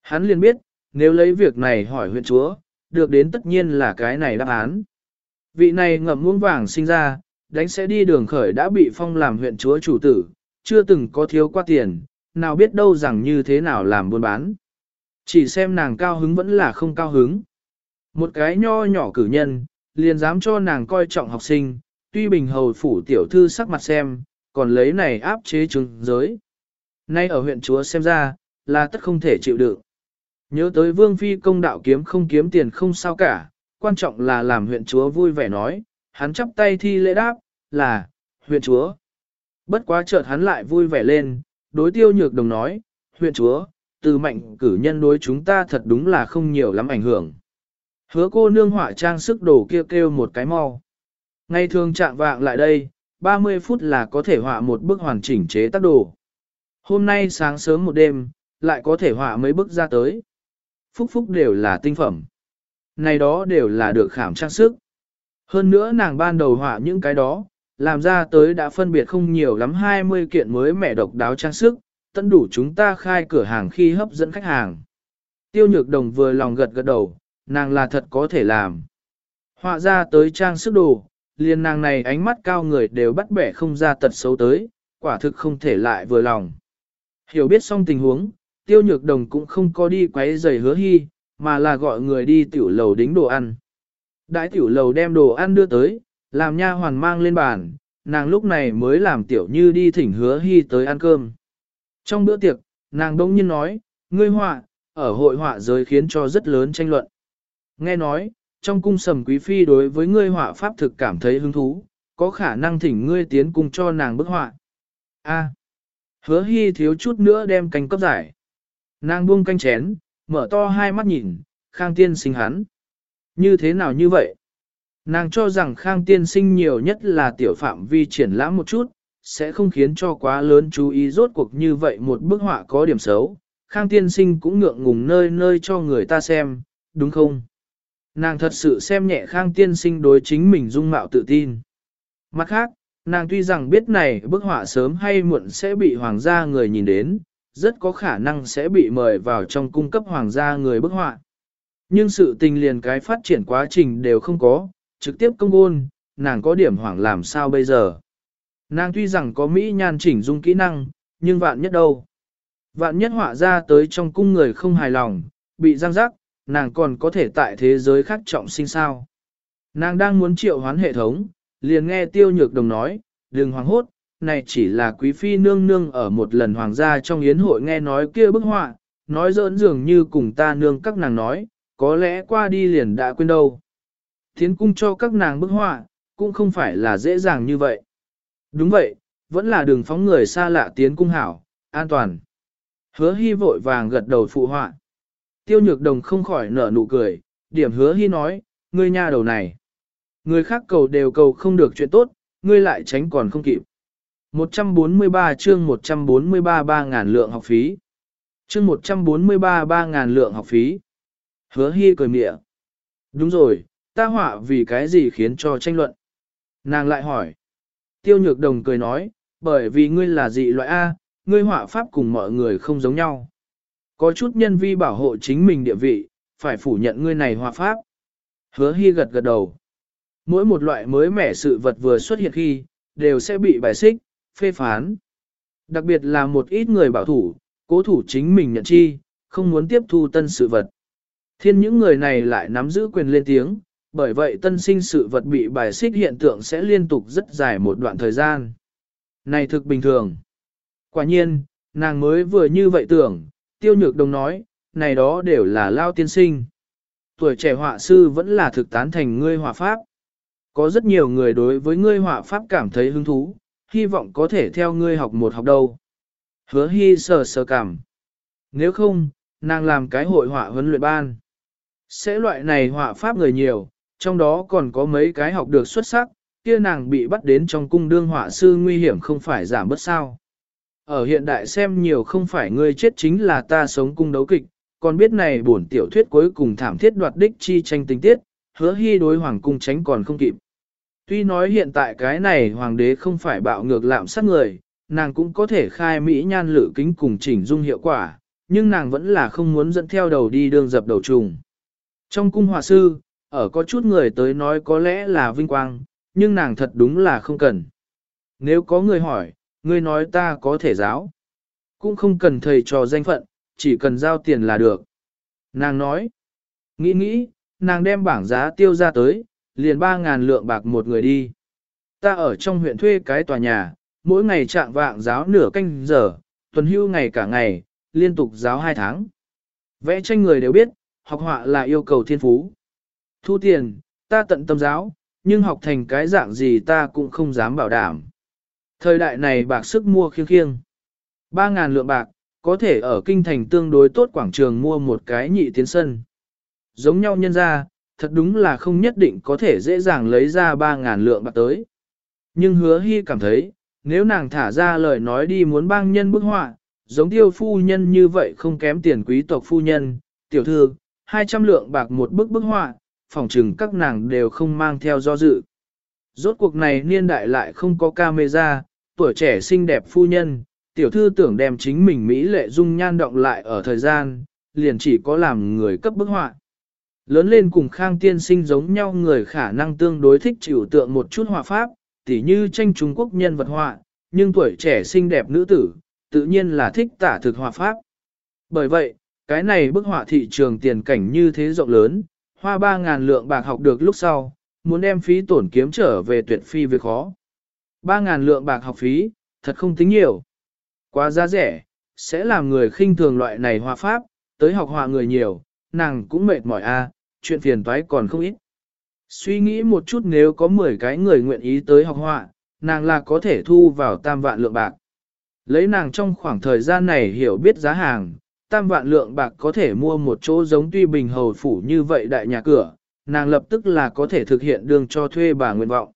Hắn liền biết, nếu lấy việc này hỏi huyện chúa, được đến tất nhiên là cái này đáp án. Vị này ngậm muông vàng sinh ra, đánh sẽ đi đường khởi đã bị phong làm huyện chúa chủ tử, chưa từng có thiếu qua tiền, nào biết đâu rằng như thế nào làm buôn bán. Chỉ xem nàng cao hứng vẫn là không cao hứng. Một cái nho nhỏ cử nhân, liền dám cho nàng coi trọng học sinh, tuy bình hầu phủ tiểu thư sắc mặt xem, còn lấy này áp chế chứng giới. Nay ở huyện chúa xem ra, là tất không thể chịu đựng. Nhớ tới vương phi công đạo kiếm không kiếm tiền không sao cả, quan trọng là làm huyện chúa vui vẻ nói, hắn chắp tay thi lễ đáp, là, huyện chúa. Bất quá chợt hắn lại vui vẻ lên, đối tiêu nhược đồng nói, huyện chúa, từ mạnh cử nhân đối chúng ta thật đúng là không nhiều lắm ảnh hưởng. Hứa cô nương họa trang sức đồ kia kêu, kêu một cái mau. ngay thường trạng vạng lại đây, 30 phút là có thể họa một bức hoàn chỉnh chế tác đồ. Hôm nay sáng sớm một đêm, lại có thể họa mấy bức ra tới. Phúc phúc đều là tinh phẩm. Này đó đều là được khảm trang sức. Hơn nữa nàng ban đầu họa những cái đó, làm ra tới đã phân biệt không nhiều lắm 20 kiện mới mẻ độc đáo trang sức, tận đủ chúng ta khai cửa hàng khi hấp dẫn khách hàng. Tiêu nhược đồng vừa lòng gật gật đầu, nàng là thật có thể làm. Họa ra tới trang sức đồ, liền nàng này ánh mắt cao người đều bắt bẻ không ra tật xấu tới, quả thực không thể lại vừa lòng. Hiểu biết xong tình huống, tiêu nhược đồng cũng không có đi quấy giày hứa hy, mà là gọi người đi tiểu lầu đính đồ ăn. Đãi tiểu lầu đem đồ ăn đưa tới, làm nha hoàn mang lên bàn, nàng lúc này mới làm tiểu như đi thỉnh hứa hy tới ăn cơm. Trong bữa tiệc, nàng đông nhiên nói, ngươi họa, ở hội họa giới khiến cho rất lớn tranh luận. Nghe nói, trong cung sầm quý phi đối với ngươi họa pháp thực cảm thấy hứng thú, có khả năng thỉnh ngươi tiến cung cho nàng bức họa. A. hứa hy thiếu chút nữa đem canh cấp giải. Nàng buông canh chén, mở to hai mắt nhìn, khang tiên sinh hắn. Như thế nào như vậy? Nàng cho rằng khang tiên sinh nhiều nhất là tiểu phạm vi triển lãm một chút, sẽ không khiến cho quá lớn chú ý rốt cuộc như vậy một bức họa có điểm xấu. Khang tiên sinh cũng ngượng ngùng nơi nơi cho người ta xem, đúng không? Nàng thật sự xem nhẹ khang tiên sinh đối chính mình dung mạo tự tin. Mặt khác, nàng tuy rằng biết này bức họa sớm hay muộn sẽ bị hoàng gia người nhìn đến, rất có khả năng sẽ bị mời vào trong cung cấp hoàng gia người bức họa. Nhưng sự tình liền cái phát triển quá trình đều không có, trực tiếp công ôn, nàng có điểm hoảng làm sao bây giờ. Nàng tuy rằng có mỹ nhan chỉnh dung kỹ năng, nhưng vạn nhất đâu. Vạn nhất họa ra tới trong cung người không hài lòng, bị răng rắc, nàng còn có thể tại thế giới khác trọng sinh sao. Nàng đang muốn triệu hoán hệ thống, liền nghe tiêu nhược đồng nói, đừng hoảng hốt, này chỉ là quý phi nương nương ở một lần hoàng gia trong yến hội nghe nói kia bức họa, nói giỡn dường như cùng ta nương các nàng nói, có lẽ qua đi liền đã quên đâu. Thiến cung cho các nàng bức họa, cũng không phải là dễ dàng như vậy. Đúng vậy, vẫn là đường phóng người xa lạ tiến cung hảo, an toàn. Hứa hy vội vàng gật đầu phụ họa. Tiêu nhược đồng không khỏi nở nụ cười, điểm hứa hy nói, ngươi nha đầu này. Người khác cầu đều cầu không được chuyện tốt, ngươi lại tránh còn không kịp. 143 chương 143 ba ngàn lượng học phí. Chương 143 ba ngàn lượng học phí. Hứa hy cười mịa. Đúng rồi, ta họa vì cái gì khiến cho tranh luận. Nàng lại hỏi. Tiêu nhược đồng cười nói, bởi vì ngươi là dị loại A, ngươi họa pháp cùng mọi người không giống nhau. Có chút nhân vi bảo hộ chính mình địa vị, phải phủ nhận ngươi này hòa pháp. Hứa hy gật gật đầu. Mỗi một loại mới mẻ sự vật vừa xuất hiện khi, đều sẽ bị bài xích, phê phán. Đặc biệt là một ít người bảo thủ, cố thủ chính mình nhận chi, không muốn tiếp thu tân sự vật. Thiên những người này lại nắm giữ quyền lên tiếng, bởi vậy tân sinh sự vật bị bài xích hiện tượng sẽ liên tục rất dài một đoạn thời gian. Này thực bình thường. Quả nhiên, nàng mới vừa như vậy tưởng, tiêu nhược đồng nói, này đó đều là lao tiên sinh. Tuổi trẻ họa sư vẫn là thực tán thành ngươi họa pháp. Có rất nhiều người đối với ngươi họa pháp cảm thấy hứng thú, hy vọng có thể theo ngươi học một học đâu. Hứa hy sờ sờ cảm. Nếu không, nàng làm cái hội họa huấn luyện ban. Sẽ loại này họa pháp người nhiều, trong đó còn có mấy cái học được xuất sắc, kia nàng bị bắt đến trong cung đương họa sư nguy hiểm không phải giảm bớt sao. Ở hiện đại xem nhiều không phải ngươi chết chính là ta sống cung đấu kịch, còn biết này bổn tiểu thuyết cuối cùng thảm thiết đoạt đích chi tranh tình tiết, hứa hy đối hoàng cung tránh còn không kịp. Tuy nói hiện tại cái này hoàng đế không phải bạo ngược lạm sát người, nàng cũng có thể khai mỹ nhan lự kính cùng chỉnh dung hiệu quả, nhưng nàng vẫn là không muốn dẫn theo đầu đi đường dập đầu trùng. Trong cung hòa sư, ở có chút người tới nói có lẽ là vinh quang, nhưng nàng thật đúng là không cần. Nếu có người hỏi, ngươi nói ta có thể giáo. Cũng không cần thầy trò danh phận, chỉ cần giao tiền là được. Nàng nói, nghĩ nghĩ, nàng đem bảng giá tiêu ra tới, liền 3.000 lượng bạc một người đi. Ta ở trong huyện thuê cái tòa nhà, mỗi ngày trạng vạng giáo nửa canh giờ, tuần hưu ngày cả ngày, liên tục giáo 2 tháng. Vẽ tranh người đều biết, học họa là yêu cầu thiên phú. Thu tiền, ta tận tâm giáo, nhưng học thành cái dạng gì ta cũng không dám bảo đảm. Thời đại này bạc sức mua khiêng khiêng. 3.000 lượng bạc, có thể ở kinh thành tương đối tốt quảng trường mua một cái nhị tiến sân. Giống nhau nhân ra, thật đúng là không nhất định có thể dễ dàng lấy ra 3.000 lượng bạc tới. Nhưng hứa hy cảm thấy, nếu nàng thả ra lời nói đi muốn bang nhân bức họa, giống tiêu phu nhân như vậy không kém tiền quý tộc phu nhân, tiểu thư, 200 lượng bạc một bức bức họa, phòng trừng các nàng đều không mang theo do dự. Rốt cuộc này niên đại lại không có camera, tuổi trẻ xinh đẹp phu nhân, tiểu thư tưởng đem chính mình Mỹ lệ dung nhan động lại ở thời gian, liền chỉ có làm người cấp bức họa. Lớn lên cùng khang tiên sinh giống nhau người khả năng tương đối thích chịu tượng một chút họa pháp, tỉ như tranh Trung Quốc nhân vật họa, nhưng tuổi trẻ xinh đẹp nữ tử, tự nhiên là thích tả thực họa pháp. Bởi vậy, cái này bức họa thị trường tiền cảnh như thế rộng lớn, hoa 3.000 lượng bạc học được lúc sau, muốn đem phí tổn kiếm trở về tuyệt phi việc khó. 3.000 lượng bạc học phí, thật không tính nhiều. Quá giá rẻ, sẽ làm người khinh thường loại này hòa pháp, tới học họa người nhiều, nàng cũng mệt mỏi a, chuyện phiền toái còn không ít. Suy nghĩ một chút nếu có 10 cái người nguyện ý tới học họa, nàng là có thể thu vào tam vạn lượng bạc. Lấy nàng trong khoảng thời gian này hiểu biết giá hàng, tam vạn lượng bạc có thể mua một chỗ giống tuy bình hầu phủ như vậy đại nhà cửa, nàng lập tức là có thể thực hiện đường cho thuê bà nguyện vọng.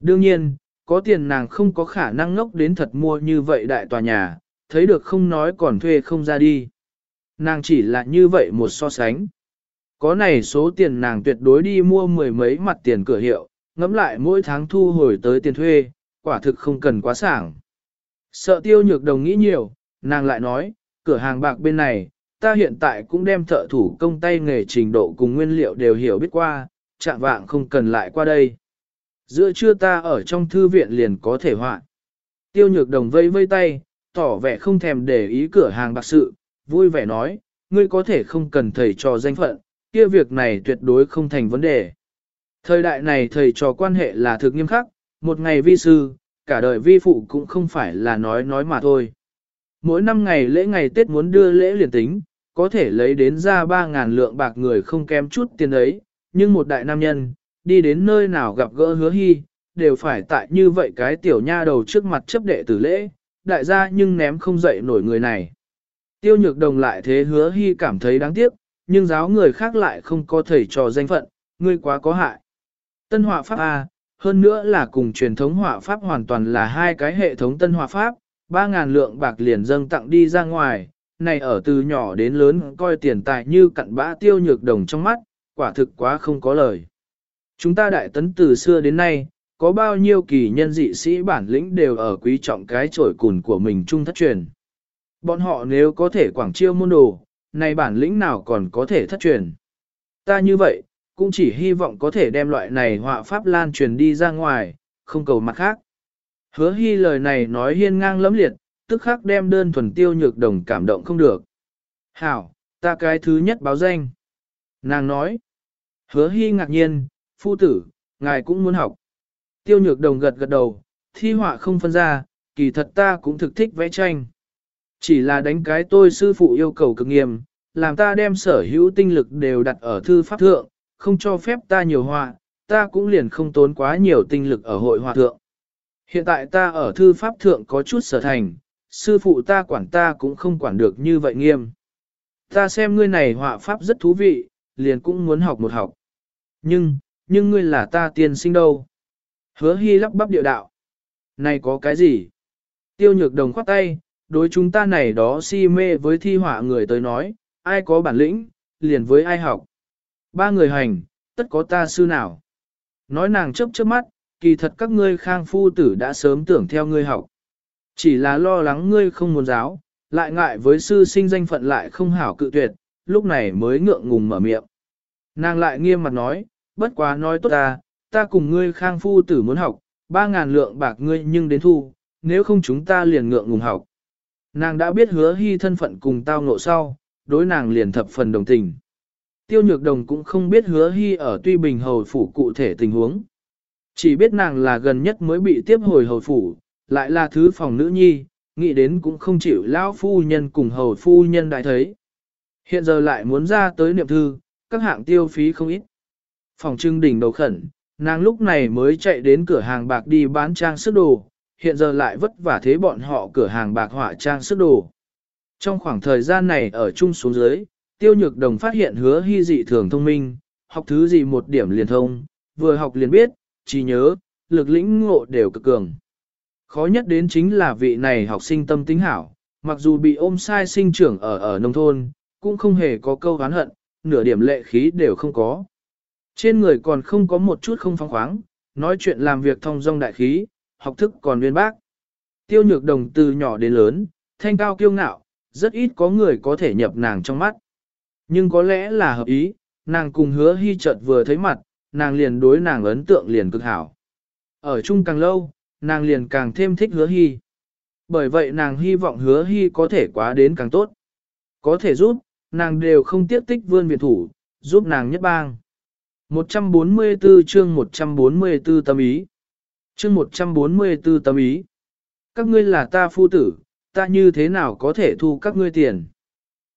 Đương nhiên, có tiền nàng không có khả năng ngốc đến thật mua như vậy đại tòa nhà, thấy được không nói còn thuê không ra đi. Nàng chỉ là như vậy một so sánh. Có này số tiền nàng tuyệt đối đi mua mười mấy mặt tiền cửa hiệu, ngẫm lại mỗi tháng thu hồi tới tiền thuê, quả thực không cần quá sảng. Sợ tiêu nhược đồng nghĩ nhiều, nàng lại nói, cửa hàng bạc bên này, ta hiện tại cũng đem thợ thủ công tay nghề trình độ cùng nguyên liệu đều hiểu biết qua, chạm vạng không cần lại qua đây. Giữa trưa ta ở trong thư viện liền có thể họa. Tiêu nhược đồng vây vây tay, tỏ vẻ không thèm để ý cửa hàng bạc sự, vui vẻ nói, ngươi có thể không cần thầy trò danh phận, kia việc này tuyệt đối không thành vấn đề. Thời đại này thầy trò quan hệ là thực nghiêm khắc, một ngày vi sư, cả đời vi phụ cũng không phải là nói nói mà thôi. Mỗi năm ngày lễ ngày Tết muốn đưa lễ liền tính, có thể lấy đến ra 3.000 lượng bạc người không kém chút tiền ấy, nhưng một đại nam nhân, đi đến nơi nào gặp gỡ hứa hy, đều phải tại như vậy cái tiểu nha đầu trước mặt chấp đệ tử lễ, đại gia nhưng ném không dậy nổi người này. Tiêu nhược đồng lại thế hứa hy cảm thấy đáng tiếc, nhưng giáo người khác lại không có thầy trò danh phận, ngươi quá có hại. Tân họa pháp A, hơn nữa là cùng truyền thống họa pháp hoàn toàn là hai cái hệ thống tân họa pháp, 3.000 lượng bạc liền dâng tặng đi ra ngoài, này ở từ nhỏ đến lớn coi tiền tài như cặn bã tiêu nhược đồng trong mắt, quả thực quá không có lời. Chúng ta đại tấn từ xưa đến nay, có bao nhiêu kỳ nhân dị sĩ bản lĩnh đều ở quý trọng cái trổi cùn của mình trung thất truyền. Bọn họ nếu có thể quảng chiêu môn đồ, này bản lĩnh nào còn có thể thất truyền. Ta như vậy, cũng chỉ hy vọng có thể đem loại này họa pháp lan truyền đi ra ngoài, không cầu mặt khác. Hứa hy lời này nói hiên ngang lẫm liệt, tức khắc đem đơn thuần tiêu nhược đồng cảm động không được. Hảo, ta cái thứ nhất báo danh. Nàng nói. Hứa hy ngạc nhiên, phu tử, ngài cũng muốn học. Tiêu nhược đồng gật gật đầu, thi họa không phân ra, kỳ thật ta cũng thực thích vẽ tranh. Chỉ là đánh cái tôi sư phụ yêu cầu cực nghiêm, làm ta đem sở hữu tinh lực đều đặt ở thư pháp thượng, không cho phép ta nhiều họa, ta cũng liền không tốn quá nhiều tinh lực ở hội họa thượng. Hiện tại ta ở thư pháp thượng có chút sở thành, sư phụ ta quản ta cũng không quản được như vậy nghiêm. Ta xem ngươi này họa pháp rất thú vị, liền cũng muốn học một học. Nhưng, nhưng ngươi là ta tiên sinh đâu? Hứa hy lắp bắp điệu đạo. Này có cái gì? Tiêu nhược đồng khoát tay, đối chúng ta này đó si mê với thi họa người tới nói, ai có bản lĩnh, liền với ai học. Ba người hành, tất có ta sư nào. Nói nàng chấp chớp mắt, kỳ thật các ngươi khang phu tử đã sớm tưởng theo ngươi học. Chỉ là lo lắng ngươi không muốn giáo, lại ngại với sư sinh danh phận lại không hảo cự tuyệt, lúc này mới ngượng ngùng mở miệng. Nàng lại nghiêm mặt nói, bất quá nói tốt ta, ta cùng ngươi khang phu tử muốn học, ba ngàn lượng bạc ngươi nhưng đến thu, nếu không chúng ta liền ngượng ngùng học. Nàng đã biết hứa hy thân phận cùng tao ngộ sau, đối nàng liền thập phần đồng tình. Tiêu nhược đồng cũng không biết hứa hy ở tuy bình hầu phủ cụ thể tình huống. Chỉ biết nàng là gần nhất mới bị tiếp hồi hầu phủ, lại là thứ phòng nữ nhi, nghĩ đến cũng không chịu lão phu nhân cùng hầu phu nhân đại thấy. Hiện giờ lại muốn ra tới niệm thư, các hạng tiêu phí không ít. Phòng trưng đỉnh đầu khẩn, nàng lúc này mới chạy đến cửa hàng bạc đi bán trang sức đồ, hiện giờ lại vất vả thế bọn họ cửa hàng bạc họa trang sức đồ. Trong khoảng thời gian này ở chung xuống dưới, tiêu nhược đồng phát hiện hứa hy dị thường thông minh, học thứ gì một điểm liền thông, vừa học liền biết, trí nhớ, lực lĩnh ngộ đều cực cường. Khó nhất đến chính là vị này học sinh tâm tính hảo, Mặc dù bị ôm sai sinh trưởng ở ở nông thôn, cũng không hề có câu oán hận, nửa điểm lệ khí đều không có. Trên người còn không có một chút không phong khoáng, nói chuyện làm việc thông dong đại khí, học thức còn uyên bác. Tiêu nhược đồng từ nhỏ đến lớn, thanh cao kiêu ngạo, rất ít có người có thể nhập nàng trong mắt. Nhưng có lẽ là hợp ý, nàng cùng hứa hy chợt vừa thấy mặt, nàng liền đối nàng ấn tượng liền cực hảo. Ở chung càng lâu, nàng liền càng thêm thích hứa hy. Bởi vậy nàng hy vọng hứa hy có thể quá đến càng tốt. Có thể giúp, nàng đều không tiếc tích vươn viện thủ, giúp nàng nhất bang. 144 chương 144 tâm ý. Chương 144 tâm ý. Các ngươi là ta phu tử, ta như thế nào có thể thu các ngươi tiền.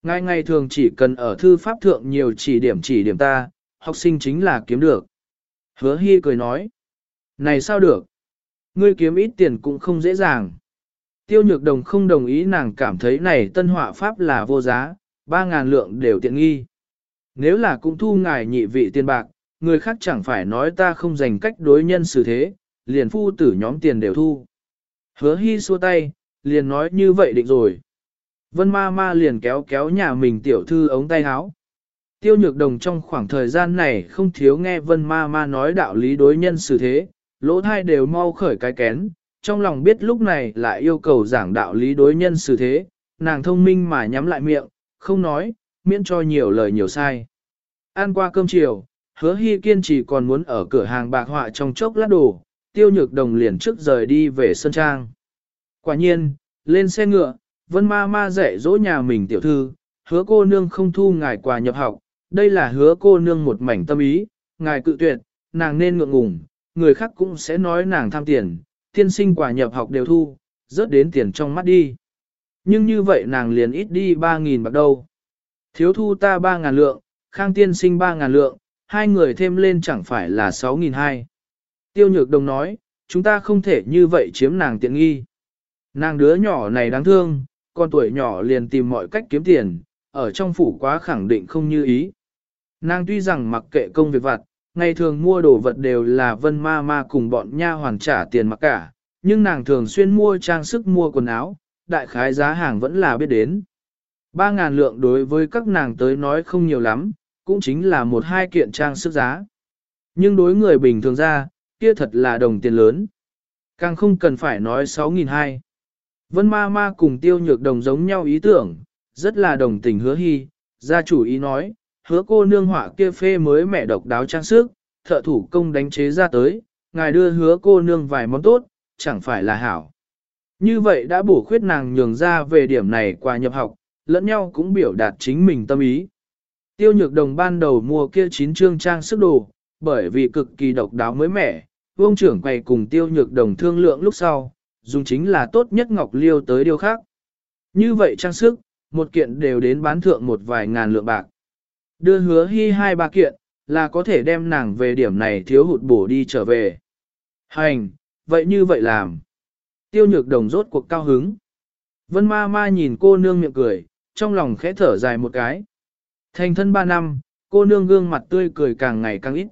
Ngay ngày thường chỉ cần ở thư pháp thượng nhiều chỉ điểm chỉ điểm ta, học sinh chính là kiếm được. Hứa hy cười nói. Này sao được? Ngươi kiếm ít tiền cũng không dễ dàng. Tiêu nhược đồng không đồng ý nàng cảm thấy này tân họa pháp là vô giá, ba ngàn lượng đều tiện nghi. Nếu là cũng thu ngài nhị vị tiền bạc, người khác chẳng phải nói ta không dành cách đối nhân xử thế, liền phu tử nhóm tiền đều thu. Hứa hy xua tay, liền nói như vậy định rồi. Vân ma ma liền kéo kéo nhà mình tiểu thư ống tay áo. Tiêu nhược đồng trong khoảng thời gian này không thiếu nghe vân ma ma nói đạo lý đối nhân xử thế, lỗ thai đều mau khởi cái kén, trong lòng biết lúc này lại yêu cầu giảng đạo lý đối nhân xử thế, nàng thông minh mà nhắm lại miệng, không nói, miễn cho nhiều lời nhiều sai. Ăn qua cơm chiều, hứa hy kiên trì còn muốn ở cửa hàng bạc họa trong chốc lát đồ, tiêu nhược đồng liền trước rời đi về Sơn Trang. Quả nhiên, lên xe ngựa, vân ma ma dạy dỗ nhà mình tiểu thư, hứa cô nương không thu ngài quà nhập học, đây là hứa cô nương một mảnh tâm ý, ngài cự tuyệt, nàng nên ngượng ngùng, người khác cũng sẽ nói nàng tham tiền, tiên sinh quà nhập học đều thu, rớt đến tiền trong mắt đi. Nhưng như vậy nàng liền ít đi 3.000 bạc đâu. Thiếu thu ta 3.000 lượng, khang tiên sinh 3.000 lượng, hai người thêm lên chẳng phải là 6.200. Tiêu nhược đồng nói, chúng ta không thể như vậy chiếm nàng tiện nghi. Nàng đứa nhỏ này đáng thương, con tuổi nhỏ liền tìm mọi cách kiếm tiền, ở trong phủ quá khẳng định không như ý. Nàng tuy rằng mặc kệ công việc vặt, ngày thường mua đồ vật đều là vân ma ma cùng bọn nha hoàn trả tiền mặc cả, nhưng nàng thường xuyên mua trang sức mua quần áo, đại khái giá hàng vẫn là biết đến. Ba ngàn lượng đối với các nàng tới nói không nhiều lắm, cũng chính là một hai kiện trang sức giá. Nhưng đối người bình thường ra, kia thật là đồng tiền lớn. Càng không cần phải nói 6.200. Vân ma ma cùng tiêu nhược đồng giống nhau ý tưởng, rất là đồng tình hứa hy, gia chủ ý nói, hứa cô nương họa kia phê mới mẹ độc đáo trang sức, thợ thủ công đánh chế ra tới, ngài đưa hứa cô nương vài món tốt, chẳng phải là hảo. Như vậy đã bổ khuyết nàng nhường ra về điểm này qua nhập học, lẫn nhau cũng biểu đạt chính mình tâm ý. Tiêu nhược đồng ban đầu mua kia chín chương trang sức đồ, bởi vì cực kỳ độc đáo mới mẻ, vương trưởng quay cùng tiêu nhược đồng thương lượng lúc sau, dùng chính là tốt nhất ngọc liêu tới điều khác. Như vậy trang sức, một kiện đều đến bán thượng một vài ngàn lượng bạc. Đưa hứa hy hai ba kiện, là có thể đem nàng về điểm này thiếu hụt bổ đi trở về. Hành, vậy như vậy làm. Tiêu nhược đồng rốt cuộc cao hứng. Vân ma ma nhìn cô nương miệng cười, trong lòng khẽ thở dài một cái. Thành thân ba năm, cô nương gương mặt tươi cười càng ngày càng ít.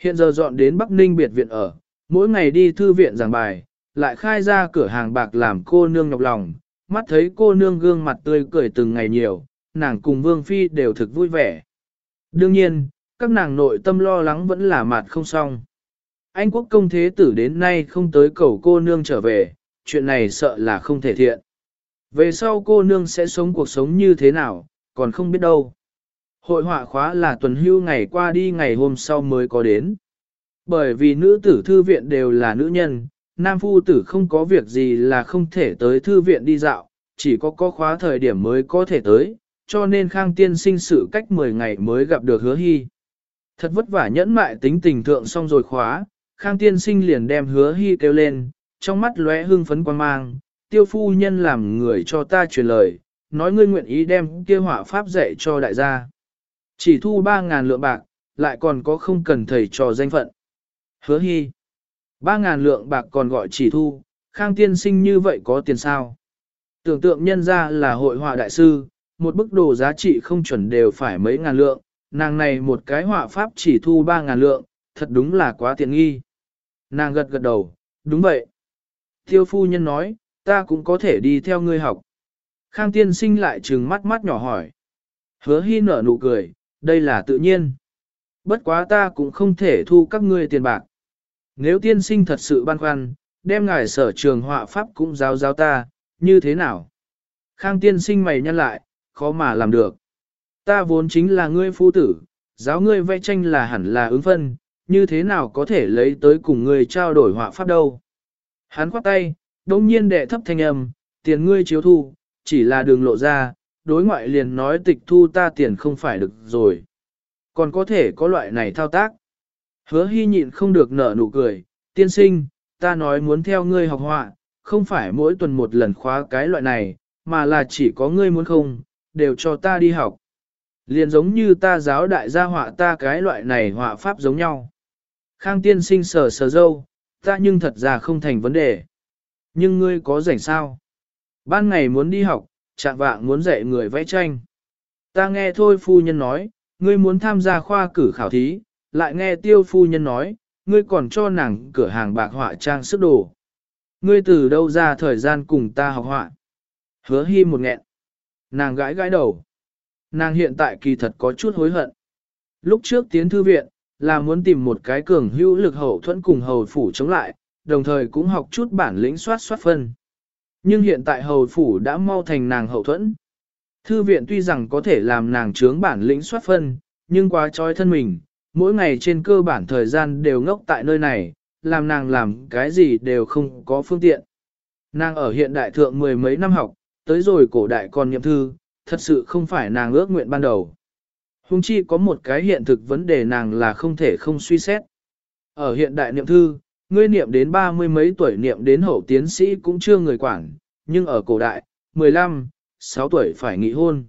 Hiện giờ dọn đến Bắc Ninh biệt viện ở, mỗi ngày đi thư viện giảng bài, lại khai ra cửa hàng bạc làm cô nương nhọc lòng, mắt thấy cô nương gương mặt tươi cười từng ngày nhiều, nàng cùng Vương Phi đều thực vui vẻ. Đương nhiên, các nàng nội tâm lo lắng vẫn là mặt không xong. Anh quốc công thế tử đến nay không tới cầu cô nương trở về, chuyện này sợ là không thể thiện. Về sau cô nương sẽ sống cuộc sống như thế nào, còn không biết đâu. Hội họa khóa là tuần hưu ngày qua đi ngày hôm sau mới có đến. Bởi vì nữ tử thư viện đều là nữ nhân, nam phu tử không có việc gì là không thể tới thư viện đi dạo, chỉ có có khóa thời điểm mới có thể tới, cho nên khang tiên sinh sự cách 10 ngày mới gặp được hứa hy. Thật vất vả nhẫn mại tính tình thượng xong rồi khóa, khang tiên sinh liền đem hứa hy kêu lên, trong mắt lóe hưng phấn quan mang, tiêu phu nhân làm người cho ta truyền lời, nói ngươi nguyện ý đem kia họa pháp dạy cho đại gia. Chỉ thu 3.000 lượng bạc, lại còn có không cần thầy trò danh phận. Hứa hy. 3.000 lượng bạc còn gọi chỉ thu, khang tiên sinh như vậy có tiền sao? Tưởng tượng nhân ra là hội họa đại sư, một bức đồ giá trị không chuẩn đều phải mấy ngàn lượng, nàng này một cái họa pháp chỉ thu 3.000 lượng, thật đúng là quá tiện nghi. Nàng gật gật đầu, đúng vậy. Tiêu phu nhân nói, ta cũng có thể đi theo ngươi học. Khang tiên sinh lại trừng mắt mắt nhỏ hỏi. Hứa hy nở nụ cười, đây là tự nhiên. Bất quá ta cũng không thể thu các ngươi tiền bạc. Nếu tiên sinh thật sự băn khoăn, đem ngài sở trường họa pháp cũng giáo giáo ta, như thế nào? Khang tiên sinh mày nhăn lại, khó mà làm được. Ta vốn chính là ngươi phu tử, giáo ngươi vẽ tranh là hẳn là ứng phân, như thế nào có thể lấy tới cùng ngươi trao đổi họa pháp đâu. Hắn khoát tay, đông nhiên đệ thấp thanh âm, tiền ngươi chiếu thu, chỉ là đường lộ ra, đối ngoại liền nói tịch thu ta tiền không phải được rồi. Còn có thể có loại này thao tác. Hứa hy nhịn không được nở nụ cười, tiên sinh, ta nói muốn theo ngươi học họa, không phải mỗi tuần một lần khóa cái loại này, mà là chỉ có ngươi muốn không, đều cho ta đi học. Liền giống như ta giáo đại gia họa ta cái loại này họa pháp giống nhau. Khang tiên sinh sờ sờ dâu, ta nhưng thật ra không thành vấn đề. Nhưng ngươi có rảnh sao? Ban ngày muốn đi học, chạm vạng muốn dạy người vẽ tranh. Ta nghe thôi phu nhân nói, ngươi muốn tham gia khoa cử khảo thí, lại nghe tiêu phu nhân nói, ngươi còn cho nàng cửa hàng bạc họa trang sức đồ. Ngươi từ đâu ra thời gian cùng ta học họa? Hứa hy một nghẹn. Nàng gãi gãi đầu. Nàng hiện tại kỳ thật có chút hối hận. Lúc trước tiến thư viện, là muốn tìm một cái cường hữu lực hậu thuẫn cùng hầu phủ chống lại, đồng thời cũng học chút bản lĩnh soát soát phân. Nhưng hiện tại hầu phủ đã mau thành nàng hậu thuẫn. Thư viện tuy rằng có thể làm nàng trướng bản lĩnh soát phân, nhưng quá trói thân mình, mỗi ngày trên cơ bản thời gian đều ngốc tại nơi này, làm nàng làm cái gì đều không có phương tiện. Nàng ở hiện đại thượng mười mấy năm học, tới rồi cổ đại còn nhậm thư, thật sự không phải nàng ước nguyện ban đầu. Hùng chi có một cái hiện thực vấn đề nàng là không thể không suy xét. Ở hiện đại niệm thư, ngươi niệm đến ba mươi mấy tuổi niệm đến hậu tiến sĩ cũng chưa người quản, nhưng ở cổ đại, 15, 6 tuổi phải nghị hôn.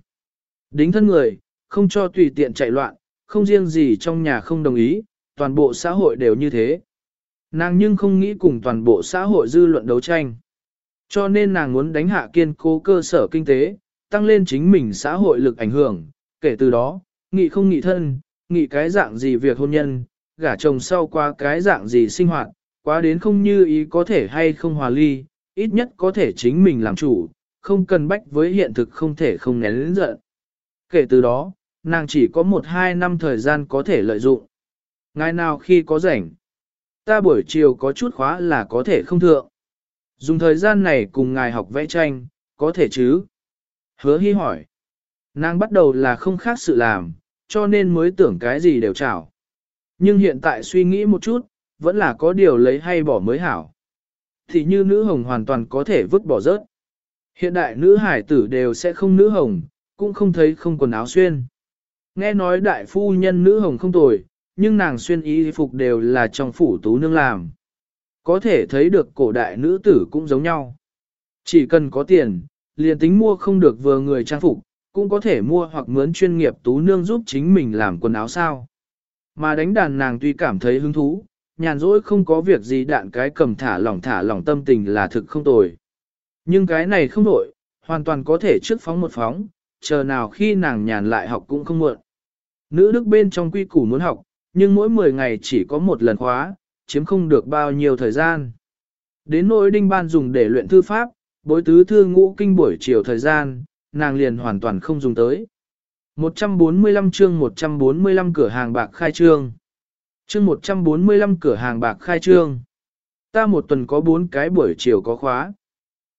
Đính thân người, không cho tùy tiện chạy loạn, không riêng gì trong nhà không đồng ý, toàn bộ xã hội đều như thế. Nàng nhưng không nghĩ cùng toàn bộ xã hội dư luận đấu tranh. Cho nên nàng muốn đánh hạ kiên cố cơ sở kinh tế, tăng lên chính mình xã hội lực ảnh hưởng, kể từ đó, nghị không nghị thân, nghị cái dạng gì việc hôn nhân, gả chồng sau qua cái dạng gì sinh hoạt, quá đến không như ý có thể hay không hòa ly, ít nhất có thể chính mình làm chủ, không cần bách với hiện thực không thể không nén lĩnh giận. Kể từ đó, nàng chỉ có một hai năm thời gian có thể lợi dụng. Ngày nào khi có rảnh, ta buổi chiều có chút khóa là có thể không thượng. Dùng thời gian này cùng ngài học vẽ tranh, có thể chứ? Hứa hy hỏi. Nàng bắt đầu là không khác sự làm, cho nên mới tưởng cái gì đều chảo. Nhưng hiện tại suy nghĩ một chút, vẫn là có điều lấy hay bỏ mới hảo. Thì như nữ hồng hoàn toàn có thể vứt bỏ rớt. Hiện đại nữ hải tử đều sẽ không nữ hồng, cũng không thấy không quần áo xuyên. Nghe nói đại phu nhân nữ hồng không tồi, nhưng nàng xuyên y phục đều là trong phủ tú nương làm. Có thể thấy được cổ đại nữ tử cũng giống nhau. Chỉ cần có tiền, liền tính mua không được vừa người trang phục, cũng có thể mua hoặc mướn chuyên nghiệp tú nương giúp chính mình làm quần áo sao. Mà đánh đàn nàng tuy cảm thấy hứng thú, nhàn rỗi không có việc gì đạn cái cầm thả lỏng thả lỏng tâm tình là thực không tồi. Nhưng cái này không đổi, hoàn toàn có thể trước phóng một phóng, chờ nào khi nàng nhàn lại học cũng không muộn. Nữ đức bên trong quy củ muốn học, nhưng mỗi 10 ngày chỉ có một lần khóa, chiếm không được bao nhiêu thời gian. Đến nỗi đinh ban dùng để luyện thư pháp, bối tứ thư ngũ kinh buổi chiều thời gian, nàng liền hoàn toàn không dùng tới. 145 chương 145 cửa hàng bạc khai trương. Chương 145 cửa hàng bạc khai trương. Ta một tuần có 4 cái buổi chiều có khóa.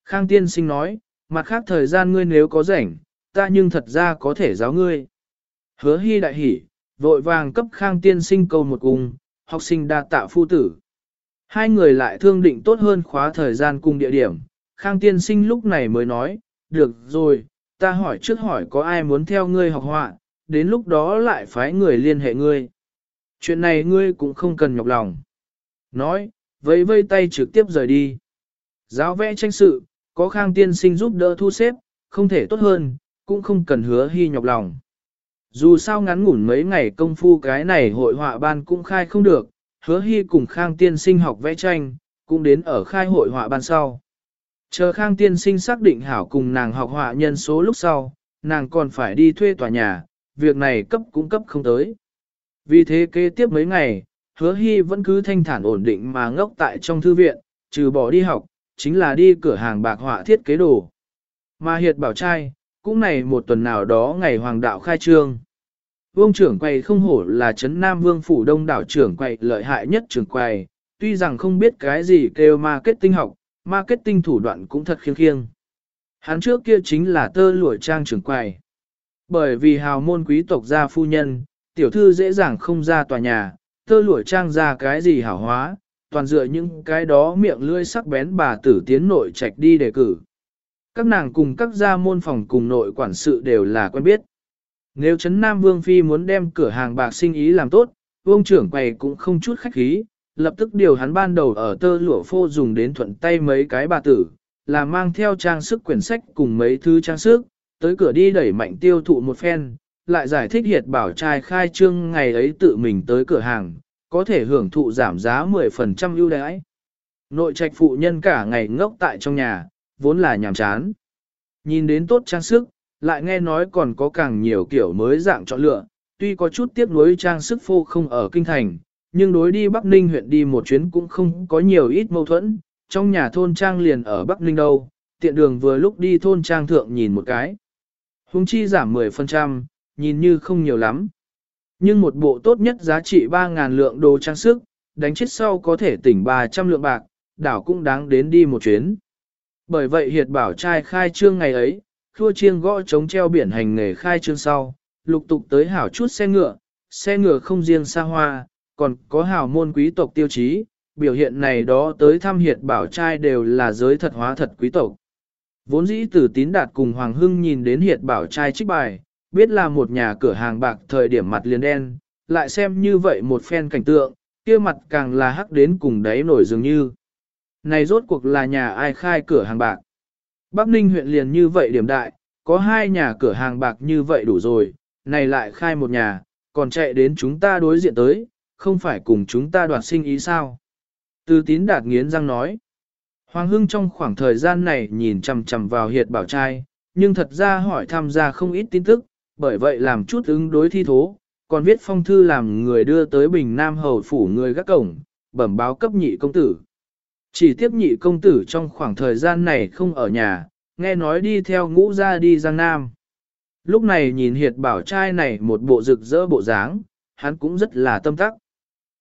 Khang tiên sinh nói, mặt khác thời gian ngươi nếu có rảnh, ta nhưng thật ra có thể giáo ngươi. Hứa hy đại hỉ, vội vàng cấp khang tiên sinh câu một cùng, học sinh đa tạ phu tử. Hai người lại thương định tốt hơn khóa thời gian cùng địa điểm, khang tiên sinh lúc này mới nói, được rồi, ta hỏi trước hỏi có ai muốn theo ngươi học họa, đến lúc đó lại phái người liên hệ ngươi. Chuyện này ngươi cũng không cần nhọc lòng. Nói, vẫy vây tay trực tiếp rời đi. Giáo vẽ tranh sự, có khang tiên sinh giúp đỡ thu xếp, không thể tốt hơn, cũng không cần hứa hy nhọc lòng. Dù sao ngắn ngủn mấy ngày công phu cái này hội họa ban cũng khai không được, hứa hy cùng khang tiên sinh học vẽ tranh, cũng đến ở khai hội họa ban sau. Chờ khang tiên sinh xác định hảo cùng nàng học họa nhân số lúc sau, nàng còn phải đi thuê tòa nhà, việc này cấp cũng cấp không tới. Vì thế kế tiếp mấy ngày, hứa hy vẫn cứ thanh thản ổn định mà ngốc tại trong thư viện, trừ bỏ đi học, chính là đi cửa hàng bạc họa thiết kế đồ. Mà hiệt bảo trai, cũng này một tuần nào đó ngày hoàng đạo khai trương. Vương trưởng quầy không hổ là Trấn Nam Vương Phủ Đông đảo trưởng quầy lợi hại nhất trưởng quầy, tuy rằng không biết cái gì kêu marketing học, marketing thủ đoạn cũng thật khiêng khiêng. Hắn trước kia chính là tơ lụa trang trưởng quầy. Bởi vì hào môn quý tộc gia phu nhân, tiểu thư dễ dàng không ra tòa nhà, tơ lụa trang ra cái gì hảo hóa, toàn dựa những cái đó miệng lưỡi sắc bén bà tử tiến nội trạch đi đề cử. Các nàng cùng các gia môn phòng cùng nội quản sự đều là quen biết. Nếu Trấn Nam Vương Phi muốn đem cửa hàng bạc sinh ý làm tốt, vương trưởng quầy cũng không chút khách khí, lập tức điều hắn ban đầu ở tơ lụa phô dùng đến thuận tay mấy cái bà tử, là mang theo trang sức quyển sách cùng mấy thứ trang sức, tới cửa đi đẩy mạnh tiêu thụ một phen, lại giải thích hiệt bảo trai khai trương ngày ấy tự mình tới cửa hàng, có thể hưởng thụ giảm giá 10% ưu đãi. Nội trạch phụ nhân cả ngày ngốc tại trong nhà, vốn là nhàm chán. Nhìn đến tốt trang sức, lại nghe nói còn có càng nhiều kiểu mới dạng chọn lựa, tuy có chút tiếc nuối trang sức phô không ở kinh thành, nhưng đối đi Bắc Ninh huyện đi một chuyến cũng không có nhiều ít mâu thuẫn, trong nhà thôn trang liền ở Bắc Ninh đâu, tiện đường vừa lúc đi thôn trang thượng nhìn một cái. Hùng chi giảm 10%, nhìn như không nhiều lắm. Nhưng một bộ tốt nhất giá trị 3.000 lượng đồ trang sức, đánh chết sau có thể tỉnh 300 lượng bạc, đảo cũng đáng đến đi một chuyến. Bởi vậy hiệt bảo trai khai trương ngày ấy, khua chiêng gõ chống treo biển hành nghề khai trương sau, lục tục tới hảo chút xe ngựa, xe ngựa không riêng xa hoa, còn có hảo môn quý tộc tiêu chí, biểu hiện này đó tới thăm hiệt bảo trai đều là giới thật hóa thật quý tộc. Vốn dĩ tử tín đạt cùng Hoàng Hưng nhìn đến hiệt bảo trai trích bài, biết là một nhà cửa hàng bạc thời điểm mặt liền đen, lại xem như vậy một phen cảnh tượng, kia mặt càng là hắc đến cùng đáy nổi dường như. Này rốt cuộc là nhà ai khai cửa hàng bạc. Bắc Ninh huyện liền như vậy điểm đại, có hai nhà cửa hàng bạc như vậy đủ rồi, này lại khai một nhà, còn chạy đến chúng ta đối diện tới, không phải cùng chúng ta đoạt sinh ý sao. Từ tín đạt nghiến răng nói. Hoàng Hưng trong khoảng thời gian này nhìn chằm chằm vào hiệt bảo trai, nhưng thật ra hỏi tham gia không ít tin tức, bởi vậy làm chút ứng đối thi thố, còn viết phong thư làm người đưa tới Bình Nam Hầu Phủ người gác cổng, bẩm báo cấp nhị công tử. Chỉ tiếp nhị công tử trong khoảng thời gian này không ở nhà, nghe nói đi theo ngũ ra đi Giang Nam. Lúc này nhìn hiệt bảo trai này một bộ rực rỡ bộ dáng, hắn cũng rất là tâm tắc.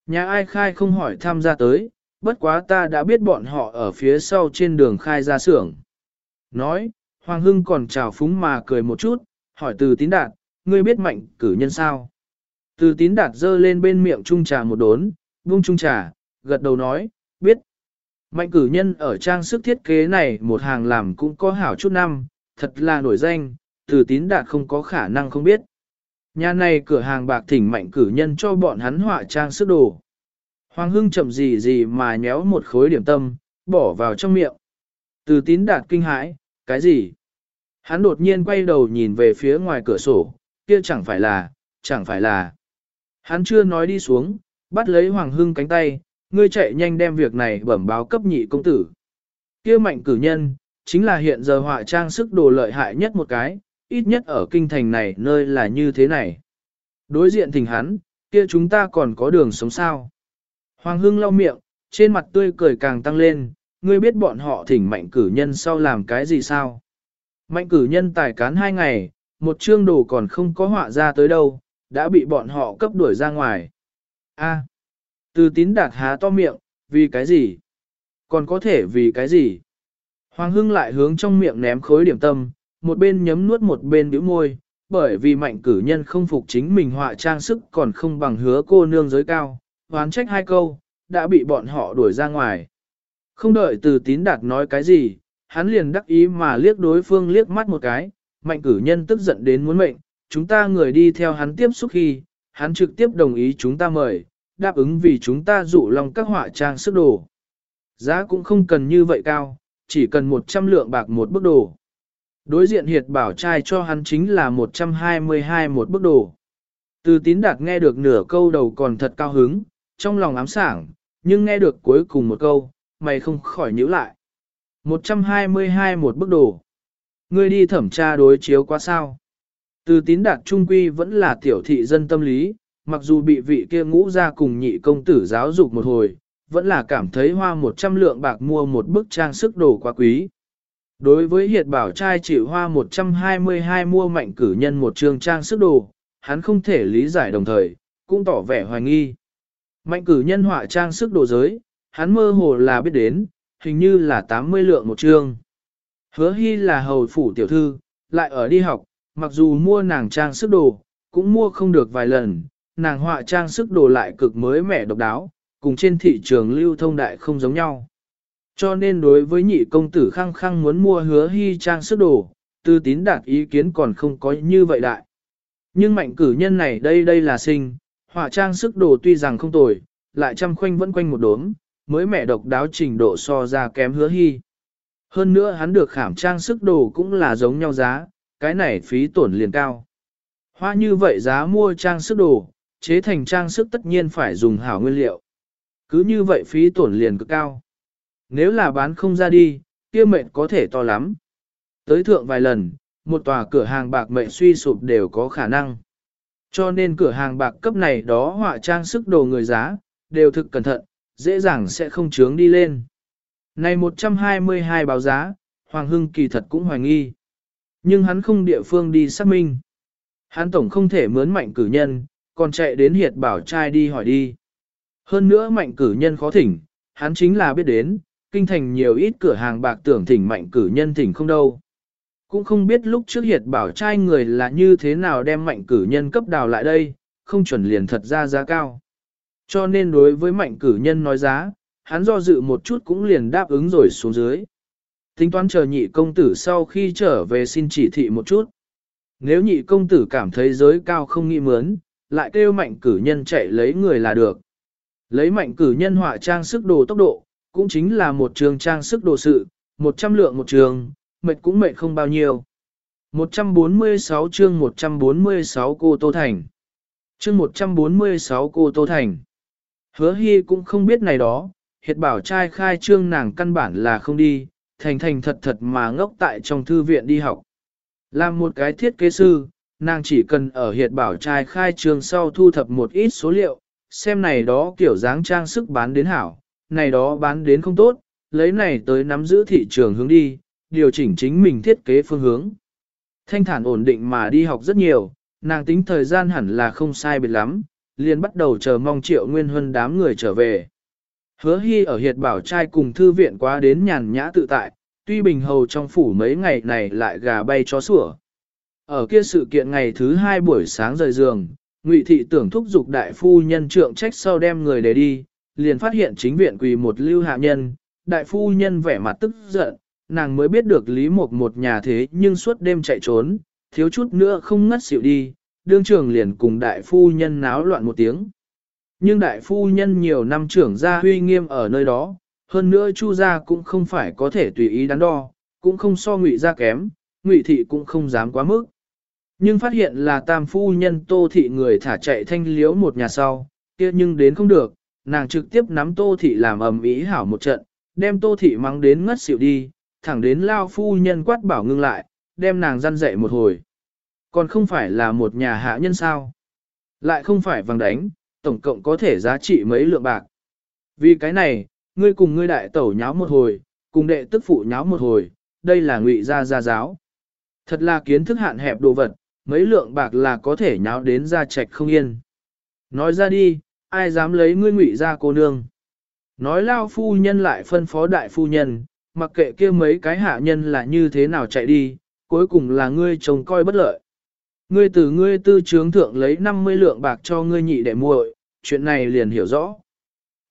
Nhà ai khai không hỏi tham gia tới, bất quá ta đã biết bọn họ ở phía sau trên đường khai ra xưởng. Nói, Hoàng Hưng còn chào phúng mà cười một chút, hỏi từ tín đạt, ngươi biết mạnh cử nhân sao? Từ tín đạt dơ lên bên miệng trung trà một đốn, buông trung trà, gật đầu nói, biết. Mạnh cử nhân ở trang sức thiết kế này một hàng làm cũng có hảo chút năm, thật là nổi danh, từ tín đạt không có khả năng không biết. Nhà này cửa hàng bạc thỉnh mạnh cử nhân cho bọn hắn họa trang sức đồ. Hoàng Hưng chậm gì gì mà nhéo một khối điểm tâm, bỏ vào trong miệng. Từ tín đạt kinh hãi, cái gì? Hắn đột nhiên quay đầu nhìn về phía ngoài cửa sổ, kia chẳng phải là, chẳng phải là. Hắn chưa nói đi xuống, bắt lấy Hoàng Hưng cánh tay, ngươi chạy nhanh đem việc này bẩm báo cấp nhị công tử. Kia mạnh cử nhân, chính là hiện giờ họa trang sức đồ lợi hại nhất một cái, ít nhất ở kinh thành này nơi là như thế này. Đối diện thỉnh hắn, kia chúng ta còn có đường sống sao. Hoàng Hưng lau miệng, trên mặt tươi cười càng tăng lên, ngươi biết bọn họ thỉnh mạnh cử nhân sau làm cái gì sao? Mạnh cử nhân tài cán hai ngày, một chương đồ còn không có họa ra tới đâu, đã bị bọn họ cấp đuổi ra ngoài. A. từ tín đạt há to miệng, vì cái gì? Còn có thể vì cái gì? Hoàng Hưng lại hướng trong miệng ném khối điểm tâm, một bên nhấm nuốt một bên bĩu môi, bởi vì mạnh cử nhân không phục chính mình họa trang sức còn không bằng hứa cô nương giới cao, hoán trách hai câu, đã bị bọn họ đuổi ra ngoài. Không đợi từ tín đạt nói cái gì, hắn liền đắc ý mà liếc đối phương liếc mắt một cái, mạnh cử nhân tức giận đến muốn mệnh, chúng ta người đi theo hắn tiếp xúc khi, hắn trực tiếp đồng ý chúng ta mời, đáp ứng vì chúng ta dụ lòng các họa trang sức đồ. Giá cũng không cần như vậy cao, chỉ cần 100 lượng bạc một bức đồ. Đối diện hiệt bảo trai cho hắn chính là 122 một bức đồ. Từ tín đạt nghe được nửa câu đầu còn thật cao hứng, trong lòng ám sảng, nhưng nghe được cuối cùng một câu, mày không khỏi nhíu lại. 122 một bức đồ. Ngươi đi thẩm tra đối chiếu quá sao. Từ tín đạt trung quy vẫn là tiểu thị dân tâm lý, mặc dù bị vị kia ngũ ra cùng nhị công tử giáo dục một hồi, vẫn là cảm thấy hoa 100 lượng bạc mua một bức trang sức đồ quá quý. Đối với hiệt bảo trai chịu hoa 122 mua mạnh cử nhân một trường trang sức đồ, hắn không thể lý giải đồng thời, cũng tỏ vẻ hoài nghi. Mạnh cử nhân họa trang sức đồ giới, hắn mơ hồ là biết đến, hình như là 80 lượng một trương. Hứa hy là hầu phủ tiểu thư, lại ở đi học, mặc dù mua nàng trang sức đồ, cũng mua không được vài lần, nàng họa trang sức đồ lại cực mới mẻ độc đáo, cùng trên thị trường lưu thông đại không giống nhau. Cho nên đối với nhị công tử khăng khăng muốn mua hứa hy trang sức đồ, tư tín đạt ý kiến còn không có như vậy đại. Nhưng mạnh cử nhân này đây đây là sinh, họa trang sức đồ tuy rằng không tồi, lại chăm khoanh vẫn quanh một đốm, mới mẹ độc đáo trình độ so ra kém hứa hy. Hơn nữa hắn được khảm trang sức đồ cũng là giống nhau giá, cái này phí tổn liền cao. Hoa như vậy giá mua trang sức đồ, chế thành trang sức tất nhiên phải dùng hảo nguyên liệu. Cứ như vậy phí tổn liền cực cao. Nếu là bán không ra đi, kia mệnh có thể to lắm. Tới thượng vài lần, một tòa cửa hàng bạc mệnh suy sụp đều có khả năng. Cho nên cửa hàng bạc cấp này đó họa trang sức đồ người giá, đều thực cẩn thận, dễ dàng sẽ không chướng đi lên. Này 122 báo giá, Hoàng Hưng kỳ thật cũng hoài nghi. Nhưng hắn không địa phương đi xác minh. Hắn tổng không thể mướn mạnh cử nhân, còn chạy đến hiệt bảo trai đi hỏi đi. Hơn nữa mạnh cử nhân khó thỉnh, hắn chính là biết đến, kinh thành nhiều ít cửa hàng bạc tưởng thỉnh mạnh cử nhân thỉnh không đâu. Cũng không biết lúc trước hiệt bảo trai người là như thế nào đem mạnh cử nhân cấp đào lại đây, không chuẩn liền thật ra giá cao. Cho nên đối với mạnh cử nhân nói giá, hắn do dự một chút cũng liền đáp ứng rồi xuống dưới. Tính toán chờ nhị công tử sau khi trở về xin chỉ thị một chút. Nếu nhị công tử cảm thấy giới cao không nghĩ mướn, lại kêu mạnh cử nhân chạy lấy người là được. Lấy mạnh cử nhân họa trang sức đồ tốc độ, cũng chính là một trường trang sức đồ sự, 100 lượng một trường, mệt cũng mệt không bao nhiêu. 146 chương 146 cô Tô Thành Chương 146 cô Tô Thành Hứa Hy cũng không biết này đó, hiệt bảo trai khai trương nàng căn bản là không đi, thành thành thật thật mà ngốc tại trong thư viện đi học. Làm một cái thiết kế sư, nàng chỉ cần ở hiệt bảo trai khai trương sau thu thập một ít số liệu, xem này đó kiểu dáng trang sức bán đến hảo, này đó bán đến không tốt, lấy này tới nắm giữ thị trường hướng đi, điều chỉnh chính mình thiết kế phương hướng. Thanh thản ổn định mà đi học rất nhiều, nàng tính thời gian hẳn là không sai biệt lắm, liền bắt đầu chờ mong triệu nguyên hân đám người trở về. Hứa hy ở hiệt bảo trai cùng thư viện quá đến nhàn nhã tự tại, tuy bình hầu trong phủ mấy ngày này lại gà bay chó sủa. Ở kia sự kiện ngày thứ hai buổi sáng rời giường, Ngụy thị tưởng thúc giục đại phu nhân trượng trách sau đem người để đi, liền phát hiện chính viện quỳ một lưu hạ nhân, đại phu nhân vẻ mặt tức giận, nàng mới biết được Lý Mục một nhà thế nhưng suốt đêm chạy trốn, thiếu chút nữa không ngất xỉu đi, đương trưởng liền cùng đại phu nhân náo loạn một tiếng. Nhưng đại phu nhân nhiều năm trưởng gia huy nghiêm ở nơi đó, hơn nữa chu gia cũng không phải có thể tùy ý đắn đo, cũng không so ngụy gia kém, ngụy thị cũng không dám quá mức. Nhưng phát hiện là tam phu nhân tô thị người thả chạy thanh liếu một nhà sau, kia nhưng đến không được, nàng trực tiếp nắm tô thị làm ầm ý hảo một trận, đem tô thị mắng đến ngất xỉu đi, thẳng đến lao phu nhân quát bảo ngưng lại, đem nàng răn dậy một hồi. Còn không phải là một nhà hạ nhân sao? Lại không phải vàng đánh, tổng cộng có thể giá trị mấy lượng bạc. Vì cái này, ngươi cùng ngươi đại tẩu nháo một hồi, cùng đệ tức phụ nháo một hồi, đây là ngụy gia gia giáo. Thật là kiến thức hạn hẹp đồ vật, mấy lượng bạc là có thể nháo đến ra trạch không yên. Nói ra đi, ai dám lấy ngươi ngụy gia cô nương. Nói lao phu nhân lại phân phó đại phu nhân, mặc kệ kia mấy cái hạ nhân là như thế nào chạy đi, cuối cùng là ngươi chồng coi bất lợi. Ngươi từ ngươi tư trướng thượng lấy 50 lượng bạc cho ngươi nhị đệ muội, chuyện này liền hiểu rõ.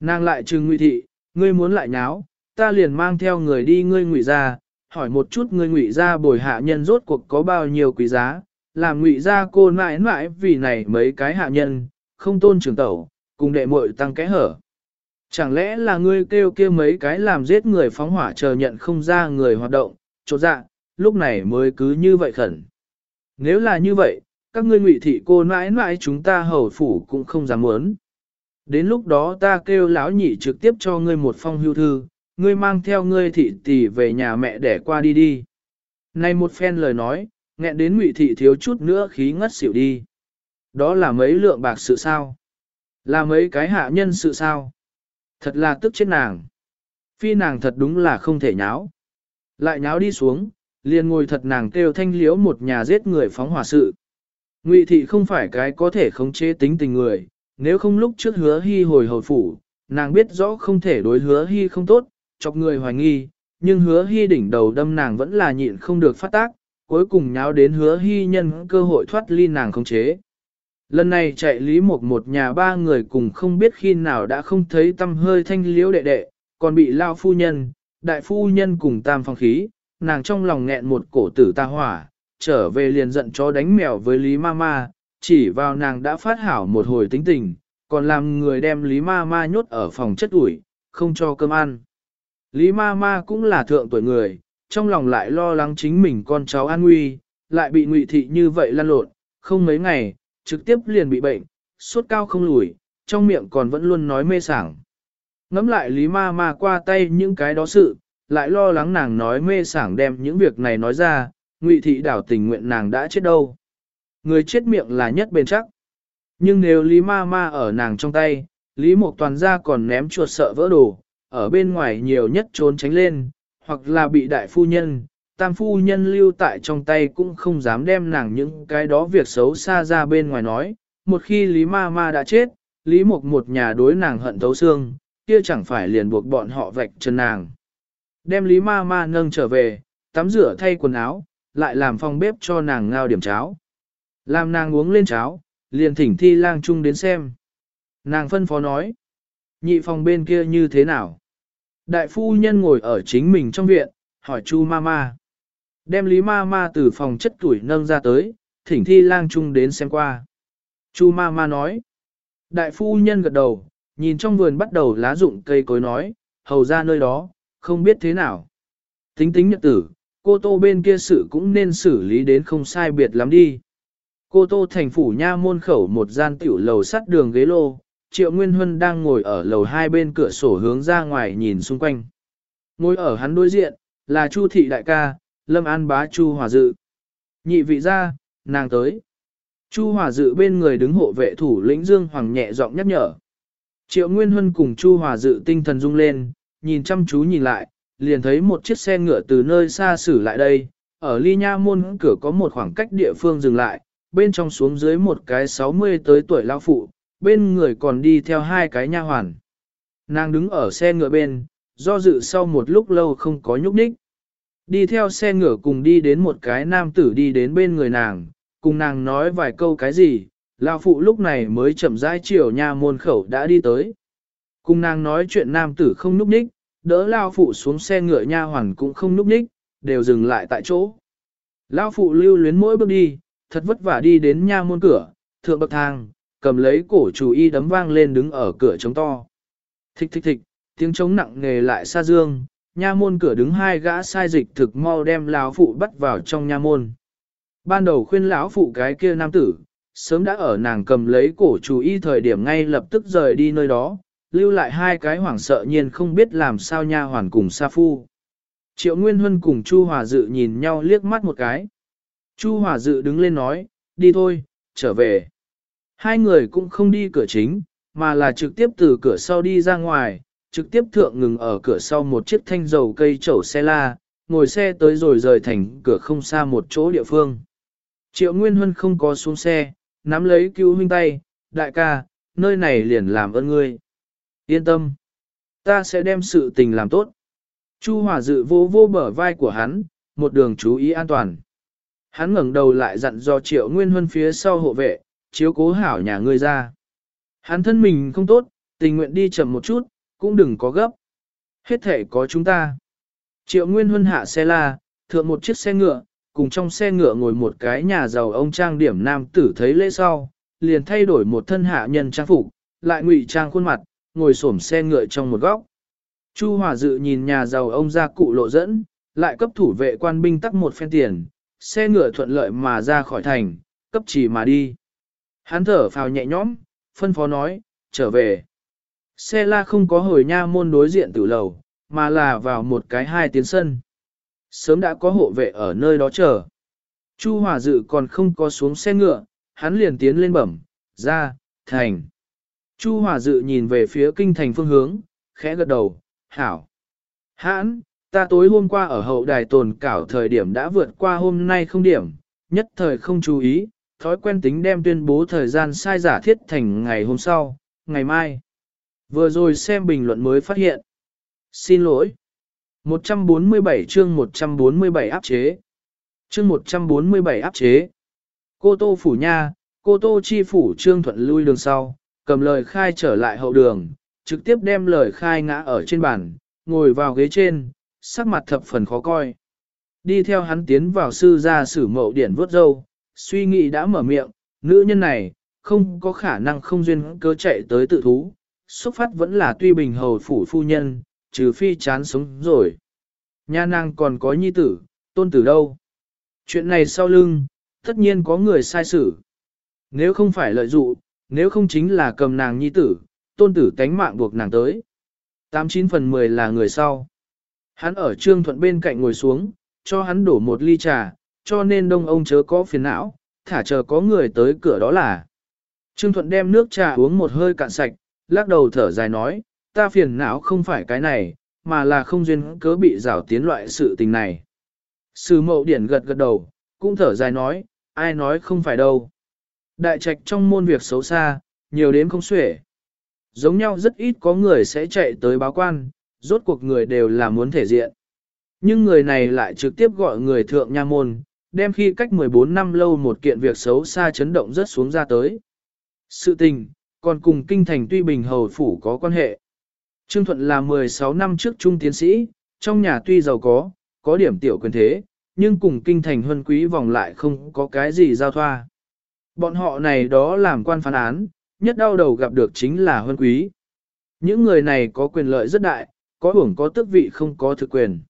Nàng lại trừng ngụy thị, ngươi muốn lại nháo, ta liền mang theo người đi ngươi ngụy ra, hỏi một chút ngươi ngụy ra bồi hạ nhân rốt cuộc có bao nhiêu quý giá, làm ngụy ra cô mãi mãi vì này mấy cái hạ nhân, không tôn trưởng tẩu, cùng đệ muội tăng kẽ hở. Chẳng lẽ là ngươi kêu kia mấy cái làm giết người phóng hỏa chờ nhận không ra người hoạt động, chỗ dạ, lúc này mới cứ như vậy khẩn. Nếu là như vậy, các ngươi ngụy thị cô nãi nãi chúng ta hầu phủ cũng không dám muốn. Đến lúc đó ta kêu lão nhị trực tiếp cho ngươi một phong hưu thư, ngươi mang theo ngươi thị tỷ về nhà mẹ để qua đi đi. Này một phen lời nói, nghẹn đến ngụy thị thiếu chút nữa khí ngất xỉu đi. Đó là mấy lượng bạc sự sao? Là mấy cái hạ nhân sự sao? Thật là tức chết nàng. Phi nàng thật đúng là không thể nháo. Lại nháo đi xuống, liền ngồi thật nàng kêu thanh liếu một nhà giết người phóng hỏa sự. Ngụy thị không phải cái có thể khống chế tính tình người, nếu không lúc trước hứa hy hồi hồi phủ, nàng biết rõ không thể đối hứa hy không tốt, chọc người hoài nghi, nhưng hứa hy đỉnh đầu đâm nàng vẫn là nhịn không được phát tác, cuối cùng nháo đến hứa hy nhân cơ hội thoát ly nàng khống chế. Lần này chạy lý một một nhà ba người cùng không biết khi nào đã không thấy tâm hơi thanh liễu đệ đệ, còn bị lao phu nhân, đại phu nhân cùng tam phong khí, nàng trong lòng nghẹn một cổ tử ta hỏa, trở về liền giận chó đánh mèo với Lý Mama, chỉ vào nàng đã phát hảo một hồi tính tình, còn làm người đem Lý Mama nhốt ở phòng chất ủi, không cho cơm ăn. Lý Mama cũng là thượng tuổi người, trong lòng lại lo lắng chính mình con cháu an nguy, lại bị ngụy thị như vậy lăn lộn, không mấy ngày, trực tiếp liền bị bệnh, suốt cao không lùi, trong miệng còn vẫn luôn nói mê sảng. Ngắm lại Lý Ma Ma qua tay những cái đó sự, lại lo lắng nàng nói mê sảng đem những việc này nói ra, ngụy thị đảo tình nguyện nàng đã chết đâu. Người chết miệng là nhất bền chắc. Nhưng nếu Lý Ma Ma ở nàng trong tay, Lý Mộc Toàn ra còn ném chuột sợ vỡ đồ, ở bên ngoài nhiều nhất trốn tránh lên, hoặc là bị đại phu nhân, tam phu nhân lưu tại trong tay cũng không dám đem nàng những cái đó việc xấu xa ra bên ngoài nói. Một khi Lý Ma Ma đã chết, Lý Mộc một nhà đối nàng hận thấu xương, kia chẳng phải liền buộc bọn họ vạch chân nàng. Đem Lý Ma Ma nâng trở về, tắm rửa thay quần áo, lại làm phòng bếp cho nàng ngao điểm cháo. Làm nàng uống lên cháo, liền thỉnh thi lang Trung đến xem. Nàng phân phó nói, nhị phòng bên kia như thế nào? Đại phu nhân ngồi ở chính mình trong viện, hỏi chu ma ma. Đem lý ma ma từ phòng chất tuổi nâng ra tới, thỉnh thi lang Trung đến xem qua. Chu ma ma nói. Đại phu nhân gật đầu, nhìn trong vườn bắt đầu lá rụng cây cối nói, hầu ra nơi đó, không biết thế nào. Tính tính nhật tử, cô tô bên kia sự cũng nên xử lý đến không sai biệt lắm đi. Cô tô thành phủ nha môn khẩu một gian tiểu lầu sắt đường ghế lô, triệu nguyên huân đang ngồi ở lầu hai bên cửa sổ hướng ra ngoài nhìn xung quanh. Ngồi ở hắn đối diện, là Chu thị đại ca, Lâm An bá Chu Hòa Dự. Nhị vị ra, nàng tới. Chu Hòa Dự bên người đứng hộ vệ thủ lĩnh Dương Hoàng nhẹ giọng nhắc nhở. Triệu Nguyên Huân cùng Chu Hòa Dự tinh thần rung lên, nhìn chăm chú nhìn lại, liền thấy một chiếc xe ngựa từ nơi xa xử lại đây, ở ly nha môn cửa có một khoảng cách địa phương dừng lại, bên trong xuống dưới một cái 60 tới tuổi lao phụ, bên người còn đi theo hai cái nha hoàn. Nàng đứng ở xe ngựa bên, do dự sau một lúc lâu không có nhúc nhích. Đi theo xe ngựa cùng đi đến một cái nam tử đi đến bên người nàng, cùng nàng nói vài câu cái gì, lao phụ lúc này mới chậm rãi chiều nha môn khẩu đã đi tới. Cùng nàng nói chuyện nam tử không núp ních đỡ lao phụ xuống xe ngựa nha hoàn cũng không núp ních đều dừng lại tại chỗ. Lao phụ lưu luyến mỗi bước đi, thật vất vả đi đến nha môn cửa, thượng bậc thang, cầm lấy cổ chủ y đấm vang lên đứng ở cửa trống to. Thích thích thích, tiếng trống nặng nghề lại xa dương, nha môn cửa đứng hai gã sai dịch thực mau đem lão phụ bắt vào trong nha môn. Ban đầu khuyên lão phụ cái kia nam tử, sớm đã ở nàng cầm lấy cổ chủ y thời điểm ngay lập tức rời đi nơi đó, lưu lại hai cái hoảng sợ nhiên không biết làm sao nha hoàn cùng sa phu. Triệu Nguyên Huân cùng Chu Hòa Dự nhìn nhau liếc mắt một cái. Chu Hòa Dự đứng lên nói, đi thôi, trở về. Hai người cũng không đi cửa chính, mà là trực tiếp từ cửa sau đi ra ngoài, trực tiếp thượng ngừng ở cửa sau một chiếc thanh dầu cây chậu xe la, ngồi xe tới rồi rời thành cửa không xa một chỗ địa phương. Triệu Nguyên Huân không có xuống xe, nắm lấy cứu huynh tay, đại ca, nơi này liền làm ơn ngươi. Yên tâm, ta sẽ đem sự tình làm tốt. Chu Hòa dự vô vô bờ vai của hắn, một đường chú ý an toàn. Hắn ngẩng đầu lại dặn do Triệu Nguyên Huân phía sau hộ vệ, chiếu cố hảo nhà ngươi ra. Hắn thân mình không tốt, tình nguyện đi chậm một chút, cũng đừng có gấp. Hết thể có chúng ta. Triệu Nguyên Huân hạ xe la, thượng một chiếc xe ngựa, cùng trong xe ngựa ngồi một cái nhà giàu ông trang điểm nam tử thấy lễ sau, liền thay đổi một thân hạ nhân trang phục, lại ngụy trang khuôn mặt, ngồi xổm xe ngựa trong một góc. Chu Hòa Dự nhìn nhà giàu ông ra cụ lộ dẫn, lại cấp thủ vệ quan binh tắc một phen tiền, xe ngựa thuận lợi mà ra khỏi thành, cấp chỉ mà đi. Hắn thở phào nhẹ nhõm, phân phó nói, trở về. Xe la không có hồi nha môn đối diện tử lầu, mà là vào một cái hai tiến sân. Sớm đã có hộ vệ ở nơi đó chờ. Chu Hòa Dự còn không có xuống xe ngựa, hắn liền tiến lên bẩm, ra, thành. Chu Hòa Dự nhìn về phía kinh thành phương hướng, khẽ gật đầu, hảo. Hãn, ta tối hôm qua ở hậu đài tồn cảo thời điểm đã vượt qua hôm nay không điểm, nhất thời không chú ý, thói quen tính đem tuyên bố thời gian sai giả thiết thành ngày hôm sau, ngày mai. Vừa rồi xem bình luận mới phát hiện. Xin lỗi. 147 chương 147 áp chế. Chương 147 áp chế. Cô Tô Phủ Nha, cô Tô Chi Phủ Trương Thuận lui đường sau, cầm lời khai trở lại hậu đường, trực tiếp đem lời khai ngã ở trên bàn, ngồi vào ghế trên, sắc mặt thập phần khó coi. Đi theo hắn tiến vào sư gia sử mậu điển vớt dâu, suy nghĩ đã mở miệng, nữ nhân này, không có khả năng không duyên cơ chạy tới tự thú, xuất phát vẫn là tuy bình hầu phủ phu nhân, trừ phi chán sống rồi. Nha nàng còn có nhi tử, tôn tử đâu? Chuyện này sau lưng, tất nhiên có người sai xử. Nếu không phải lợi dụng, nếu không chính là cầm nàng nhi tử, tôn tử tánh mạng buộc nàng tới. 89 phần 10 là người sau. Hắn ở trương thuận bên cạnh ngồi xuống, cho hắn đổ một ly trà, cho nên đông ông chớ có phiền não, thả chờ có người tới cửa đó là. Trương thuận đem nước trà uống một hơi cạn sạch, lắc đầu thở dài nói, ta phiền não không phải cái này, mà là không duyên cớ bị rào tiến loại sự tình này. Sư mậu điển gật gật đầu, cũng thở dài nói, ai nói không phải đâu. Đại trạch trong môn việc xấu xa, nhiều đến không xuể. Giống nhau rất ít có người sẽ chạy tới báo quan, rốt cuộc người đều là muốn thể diện. Nhưng người này lại trực tiếp gọi người thượng nha môn, đem khi cách 14 năm lâu một kiện việc xấu xa chấn động rất xuống ra tới. Sự tình, còn cùng kinh thành tuy bình hầu phủ có quan hệ. Trương Thuận là 16 năm trước trung tiến sĩ, trong nhà tuy giàu có, có điểm tiểu quyền thế, nhưng cùng kinh thành huân quý vòng lại không có cái gì giao thoa. Bọn họ này đó làm quan phán án, nhất đau đầu gặp được chính là huân quý. Những người này có quyền lợi rất đại, có hưởng có tước vị không có thực quyền.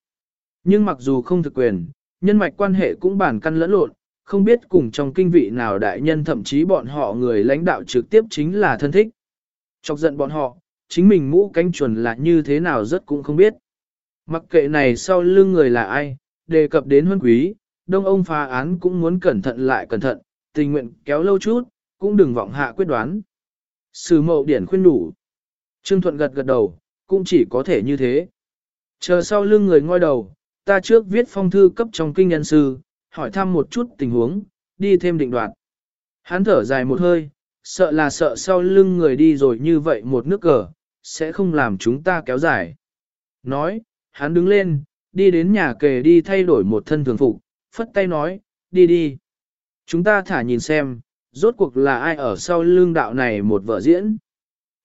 Nhưng mặc dù không thực quyền, nhân mạch quan hệ cũng bản căn lẫn lộn, không biết cùng trong kinh vị nào đại nhân thậm chí bọn họ người lãnh đạo trực tiếp chính là thân thích. Chọc giận bọn họ, chính mình mũ cánh chuẩn là như thế nào rất cũng không biết. Mặc kệ này sau lưng người là ai, đề cập đến huân quý, đông ông phá án cũng muốn cẩn thận lại cẩn thận, tình nguyện kéo lâu chút, cũng đừng vọng hạ quyết đoán. Sử mậu điển khuyên đủ. Trương Thuận gật gật đầu, cũng chỉ có thể như thế. Chờ sau lưng người ngoi đầu, ta trước viết phong thư cấp trong kinh nhân sư, hỏi thăm một chút tình huống, đi thêm định đoạt. Hắn thở dài một hơi, sợ là sợ sau lưng người đi rồi như vậy một nước cờ, sẽ không làm chúng ta kéo dài. Nói, hắn đứng lên, đi đến nhà kề đi thay đổi một thân thường phục, phất tay nói, đi đi. Chúng ta thả nhìn xem, rốt cuộc là ai ở sau lưng đạo này một vở diễn.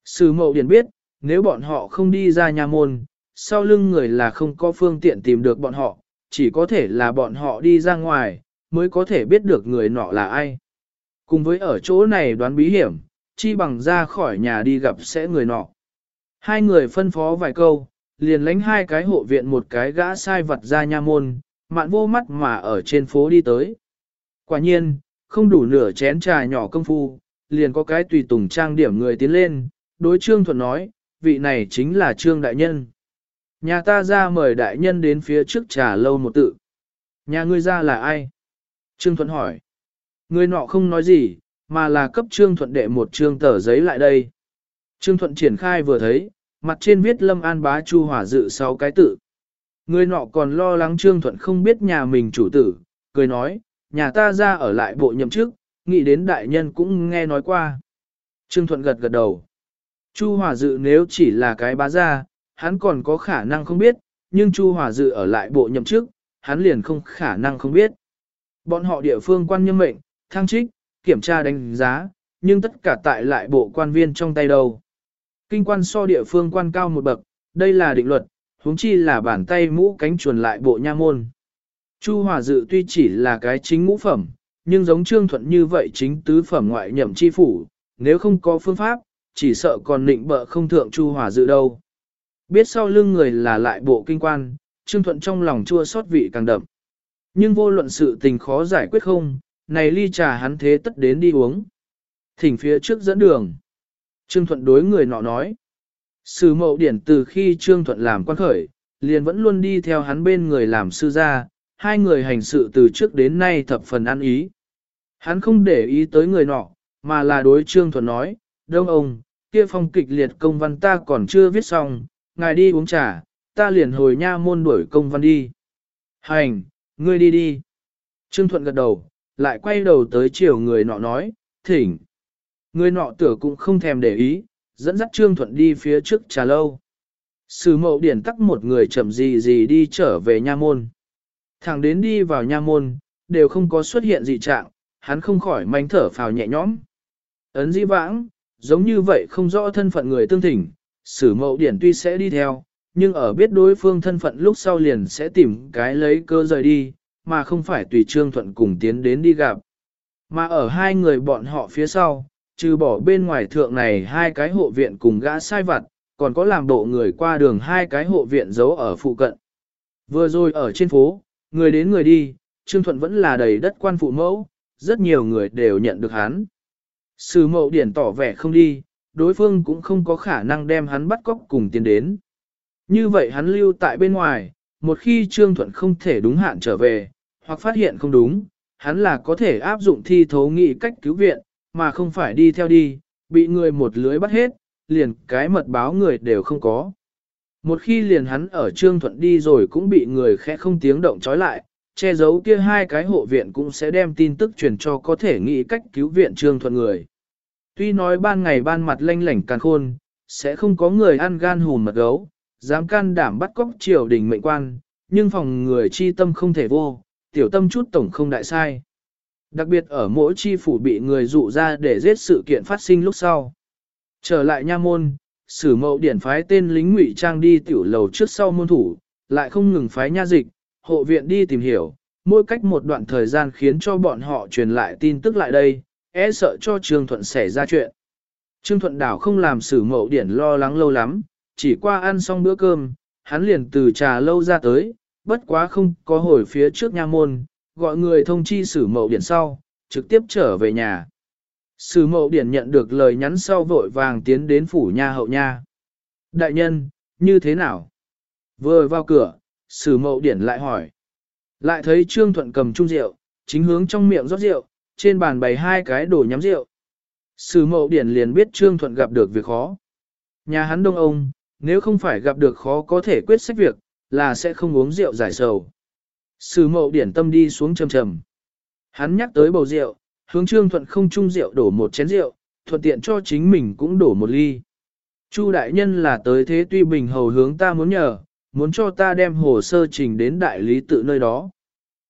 Sư mậu điển biết, nếu bọn họ không đi ra nhà môn, sau lưng người là không có phương tiện tìm được bọn họ, chỉ có thể là bọn họ đi ra ngoài, mới có thể biết được người nọ là ai. Cùng với ở chỗ này đoán bí hiểm, chi bằng ra khỏi nhà đi gặp sẽ người nọ. Hai người phân phó vài câu, liền lánh hai cái hộ viện một cái gã sai vật ra nha môn, mạn vô mắt mà ở trên phố đi tới. Quả nhiên, không đủ nửa chén trà nhỏ công phu, liền có cái tùy tùng trang điểm người tiến lên, đối trương thuận nói, vị này chính là trương đại nhân. Nhà ta ra mời đại nhân đến phía trước trà lâu một tự. Nhà ngươi ra là ai? Trương Thuận hỏi. Người nọ không nói gì, mà là cấp Trương Thuận đệ một trương tờ giấy lại đây. Trương Thuận triển khai vừa thấy, mặt trên viết Lâm An bá Chu Hỏa dự sáu cái tự. Người nọ còn lo lắng Trương Thuận không biết nhà mình chủ tử, cười nói, nhà ta ra ở lại bộ nhậm chức, nghĩ đến đại nhân cũng nghe nói qua. Trương Thuận gật gật đầu. Chu Hòa dự nếu chỉ là cái bá gia, hắn còn có khả năng không biết, nhưng Chu Hòa Dự ở lại bộ nhậm chức, hắn liền không khả năng không biết. Bọn họ địa phương quan nhân mệnh, thăng trích, kiểm tra đánh giá, nhưng tất cả tại lại bộ quan viên trong tay đâu. Kinh quan so địa phương quan cao một bậc, đây là định luật, huống chi là bàn tay mũ cánh chuồn lại bộ nha môn. Chu Hòa Dự tuy chỉ là cái chính ngũ phẩm, nhưng giống Trương Thuận như vậy chính tứ phẩm ngoại nhậm chi phủ, nếu không có phương pháp, chỉ sợ còn định bợ không thượng Chu Hòa Dự đâu. Biết sau lưng người là lại bộ kinh quan, Trương Thuận trong lòng chua xót vị càng đậm. Nhưng vô luận sự tình khó giải quyết không, này ly trà hắn thế tất đến đi uống. Thỉnh phía trước dẫn đường. Trương Thuận đối người nọ nói. Sử mậu điển từ khi Trương Thuận làm quan khởi, liền vẫn luôn đi theo hắn bên người làm sư gia, hai người hành sự từ trước đến nay thập phần ăn ý. Hắn không để ý tới người nọ, mà là đối Trương Thuận nói, đông ông, kia phong kịch liệt công văn ta còn chưa viết xong, ngài đi uống trà, ta liền hồi nha môn đuổi công văn đi. Hành, ngươi đi đi. Trương Thuận gật đầu, lại quay đầu tới chiều người nọ nói, thỉnh. Người nọ tửa cũng không thèm để ý, dẫn dắt Trương Thuận đi phía trước trà lâu. Sử mậu điển tắc một người chậm gì gì đi trở về nha môn. Thẳng đến đi vào nha môn, đều không có xuất hiện gì trạng, hắn không khỏi manh thở phào nhẹ nhõm. Ấn di vãng, giống như vậy không rõ thân phận người tương thỉnh, sử mậu điển tuy sẽ đi theo, nhưng ở biết đối phương thân phận lúc sau liền sẽ tìm cái lấy cơ rời đi, mà không phải tùy Trương Thuận cùng tiến đến đi gặp. Mà ở hai người bọn họ phía sau, trừ bỏ bên ngoài thượng này hai cái hộ viện cùng gã sai vặt, còn có làm bộ người qua đường hai cái hộ viện giấu ở phụ cận. Vừa rồi ở trên phố, người đến người đi, Trương Thuận vẫn là đầy đất quan phụ mẫu, rất nhiều người đều nhận được hắn. Sư mậu điển tỏ vẻ không đi, đối phương cũng không có khả năng đem hắn bắt cóc cùng tiến đến. Như vậy hắn lưu tại bên ngoài, một khi Trương Thuận không thể đúng hạn trở về, hoặc phát hiện không đúng, hắn là có thể áp dụng thi thố nghị cách cứu viện, mà không phải đi theo đi, bị người một lưới bắt hết, liền cái mật báo người đều không có. Một khi liền hắn ở Trương Thuận đi rồi cũng bị người khẽ không tiếng động trói lại, che giấu kia hai cái hộ viện cũng sẽ đem tin tức truyền cho có thể nghĩ cách cứu viện Trương Thuận người. Tuy nói ban ngày ban mặt lanh lảnh càn khôn, sẽ không có người ăn gan hùn mật gấu, dám can đảm bắt cóc triều đình mệnh quan, nhưng phòng người chi tâm không thể vô, tiểu tâm chút tổng không đại sai. Đặc biệt ở mỗi chi phủ bị người dụ ra để giết sự kiện phát sinh lúc sau. Trở lại nha môn, sử mậu điển phái tên lính ngụy trang đi tiểu lầu trước sau môn thủ, lại không ngừng phái nha dịch, hộ viện đi tìm hiểu, mỗi cách một đoạn thời gian khiến cho bọn họ truyền lại tin tức lại đây, e sợ cho Trương Thuận xảy ra chuyện. Trương Thuận đảo không làm sử mậu điển lo lắng lâu lắm, chỉ qua ăn xong bữa cơm, hắn liền từ trà lâu ra tới, bất quá không có hồi phía trước nha môn, gọi người thông chi sử mậu điển sau, trực tiếp trở về nhà. Sử mậu điển nhận được lời nhắn sau vội vàng tiến đến phủ nha hậu nha. Đại nhân, như thế nào? Vừa vào cửa, sử mậu điển lại hỏi. Lại thấy Trương Thuận cầm chung rượu, chính hướng trong miệng rót rượu, trên bàn bày hai cái đồ nhắm rượu. Sử mậu điển liền biết Trương Thuận gặp được việc khó. Nhà hắn đông ông, nếu không phải gặp được khó có thể quyết sách việc, là sẽ không uống rượu giải sầu. Sử mậu điển tâm đi xuống trầm trầm. Hắn nhắc tới bầu rượu, hướng trương thuận không chung rượu đổ một chén rượu, thuận tiện cho chính mình cũng đổ một ly. Chu đại nhân là tới thế tuy bình hầu hướng ta muốn nhờ, muốn cho ta đem hồ sơ trình đến đại lý tự nơi đó.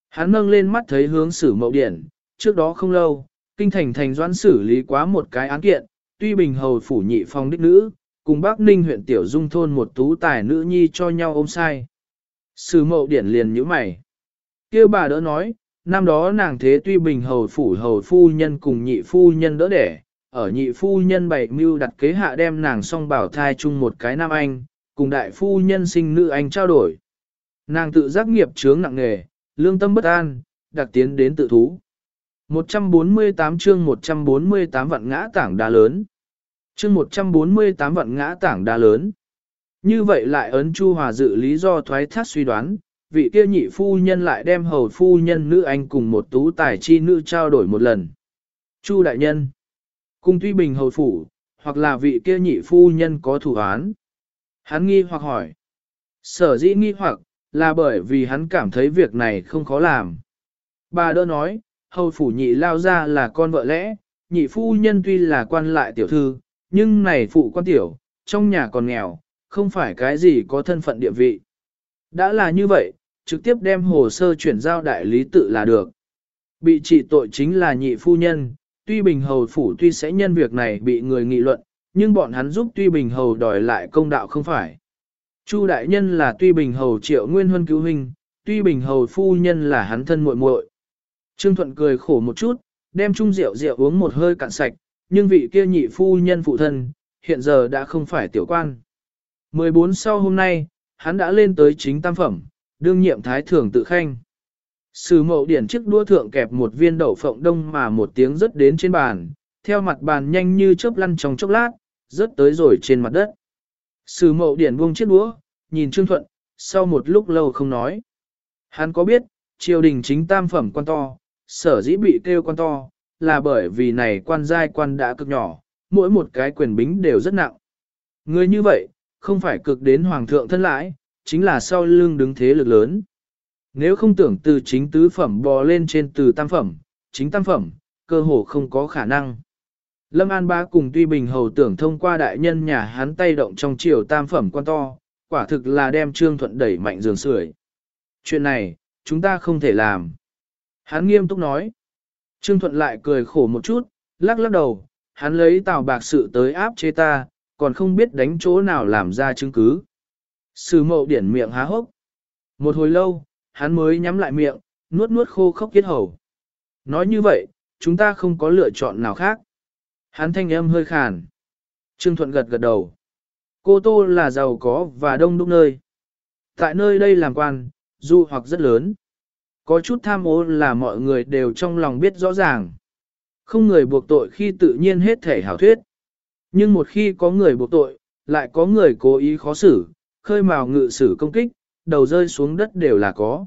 Hắn nâng lên mắt thấy hướng sử mậu điển, trước đó không lâu, kinh thành thành doãn xử lý quá một cái án kiện, tuy bình hầu phủ nhị phong đích nữ, cùng bác ninh huyện tiểu dung thôn một tú tài nữ nhi cho nhau ôm sai. Sử mậu điển liền như mày. kia bà đỡ nói, năm đó nàng thế tuy bình hầu phủ hầu phu nhân cùng nhị phu nhân đỡ đẻ, ở nhị phu nhân bảy mưu đặt kế hạ đem nàng song bảo thai chung một cái nam anh, cùng đại phu nhân sinh nữ anh trao đổi. Nàng tự giác nghiệp chướng nặng nghề, lương tâm bất an, đặc tiến đến tự thú. 148 chương 148 vạn ngã tảng đá lớn chương 148 vạn ngã tảng đá lớn. Như vậy lại ấn Chu Hòa dự lý do thoái thác suy đoán, vị kia nhị phu nhân lại đem hầu phu nhân nữ anh cùng một tú tài chi nữ trao đổi một lần. Chu đại nhân, cung tuy bình hầu phủ, hoặc là vị kia nhị phu nhân có thủ án. Hắn nghi hoặc hỏi. Sở dĩ nghi hoặc, là bởi vì hắn cảm thấy việc này không khó làm. Bà đỡ nói, hầu phủ nhị lao ra là con vợ lẽ, nhị phu nhân tuy là quan lại tiểu thư, nhưng này phụ quan tiểu, trong nhà còn nghèo, không phải cái gì có thân phận địa vị. Đã là như vậy, trực tiếp đem hồ sơ chuyển giao đại lý tự là được. Bị trị tội chính là nhị phu nhân, tuy bình hầu phủ tuy sẽ nhân việc này bị người nghị luận, nhưng bọn hắn giúp tuy bình hầu đòi lại công đạo không phải. Chu đại nhân là tuy bình hầu triệu nguyên huân cứu hình, tuy bình hầu phu nhân là hắn thân muội muội. Trương Thuận cười khổ một chút, đem chung rượu rượu uống một hơi cạn sạch, nhưng vị kia nhị phu nhân phụ thân, hiện giờ đã không phải tiểu quan. 14 sau hôm nay, hắn đã lên tới chính tam phẩm, đương nhiệm thái thường tự khanh. Sử mậu điển chiếc đua thượng kẹp một viên đậu phộng đông mà một tiếng rớt đến trên bàn, theo mặt bàn nhanh như chớp lăn trong chốc lát, rớt tới rồi trên mặt đất. Sử mậu điển buông chiếc đũa, nhìn Trương Thuận, sau một lúc lâu không nói. Hắn có biết, triều đình chính tam phẩm quan to, sở dĩ bị kêu quan to, là bởi vì này quan giai quan đã cực nhỏ, mỗi một cái quyền bính đều rất nặng. Người như vậy, không phải cực đến hoàng thượng thân lãi, chính là sau lưng đứng thế lực lớn. Nếu không tưởng từ chính tứ phẩm bò lên trên từ tam phẩm, chính tam phẩm, cơ hồ không có khả năng. Lâm An Bá cùng Tuy Bình Hầu tưởng thông qua đại nhân nhà hắn tay động trong chiều tam phẩm quan to, quả thực là đem Trương Thuận đẩy mạnh giường sưởi. Chuyện này, chúng ta không thể làm. Hắn nghiêm túc nói. Trương Thuận lại cười khổ một chút, lắc lắc đầu, hắn lấy tào bạc sự tới áp chế ta, còn không biết đánh chỗ nào làm ra chứng cứ. Sử mậu điển miệng há hốc. Một hồi lâu, hắn mới nhắm lại miệng, nuốt nuốt khô khốc kết hầu. Nói như vậy, chúng ta không có lựa chọn nào khác. Hắn thanh âm hơi khàn. Trương Thuận gật gật đầu. Cô Tô là giàu có và đông đúc nơi. Tại nơi đây làm quan, du hoặc rất lớn. Có chút tham ô là mọi người đều trong lòng biết rõ ràng. Không người buộc tội khi tự nhiên hết thể hảo thuyết. Nhưng một khi có người buộc tội, lại có người cố ý khó xử, khơi mào ngự sử công kích, đầu rơi xuống đất đều là có.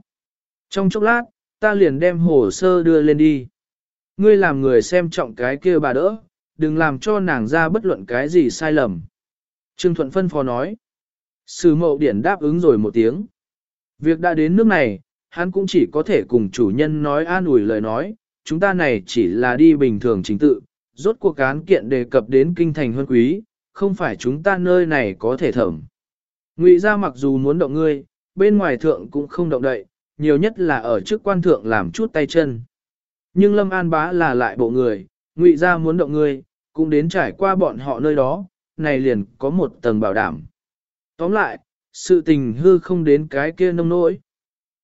Trong chốc lát, ta liền đem hồ sơ đưa lên đi. Ngươi làm người xem trọng cái kia bà đỡ, đừng làm cho nàng ra bất luận cái gì sai lầm. Trương Thuận phân phó nói. Sử mậu điển đáp ứng rồi một tiếng. Việc đã đến nước này, hắn cũng chỉ có thể cùng chủ nhân nói an ủi lời nói, chúng ta này chỉ là đi bình thường chính tự, rốt cuộc án kiện đề cập đến kinh thành huân quý, không phải chúng ta nơi này có thể thẩm. Ngụy ra mặc dù muốn động ngươi, bên ngoài thượng cũng không động đậy, nhiều nhất là ở trước quan thượng làm chút tay chân. Nhưng Lâm An bá là lại bộ người, ngụy ra muốn động ngươi, cũng đến trải qua bọn họ nơi đó, này liền có một tầng bảo đảm. Tóm lại, sự tình hư không đến cái kia nông nỗi.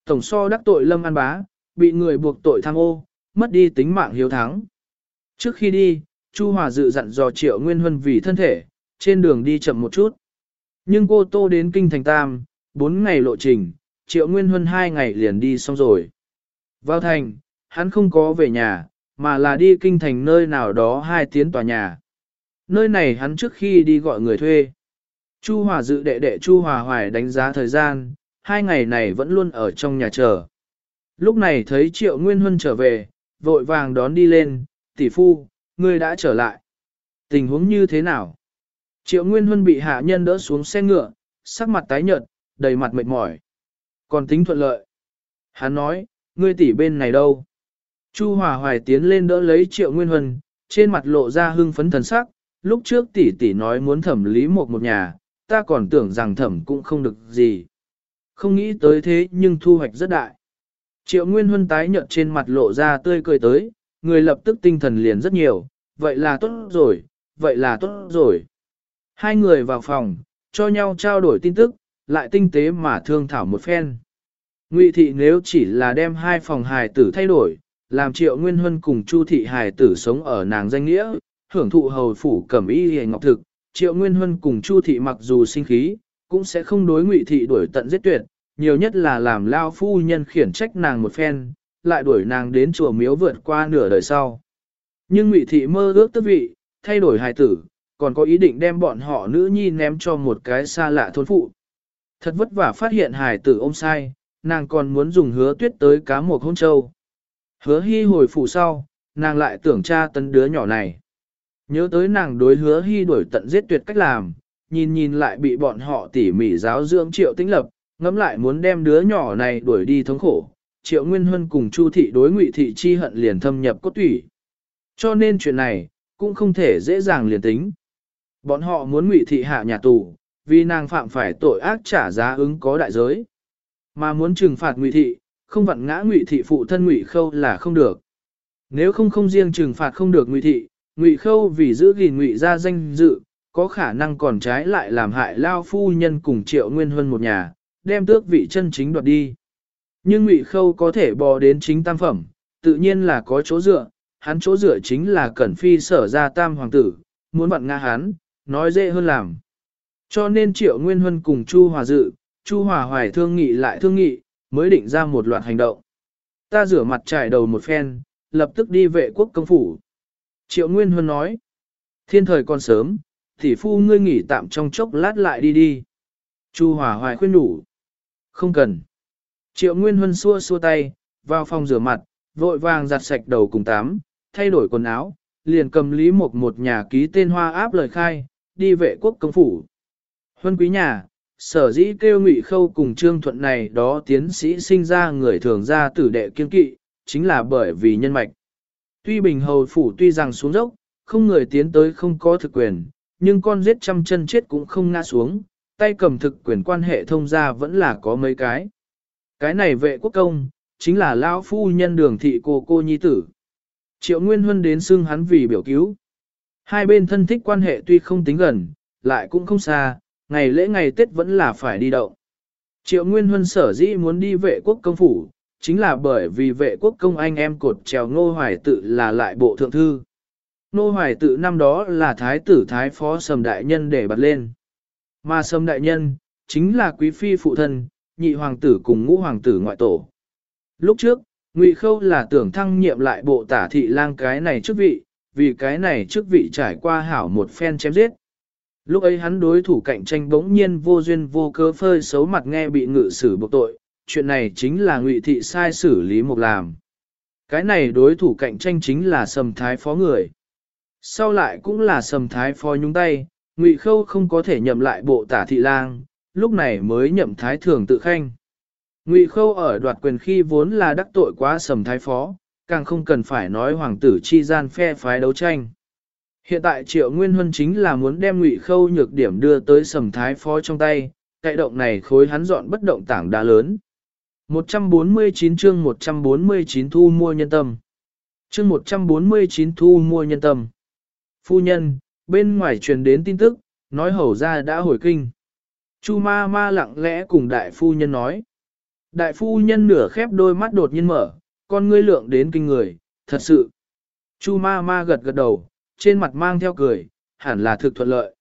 Tổng so đắc tội Lâm An bá, bị người buộc tội tham ô, mất đi tính mạng hiếu thắng. Trước khi đi, Chu Hòa dự dặn dò Triệu Nguyên Huân vì thân thể, trên đường đi chậm một chút. Nhưng cô Tô đến Kinh Thành Tam, 4 ngày lộ trình, Triệu Nguyên Huân 2 ngày liền đi xong rồi. Vào thành, hắn không có về nhà, mà là đi Kinh Thành nơi nào đó hai tiến tòa nhà. Nơi này hắn trước khi đi gọi người thuê. Chu Hòa dự đệ đệ Chu Hòa Hoài đánh giá thời gian, hai ngày này vẫn luôn ở trong nhà chờ. Lúc này thấy Triệu Nguyên Huân trở về, vội vàng đón đi lên, tỷ phu, ngươi đã trở lại. Tình huống như thế nào? Triệu Nguyên Huân bị hạ nhân đỡ xuống xe ngựa, sắc mặt tái nhợt, đầy mặt mệt mỏi. Còn tính thuận lợi. Hắn nói, ngươi tỷ bên này đâu? Chu Hòa Hoài tiến lên đỡ lấy Triệu Nguyên Huân, trên mặt lộ ra hưng phấn thần sắc. Lúc trước tỷ tỷ nói muốn thẩm lý một một nhà, ta còn tưởng rằng thẩm cũng không được gì. Không nghĩ tới thế nhưng thu hoạch rất đại. Triệu Nguyên Huân tái nhợt trên mặt lộ ra tươi cười tới, người lập tức tinh thần liền rất nhiều, vậy là tốt rồi, vậy là tốt rồi. Hai người vào phòng, cho nhau trao đổi tin tức, lại tinh tế mà thương thảo một phen. Ngụy thị nếu chỉ là đem hai phòng hài tử thay đổi, làm triệu nguyên huân cùng chu thị hài tử sống ở nàng danh nghĩa, hưởng thụ hầu phủ cẩm y hề ngọc thực, triệu nguyên huân cùng chu thị mặc dù sinh khí, cũng sẽ không đối ngụy thị đuổi tận giết tuyệt, nhiều nhất là làm lao phu nhân khiển trách nàng một phen, lại đuổi nàng đến chùa miếu vượt qua nửa đời sau. Nhưng ngụy thị mơ ước tước vị, thay đổi hài tử, còn có ý định đem bọn họ nữ nhi ném cho một cái xa lạ thôn phụ. Thật vất vả phát hiện hài tử ôm sai, nàng còn muốn dùng hứa tuyết tới cá một hôn châu. Hứa hy hồi phủ sau, nàng lại tưởng cha tấn đứa nhỏ này. Nhớ tới nàng đối hứa hy đuổi tận giết tuyệt cách làm, nhìn nhìn lại bị bọn họ tỉ mỉ giáo dưỡng triệu tĩnh lập, ngẫm lại muốn đem đứa nhỏ này đuổi đi thống khổ. Triệu Nguyên Huân cùng Chu thị đối Ngụy thị chi hận liền thâm nhập cốt tủy. Cho nên chuyện này cũng không thể dễ dàng liền tính. Bọn họ muốn Ngụy thị hạ nhà tù, vì nàng phạm phải tội ác trả giá ứng có đại giới. Mà muốn trừng phạt Ngụy thị, không vặn ngã Ngụy thị phụ thân Ngụy Khâu là không được. Nếu không không riêng trừng phạt không được Ngụy thị, Ngụy Khâu vì giữ gìn Ngụy gia danh dự, có khả năng còn trái lại làm hại lao phu nhân cùng Triệu Nguyên Huân một nhà, đem tước vị chân chính đoạt đi. Nhưng Ngụy Khâu có thể bò đến chính tam phẩm, tự nhiên là có chỗ dựa, hắn chỗ dựa chính là Cẩn Phi sở ra tam hoàng tử, muốn vặn ngã hắn, nói dễ hơn làm. Cho nên Triệu Nguyên Huân cùng Chu Hòa Dự, Chu Hòa Hoài thương nghị lại thương nghị, mới định ra một loạt hành động. Ta rửa mặt trải đầu một phen, lập tức đi vệ quốc công phủ. Triệu Nguyên Huân nói, thiên thời còn sớm, thì phu ngươi nghỉ tạm trong chốc lát lại đi đi. Chu Hòa Hoài khuyên đủ. Không cần. Triệu Nguyên Huân xua xua tay, vào phòng rửa mặt, vội vàng giặt sạch đầu cùng tắm, thay đổi quần áo, liền cầm Lý một một nhà ký tên hoa áp lời khai, đi vệ quốc công phủ. Huân quý nhà, Sở dĩ kêu ngụy khâu cùng trương thuận này đó tiến sĩ sinh ra người thường ra tử đệ kiên kỵ, chính là bởi vì nhân mạch. Tuy bình hầu phủ tuy rằng xuống dốc, không người tiến tới không có thực quyền, nhưng con giết trăm chân chết cũng không ngã xuống, tay cầm thực quyền quan hệ thông ra vẫn là có mấy cái. Cái này vệ quốc công, chính là lão phu nhân đường thị cô cô nhi tử. Triệu Nguyên Huân đến xưng hắn vì biểu cứu. Hai bên thân thích quan hệ tuy không tính gần, lại cũng không xa, ngày lễ ngày Tết vẫn là phải đi đậu. Triệu Nguyên Huân sở dĩ muốn đi vệ quốc công phủ, chính là bởi vì vệ quốc công anh em cột trèo Ngô Hoài tự là lại bộ thượng thư. Ngô Hoài tự năm đó là thái tử thái phó sầm đại nhân để bật lên. Mà sầm đại nhân, chính là quý phi phụ thân, nhị hoàng tử cùng ngũ hoàng tử ngoại tổ. Lúc trước, Ngụy Khâu là tưởng thăng nhiệm lại bộ tả thị lang cái này chức vị, vì cái này trước vị trải qua hảo một phen chém giết. Lúc ấy hắn đối thủ cạnh tranh bỗng nhiên vô duyên vô cớ phơi xấu mặt nghe bị ngự xử buộc tội, chuyện này chính là ngụy thị sai xử lý một làm. Cái này đối thủ cạnh tranh chính là sầm thái phó người. Sau lại cũng là sầm thái phó nhúng tay, ngụy khâu không có thể nhậm lại bộ tả thị lang, lúc này mới nhậm thái thường tự khanh. Ngụy khâu ở đoạt quyền khi vốn là đắc tội quá sầm thái phó, càng không cần phải nói hoàng tử chi gian phe phái đấu tranh. Hiện tại triệu nguyên huân chính là muốn đem ngụy khâu nhược điểm đưa tới sầm thái phó trong tay, cậy động này khối hắn dọn bất động tảng đá lớn. 149 chương 149 thu mua nhân tâm. Chương 149 thu mua nhân tâm. Phu nhân, bên ngoài truyền đến tin tức, nói hầu ra đã hồi kinh. Chu ma ma lặng lẽ cùng đại phu nhân nói. Đại phu nhân nửa khép đôi mắt đột nhiên mở, con ngươi lượng đến kinh người, thật sự. Chu ma ma gật gật đầu, trên mặt mang theo cười, hẳn là thực thuận lợi.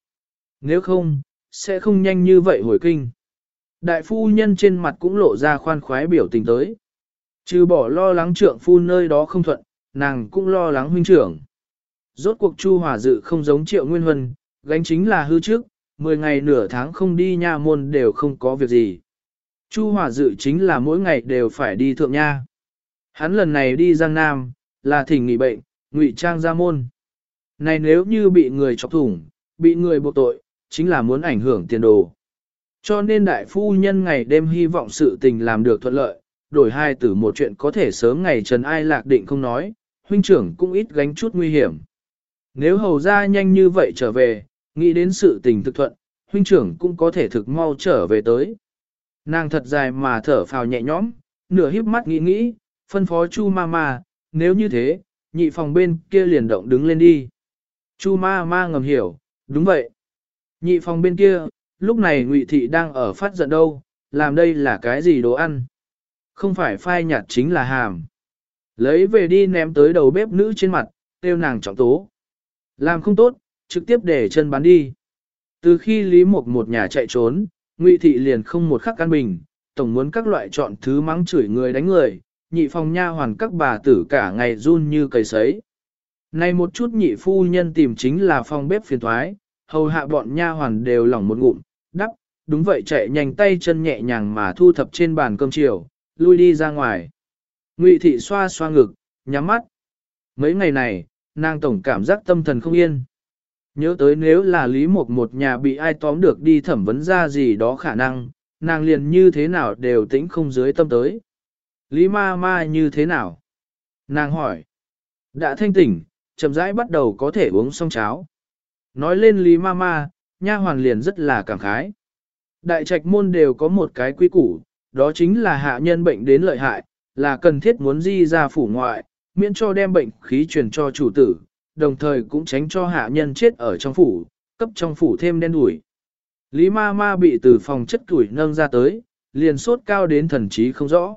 Nếu không, sẽ không nhanh như vậy hồi kinh. Đại phu nhân trên mặt cũng lộ ra khoan khoái biểu tình tới. Trừ bỏ lo lắng trượng phu nơi đó không thuận, nàng cũng lo lắng huynh trưởng. Rốt cuộc Chu Hòa Dự không giống Triệu Nguyên Huân, gánh chính là hư trước, 10 ngày nửa tháng không đi nha môn đều không có việc gì. Chu Hòa Dự chính là mỗi ngày đều phải đi thượng nha. Hắn lần này đi Giang Nam, là thỉnh nghỉ bệnh, ngụy trang ra môn. Này nếu như bị người chọc thủng, bị người buộc tội, chính là muốn ảnh hưởng tiền đồ. Cho nên đại phu nhân ngày đêm hy vọng sự tình làm được thuận lợi, đổi hai từ một chuyện có thể sớm ngày trần ai lạc định không nói, huynh trưởng cũng ít gánh chút nguy hiểm. Nếu hầu ra nhanh như vậy trở về, nghĩ đến sự tình thực thuận, huynh trưởng cũng có thể thực mau trở về tới. Nàng thật dài mà thở phào nhẹ nhõm, nửa híp mắt nghĩ nghĩ, phân phó chu ma ma, nếu như thế, nhị phòng bên kia liền động đứng lên đi. Chu ma ma ngầm hiểu, đúng vậy. Nhị phòng bên kia, lúc này ngụy thị đang ở phát giận đâu, làm đây là cái gì đồ ăn? Không phải phai nhạt chính là hàm. Lấy về đi ném tới đầu bếp nữ trên mặt, tiêu nàng trọng tố. Làm không tốt, trực tiếp để chân bán đi. Từ khi Lý Mục một nhà chạy trốn, Ngụy thị liền không một khắc căn bình, tổng muốn các loại chọn thứ mắng chửi người đánh người, nhị phòng nha hoàn các bà tử cả ngày run như cầy sấy. Này một chút nhị phu nhân tìm chính là phòng bếp phiền thoái, hầu hạ bọn nha hoàn đều lỏng một ngụm, đắp, đúng vậy chạy nhanh tay chân nhẹ nhàng mà thu thập trên bàn cơm chiều, lui đi ra ngoài. Ngụy thị xoa xoa ngực, nhắm mắt. Mấy ngày này, nàng tổng cảm giác tâm thần không yên. Nhớ tới nếu là Lý Mộc một nhà bị ai tóm được đi thẩm vấn ra gì đó khả năng, nàng liền như thế nào đều tĩnh không dưới tâm tới. Lý ma ma như thế nào? Nàng hỏi. Đã thanh tỉnh, chậm rãi bắt đầu có thể uống xong cháo. Nói lên Lý ma ma, nha hoàn liền rất là cảm khái. Đại trạch môn đều có một cái quy củ, đó chính là hạ nhân bệnh đến lợi hại, là cần thiết muốn di ra phủ ngoại, miễn cho đem bệnh khí truyền cho chủ tử, đồng thời cũng tránh cho hạ nhân chết ở trong phủ, cấp trong phủ thêm đen đủi. Lý ma ma bị từ phòng chất tuổi nâng ra tới, liền sốt cao đến thần trí không rõ.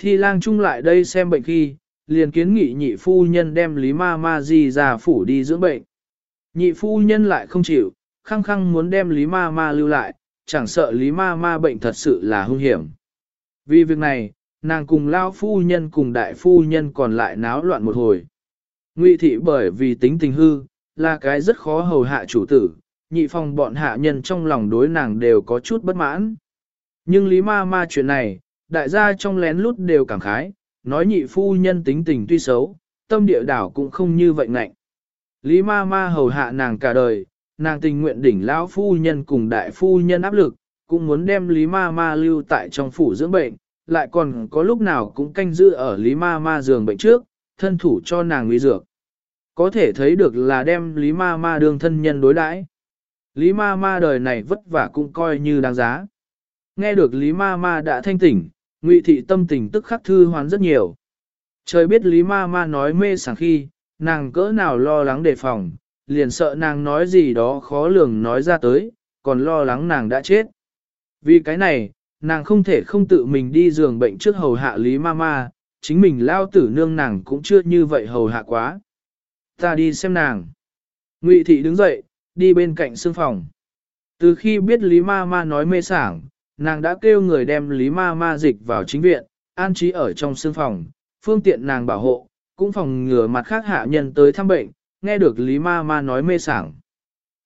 Thi lang chung lại đây xem bệnh khi, liền kiến nghị nhị phu nhân đem Lý ma ma di ra phủ đi dưỡng bệnh. Nhị phu nhân lại không chịu, khăng khăng muốn đem Lý ma ma lưu lại, chẳng sợ Lý ma ma bệnh thật sự là hung hiểm. Vì việc này, nàng cùng lao phu nhân cùng đại phu nhân còn lại náo loạn một hồi. Ngụy thị bởi vì tính tình hư, là cái rất khó hầu hạ chủ tử, nhị phòng bọn hạ nhân trong lòng đối nàng đều có chút bất mãn. Nhưng lý ma ma chuyện này, đại gia trong lén lút đều cảm khái, nói nhị phu nhân tính tình tuy xấu, tâm địa đảo cũng không như vậy ngạnh. Lý ma ma hầu hạ nàng cả đời, nàng tình nguyện đỉnh lão phu nhân cùng đại phu nhân áp lực, cũng muốn đem Lý Ma Ma lưu tại trong phủ dưỡng bệnh, lại còn có lúc nào cũng canh giữ ở Lý Ma Ma giường bệnh trước, thân thủ cho nàng nguy dược. Có thể thấy được là đem Lý Ma Ma đương thân nhân đối đãi. Lý Ma Ma đời này vất vả cũng coi như đáng giá. Nghe được Lý Ma Ma đã thanh tỉnh, Ngụy thị tâm tình tức khắc thư hoán rất nhiều. Trời biết Lý Ma Ma nói mê sảng khi, nàng cỡ nào lo lắng đề phòng, liền sợ nàng nói gì đó khó lường nói ra tới, còn lo lắng nàng đã chết. Vì cái này, nàng không thể không tự mình đi giường bệnh trước hầu hạ Lý Ma Ma, chính mình lao tử nương nàng cũng chưa như vậy hầu hạ quá. Ta đi xem nàng. Ngụy thị đứng dậy, đi bên cạnh xương phòng. Từ khi biết Lý Ma Ma nói mê sảng, nàng đã kêu người đem Lý Ma Ma dịch vào chính viện, an trí ở trong sương phòng, phương tiện nàng bảo hộ, cũng phòng ngừa mặt khác hạ nhân tới thăm bệnh, nghe được Lý Ma Ma nói mê sảng.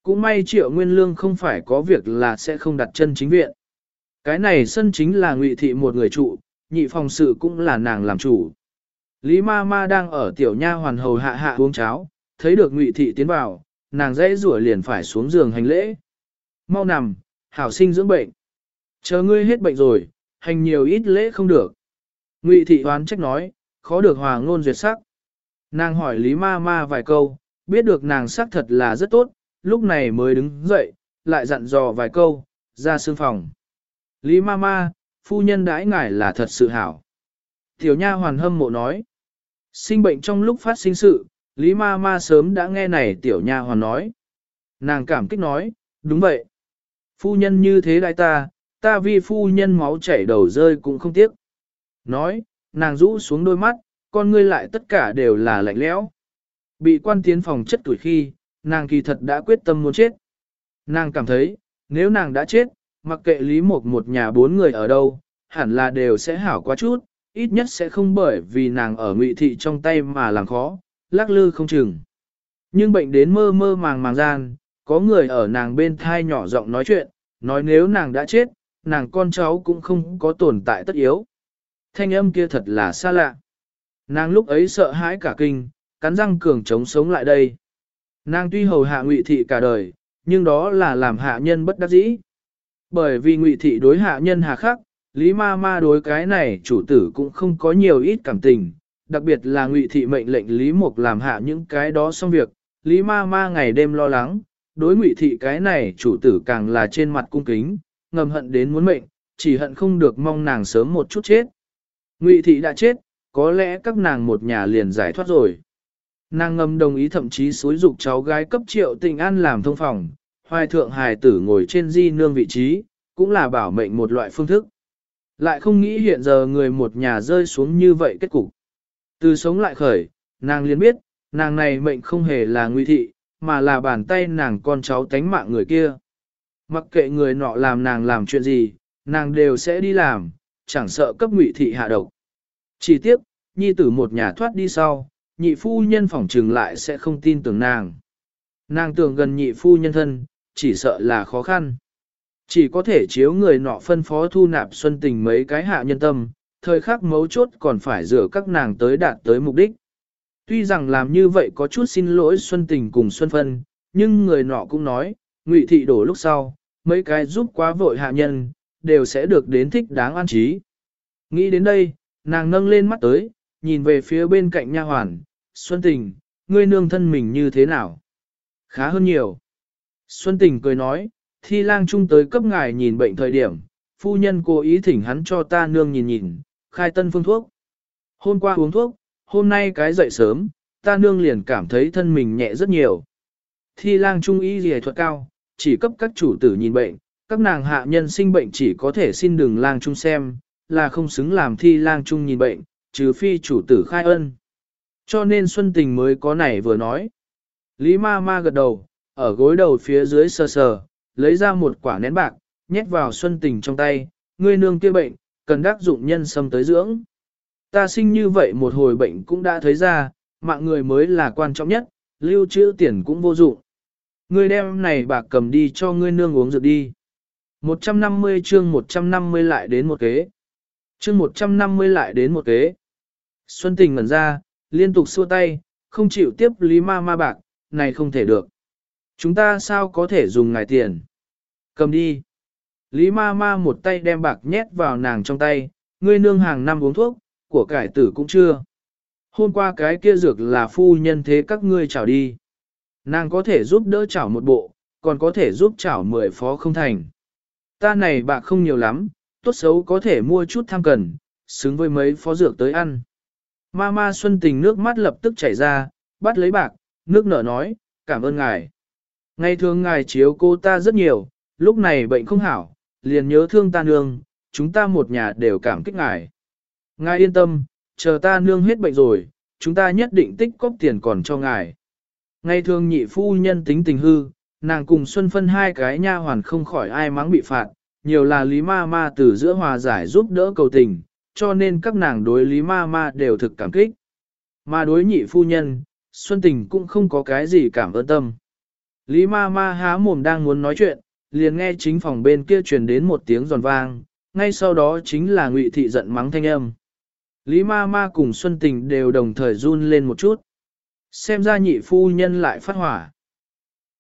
Cũng may triệu nguyên lương không phải có việc là sẽ không đặt chân chính viện. Cái này sân chính là ngụy thị một người trụ, nhị phòng sự cũng là nàng làm chủ. Lý ma ma đang ở tiểu nha hoàn hầu hạ hạ uống cháo, thấy được ngụy thị tiến vào, nàng dãy rủa liền phải xuống giường hành lễ. Mau nằm, hảo sinh dưỡng bệnh. Chờ ngươi hết bệnh rồi, hành nhiều ít lễ không được. Ngụy thị hoán trách nói, khó được hòa ngôn duyệt sắc. Nàng hỏi Lý ma ma vài câu, biết được nàng sắc thật là rất tốt, lúc này mới đứng dậy, lại dặn dò vài câu, ra sương phòng. Lý ma ma, phu nhân đãi ngài là thật sự hảo. Tiểu nha hoàn hâm mộ nói. Sinh bệnh trong lúc phát sinh sự, Lý ma ma sớm đã nghe này tiểu nha hoàn nói. Nàng cảm kích nói, đúng vậy. Phu nhân như thế đại ta, ta vi phu nhân máu chảy đầu rơi cũng không tiếc. Nói, nàng rũ xuống đôi mắt, con ngươi lại tất cả đều là lạnh lẽo. Bị quan tiến phòng chất tuổi khi, nàng kỳ thật đã quyết tâm muốn chết. Nàng cảm thấy, nếu nàng đã chết, mặc kệ Lý Mộc một nhà bốn người ở đâu, hẳn là đều sẽ hảo quá chút, ít nhất sẽ không bởi vì nàng ở ngụy thị trong tay mà làm khó, lắc lư không chừng. Nhưng bệnh đến mơ mơ màng màng gian, có người ở nàng bên thai nhỏ giọng nói chuyện, nói nếu nàng đã chết, nàng con cháu cũng không có tồn tại tất yếu. Thanh âm kia thật là xa lạ. Nàng lúc ấy sợ hãi cả kinh, cắn răng cường chống sống lại đây. Nàng tuy hầu hạ ngụy thị cả đời, nhưng đó là làm hạ nhân bất đắc dĩ. Bởi vì ngụy thị đối hạ nhân hà khắc, Lý ma ma đối cái này chủ tử cũng không có nhiều ít cảm tình, đặc biệt là ngụy thị mệnh lệnh Lý Mục làm hạ những cái đó xong việc, Lý ma ma ngày đêm lo lắng, đối ngụy thị cái này chủ tử càng là trên mặt cung kính, ngầm hận đến muốn mệnh, chỉ hận không được mong nàng sớm một chút chết. Ngụy thị đã chết, có lẽ các nàng một nhà liền giải thoát rồi. Nàng ngầm đồng ý thậm chí xúi dục cháu gái cấp triệu tình an làm thông phòng, hoài thượng hài tử ngồi trên di nương vị trí, cũng là bảo mệnh một loại phương thức. Lại không nghĩ hiện giờ người một nhà rơi xuống như vậy kết cục. Từ sống lại khởi, nàng liền biết, nàng này mệnh không hề là nguy thị, mà là bàn tay nàng con cháu tánh mạng người kia. Mặc kệ người nọ làm nàng làm chuyện gì, nàng đều sẽ đi làm, chẳng sợ cấp ngụy thị hạ độc. Chỉ tiếc, nhi tử một nhà thoát đi sau, nhị phu nhân phỏng trừng lại sẽ không tin tưởng nàng. Nàng tưởng gần nhị phu nhân thân, chỉ sợ là khó khăn. Chỉ có thể chiếu người nọ phân phó thu nạp xuân tình mấy cái hạ nhân tâm, thời khắc mấu chốt còn phải dựa các nàng tới đạt tới mục đích. Tuy rằng làm như vậy có chút xin lỗi xuân tình cùng xuân phân, nhưng người nọ cũng nói, ngụy thị đổ lúc sau, mấy cái giúp quá vội hạ nhân, đều sẽ được đến thích đáng an trí. Nghĩ đến đây, nàng nâng lên mắt tới, nhìn về phía bên cạnh nha hoàn, Xuân Tình, ngươi nương thân mình như thế nào? Khá hơn nhiều. Xuân Tình cười nói, thi lang trung tới cấp ngài nhìn bệnh thời điểm, phu nhân cố ý thỉnh hắn cho ta nương nhìn nhìn, khai tân phương thuốc. Hôm qua uống thuốc, hôm nay cái dậy sớm, ta nương liền cảm thấy thân mình nhẹ rất nhiều. Thi lang trung ý gì thuật cao, chỉ cấp các chủ tử nhìn bệnh, các nàng hạ nhân sinh bệnh chỉ có thể xin đừng lang trung xem, là không xứng làm thi lang trung nhìn bệnh, trừ phi chủ tử khai ân. Cho nên Xuân Tình mới có này vừa nói. Lý ma ma gật đầu, ở gối đầu phía dưới sờ sờ, lấy ra một quả nén bạc, nhét vào Xuân Tình trong tay, ngươi nương kia bệnh, cần đắc dụng nhân sâm tới dưỡng. Ta sinh như vậy một hồi bệnh cũng đã thấy ra, mạng người mới là quan trọng nhất, lưu trữ tiền cũng vô dụng. Ngươi đem này bạc cầm đi cho ngươi nương uống rượu đi. 150 chương 150 lại đến một kế. Chương 150 lại đến một kế. Xuân tình ngẩn ra, liên tục xua tay, không chịu tiếp lý ma ma bạc, này không thể được. Chúng ta sao có thể dùng ngài tiền? Cầm đi. Lý ma ma một tay đem bạc nhét vào nàng trong tay, ngươi nương hàng năm uống thuốc, của cải tử cũng chưa. Hôm qua cái kia dược là phu nhân thế các ngươi chào đi. Nàng có thể giúp đỡ chảo một bộ, còn có thể giúp chảo mười phó không thành. Ta này bạc không nhiều lắm, tốt xấu có thể mua chút tham cần, xứng với mấy phó dược tới ăn. Ma ma xuân tình nước mắt lập tức chảy ra, bắt lấy bạc, nước nở nói, cảm ơn ngài. Ngày thường ngài chiếu cô ta rất nhiều, lúc này bệnh không hảo, liền nhớ thương ta nương, chúng ta một nhà đều cảm kích ngài. Ngài yên tâm, chờ ta nương hết bệnh rồi, chúng ta nhất định tích cóp tiền còn cho ngài. Ngày thường nhị phu nhân tính tình hư, nàng cùng Xuân phân hai cái nha hoàn không khỏi ai mắng bị phạt, nhiều là Lý Ma Ma từ giữa hòa giải giúp đỡ cầu tình, cho nên các nàng đối Lý Ma Ma đều thực cảm kích. Mà đối nhị phu nhân, Xuân Tình cũng không có cái gì cảm ơn tâm. Lý Ma Ma há mồm đang muốn nói chuyện, liền nghe chính phòng bên kia truyền đến một tiếng giòn vang, ngay sau đó chính là Ngụy Thị giận mắng thanh âm. Lý Ma Ma cùng Xuân Tình đều đồng thời run lên một chút. Xem ra nhị phu nhân lại phát hỏa.